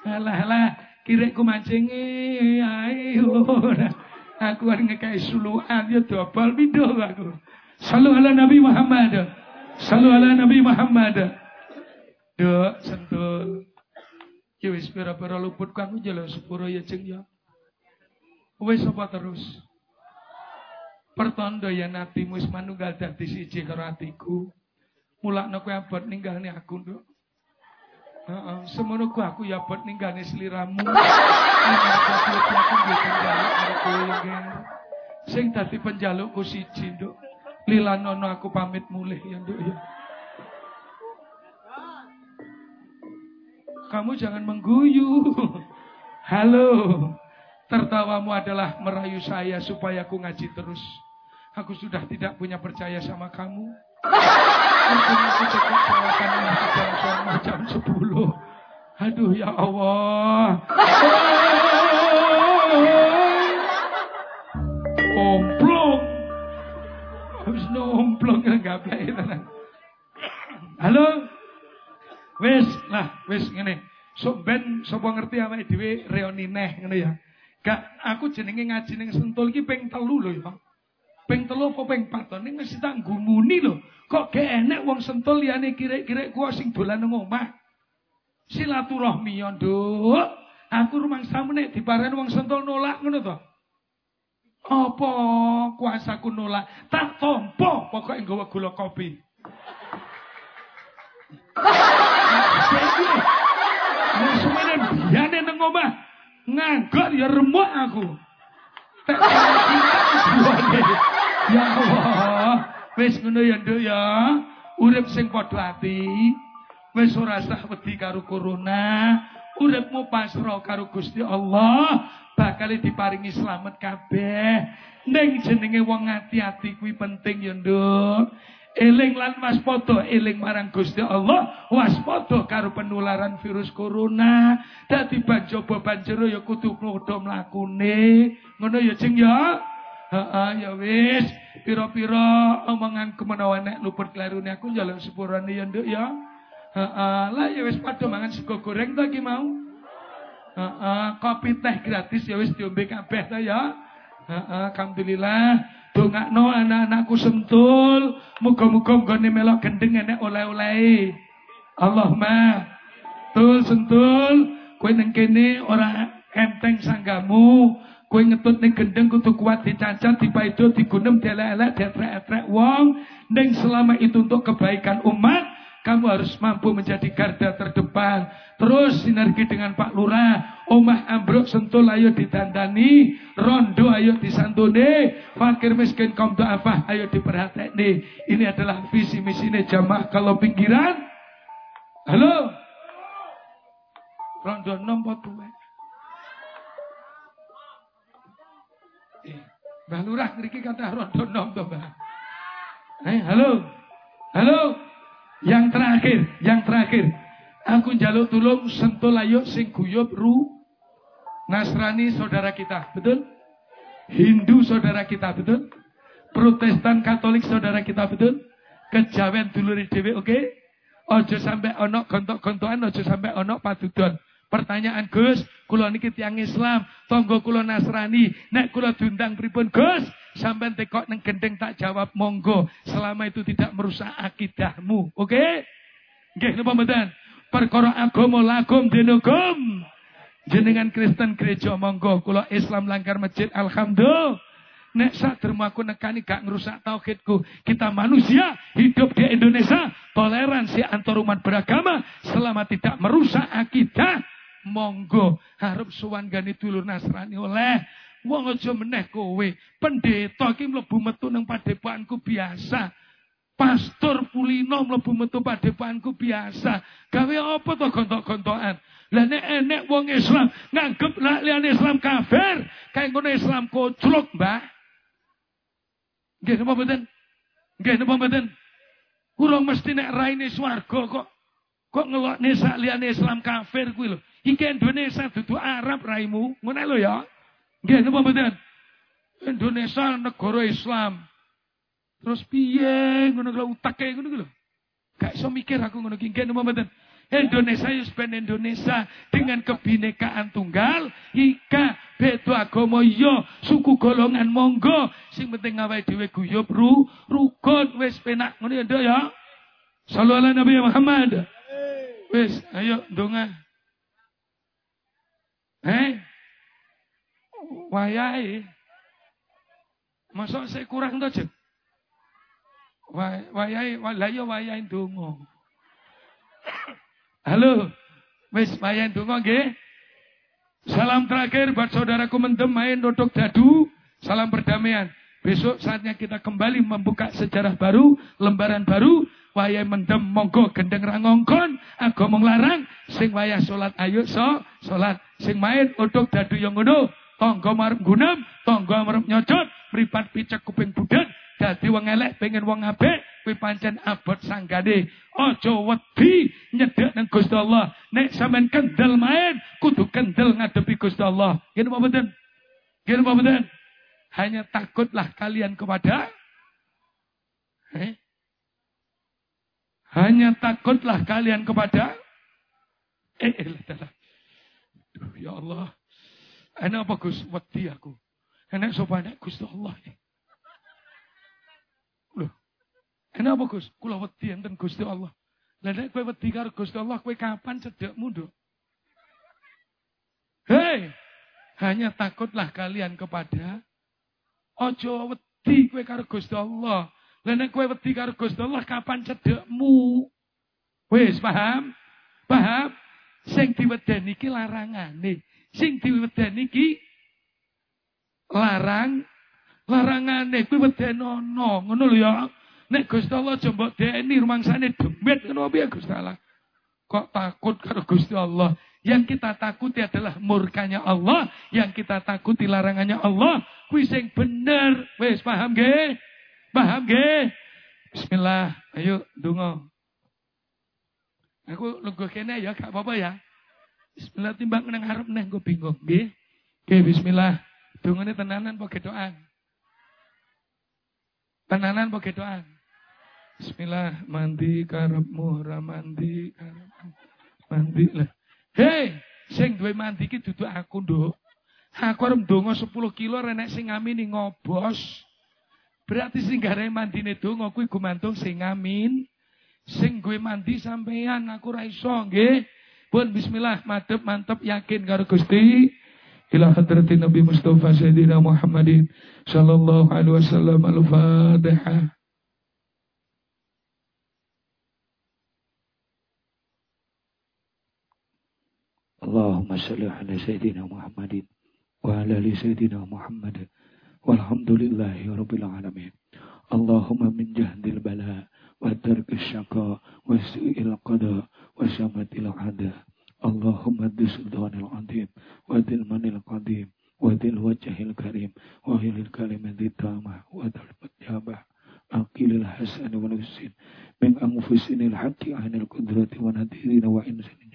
Alah, alah, kirekku mancing ayo. Aku kan ngekei suluan ya dobal pindho aku. Salu ala Nabi Muhammad. Salu ala Nabi Muhammad. Dok, sentul. Ya wis pira-pira luput kamu jalan sepuro ya ceng ya. Wis apa terus? Pertondo ya natimu wis manunggal dadi siji karo atiku. Mulakno kowe abot ninggalne aku, Nduk. Heeh, semono ku aku ya abot ninggalne sliramu. Nggih. Sing dadi penjalukku siji, Nduk. Lilanono aku pamit mulih ya, Nduk ya. Kamu jangan mengguyu. Halo. Tertawamu adalah merayu saya supaya aku ngaji terus. Aku sudah tidak punya percaya sama kamu. Mungkin aku cukup jawabannya jam jam 10. Aduh ya Allah. Omplong. Habis no omplong enggak play Halo. Wis, lah, wis ngene. Sok ben ngerti awake dhewe reoni neh ngono ya. Gak aku jenenge ngaji ning Sentul iki ping telu lho ya. Ping telu apa ping paton ning mesti tak gumuni lho. Kok gak enek wong Sentul liyane kirek-kirek kuwi sing dolan nang omah. Silaturahmi ya, Nduk. Aku rumang samu nek diparani wong Sentul nolak ngono to. Apa kuasaku nolak? Tak tompo pokoke nggawa gula kopi. Semene biyane nang omah nganggur ya remuk aku. Tak Ya Allah, wis ngono ya Nduk ya. Urip sing padha ati. Wis ora sah wedi karo corona. Uripmu pasrah karo Gusti Allah, bakal diparingi slamet kabeh. Ning jenenge wong ati-ati kuwi penting ya Nduk. Eling lan waspada eling marang Gusti Allah, waspada karo penularan virus corona. Dadi banjaba banjero ya kudu padha mlakune. Ngono ya Jeng ya. Heeh ya wis. Pira-pira omongan kemenawa nek luput klarune aku njaluk sepurane ya Nduk ya. Heeh, lah ya wis padha mangan sego goreng to iki mau. Heeh, kopi teh gratis ya wis diombe kabeh ta ya. Heeh, alhamdulillah. Dongakno anak-anakku sentul, muga-muga nggone melok gendeng enek oleh-olehe. Allahumma tul sentul, kowe nang kene ora enteng sanggamu, kowe ngetut ning gendeng kudu kuat dicacat, dipaido, digunem, dielek-elek, dietrek-etrek wong. Ning selama itu untuk kebaikan umat, kamu harus mampu menjadi garda terdepan. Terus sinergi dengan Pak Lurah. Omah ambruk sentul ayo ditandani. Rondo ayo disantuni. Fakir miskin kaum do'afah ayo diperhatikan. Ini adalah visi misi ini jamaah kalau pinggiran. Halo. Rondo nomor tuwe. Mbah Lurah ngriki kata rondo nom to, Mbah. Eh, halo. Halo. Yang terakhir, yang terakhir. Aku jaluk tulung sentul ayo sing guyub ru Nasrani saudara kita, betul? Hindu saudara kita, betul? Protestan Katolik saudara kita, betul? Kejawen dulur dhewe, oke? Okay? Ojo sampai ono gontok-gontokan, ojo sampai ono padudon. Pertanyaan Gus, kula niki tiyang Islam, tonggo kula Nasrani, nek kula diundang pripun Gus? Sampai tekok neng gendeng tak jawab monggo, selama itu tidak merusak akidahmu, oke? Okay? Nggih napa mboten? Perkara agama lakum dinukum. Jenengan Kristen gereja monggo, kula Islam langgar masjid alhamdulillah. Nek sak aku nekani gak ngerusak tauhidku. Kita manusia hidup di Indonesia toleransi antar umat beragama selama tidak merusak akidah. Monggo harap suwan gani dulur Nasrani oleh wong aja meneh kowe. Pendeta iki mlebu metu nang padepokanku biasa. Pastor Pulino mlebu metu padepokanku biasa. Gawe apa to gontok-gontokan? Lah nek enek wong Islam nganggep lak liyane Islam kafir, kae ngono Islam kocluk, Mbah. Nggih napa mboten? Nggih napa mboten? Urung mesti nek raine swarga kok kok ngelokne sak liyane Islam kafir kuwi lho. Iki Indonesia dudu Arab raimu. Ngono lho ya. Nggih napa mboten? Indonesia negara Islam. Terus piye ngono lho utake ngono lho. Gak iso mikir aku ngono ki nggih napa mboten? Indonesia yus ben Indonesia dengan kebinekaan tunggal ika beto agama yo suku golongan monggo sing penting awake dhewe guyub ru rukun wis penak ngono ya ya Sallallahu Nabi Muhammad wis ayo donga Eh wayahe Masa saya kurang to? Wayahe, lah ya wayahe donga. Halo. Wis mayan donga nggih. Salam terakhir buat saudaraku mendem main dodok dadu. Salam perdamaian. Besok saatnya kita kembali membuka sejarah baru, lembaran baru. Wayah mendem monggo gendeng rangongkon, agama larang, sing wayah salat ayo so, salat. Sing main dodok dadu yang ngono, tangga marep gunem, tangga marep nyocot, mripat picek kuping budak, dadi wong elek pengen wong apik, kuwi pancen abot sanggane. Aja wedi nyedhek nang Gusti Allah. Nek sampean kendel main, kudu kendel ngadepi Gusti Allah. Ngene apa mboten? Ngene apa mboten? Hanya takutlah kalian kepada eh? Hanya takutlah kalian kepada eh, eh Duh, ya Allah. Enak apa Gus? Wedi aku. Enak sopan Gusti Allah. Loh, Kenapa Gus? Kula wedi enten Gusti Allah. Lah nek kowe wedi karo Gusti Allah, kowe kapan cedekmu, Nduk? Hei, hanya takutlah kalian kepada ojo wedi kowe karo Gusti Allah. Lah nek kowe wedi karo Gusti Allah, kapan cedekmu? Wis paham? Paham? Sing diwedeni iki larangane. Sing diwedeni iki larang larangane kuwi wedenono, ngono lho ya. Nek Gusti Allah coba deni rumangsane demit ngono piye Gusti Allah? Kok takut karo Gusti Allah? Yang kita takuti adalah murkanya Allah, yang kita takuti larangannya Allah. Kuwi sing bener. Wis paham nggih? Paham nggih? Bismillah. Ayo donga. Aku lungguh kene ya, gak apa-apa ya. Bismillah timbang nang arep neh gue bingung nggih. Oke, bismillah. Dungane tenanan apa gedokan? Tenanan apa gedokan? Bismillah, mandi karepmu, ora mandi karepmu. Mandi lah. Hei, sing duwe mandi ki dudu aku, Nduk. Aku arep ndonga 10 kilo renek sing ngamini ngobos. Berarti sing mandi mandine donga kuwi gumantung sing amin. Sing gue mandi sampean aku ra iso nggih. Pun bismillah mantep mantep yakin karo Gusti. Ila hadratin Nabi Mustafa Sayyidina Muhammadin sallallahu alaihi wasallam al-Fatihah. Allahumma salli ala Sayyidina Muhammadin wa ala ali Sayyidina Muhammadin walhamdulillahi rabbil alamin. Allahumma min jahdil bala wa tarkis syaqa wa su'il qada wa syamatil ada. Allahumma di sultanil adim wa dil manil qadim wa dil wajahil karim wa hilil kalimatil tamah wa dil majabah aqilil hasan wa nusin min anfusinil haqqi anil qudrati wa nadirina wa insinil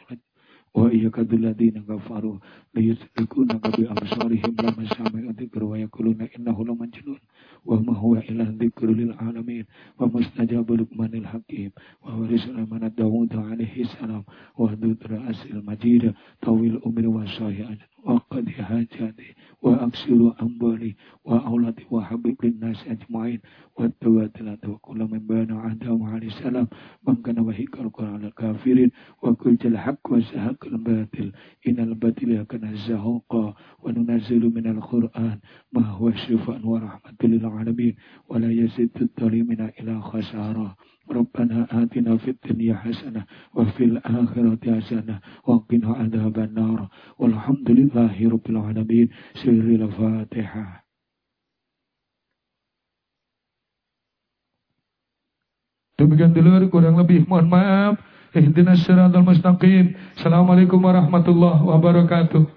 innahu lamajnun wa ma huwa illa dzikru lil alamin wa mustajabu luqmanil hakim wa warisna man daud alaihi salam wa dudra asil majid tawil umri wa sahihan wa qad hajati wa aksiru ambali wa auladi wa habib lin nas ajmain wa tawatil wa kullu man bana adam alaihi salam man kana wa hikal qur'an al kafirin wa kul jal haqq wa sahaq الباطل إن الباطل كان زهوقا وننزل من القرآن ما هو شفاء ورحمة للعالمين ولا يزيد الظالمين إلى خسارة ربنا آتنا في الدنيا حسنة وفي الآخرة حسنة وقنا عذاب النار والحمد لله رب العالمين سر الفاتحة Demikian dulu kurang lebih mohon maaf. Ihdinas siratal mustaqim. Assalamualaikum warahmatullahi wabarakatuh.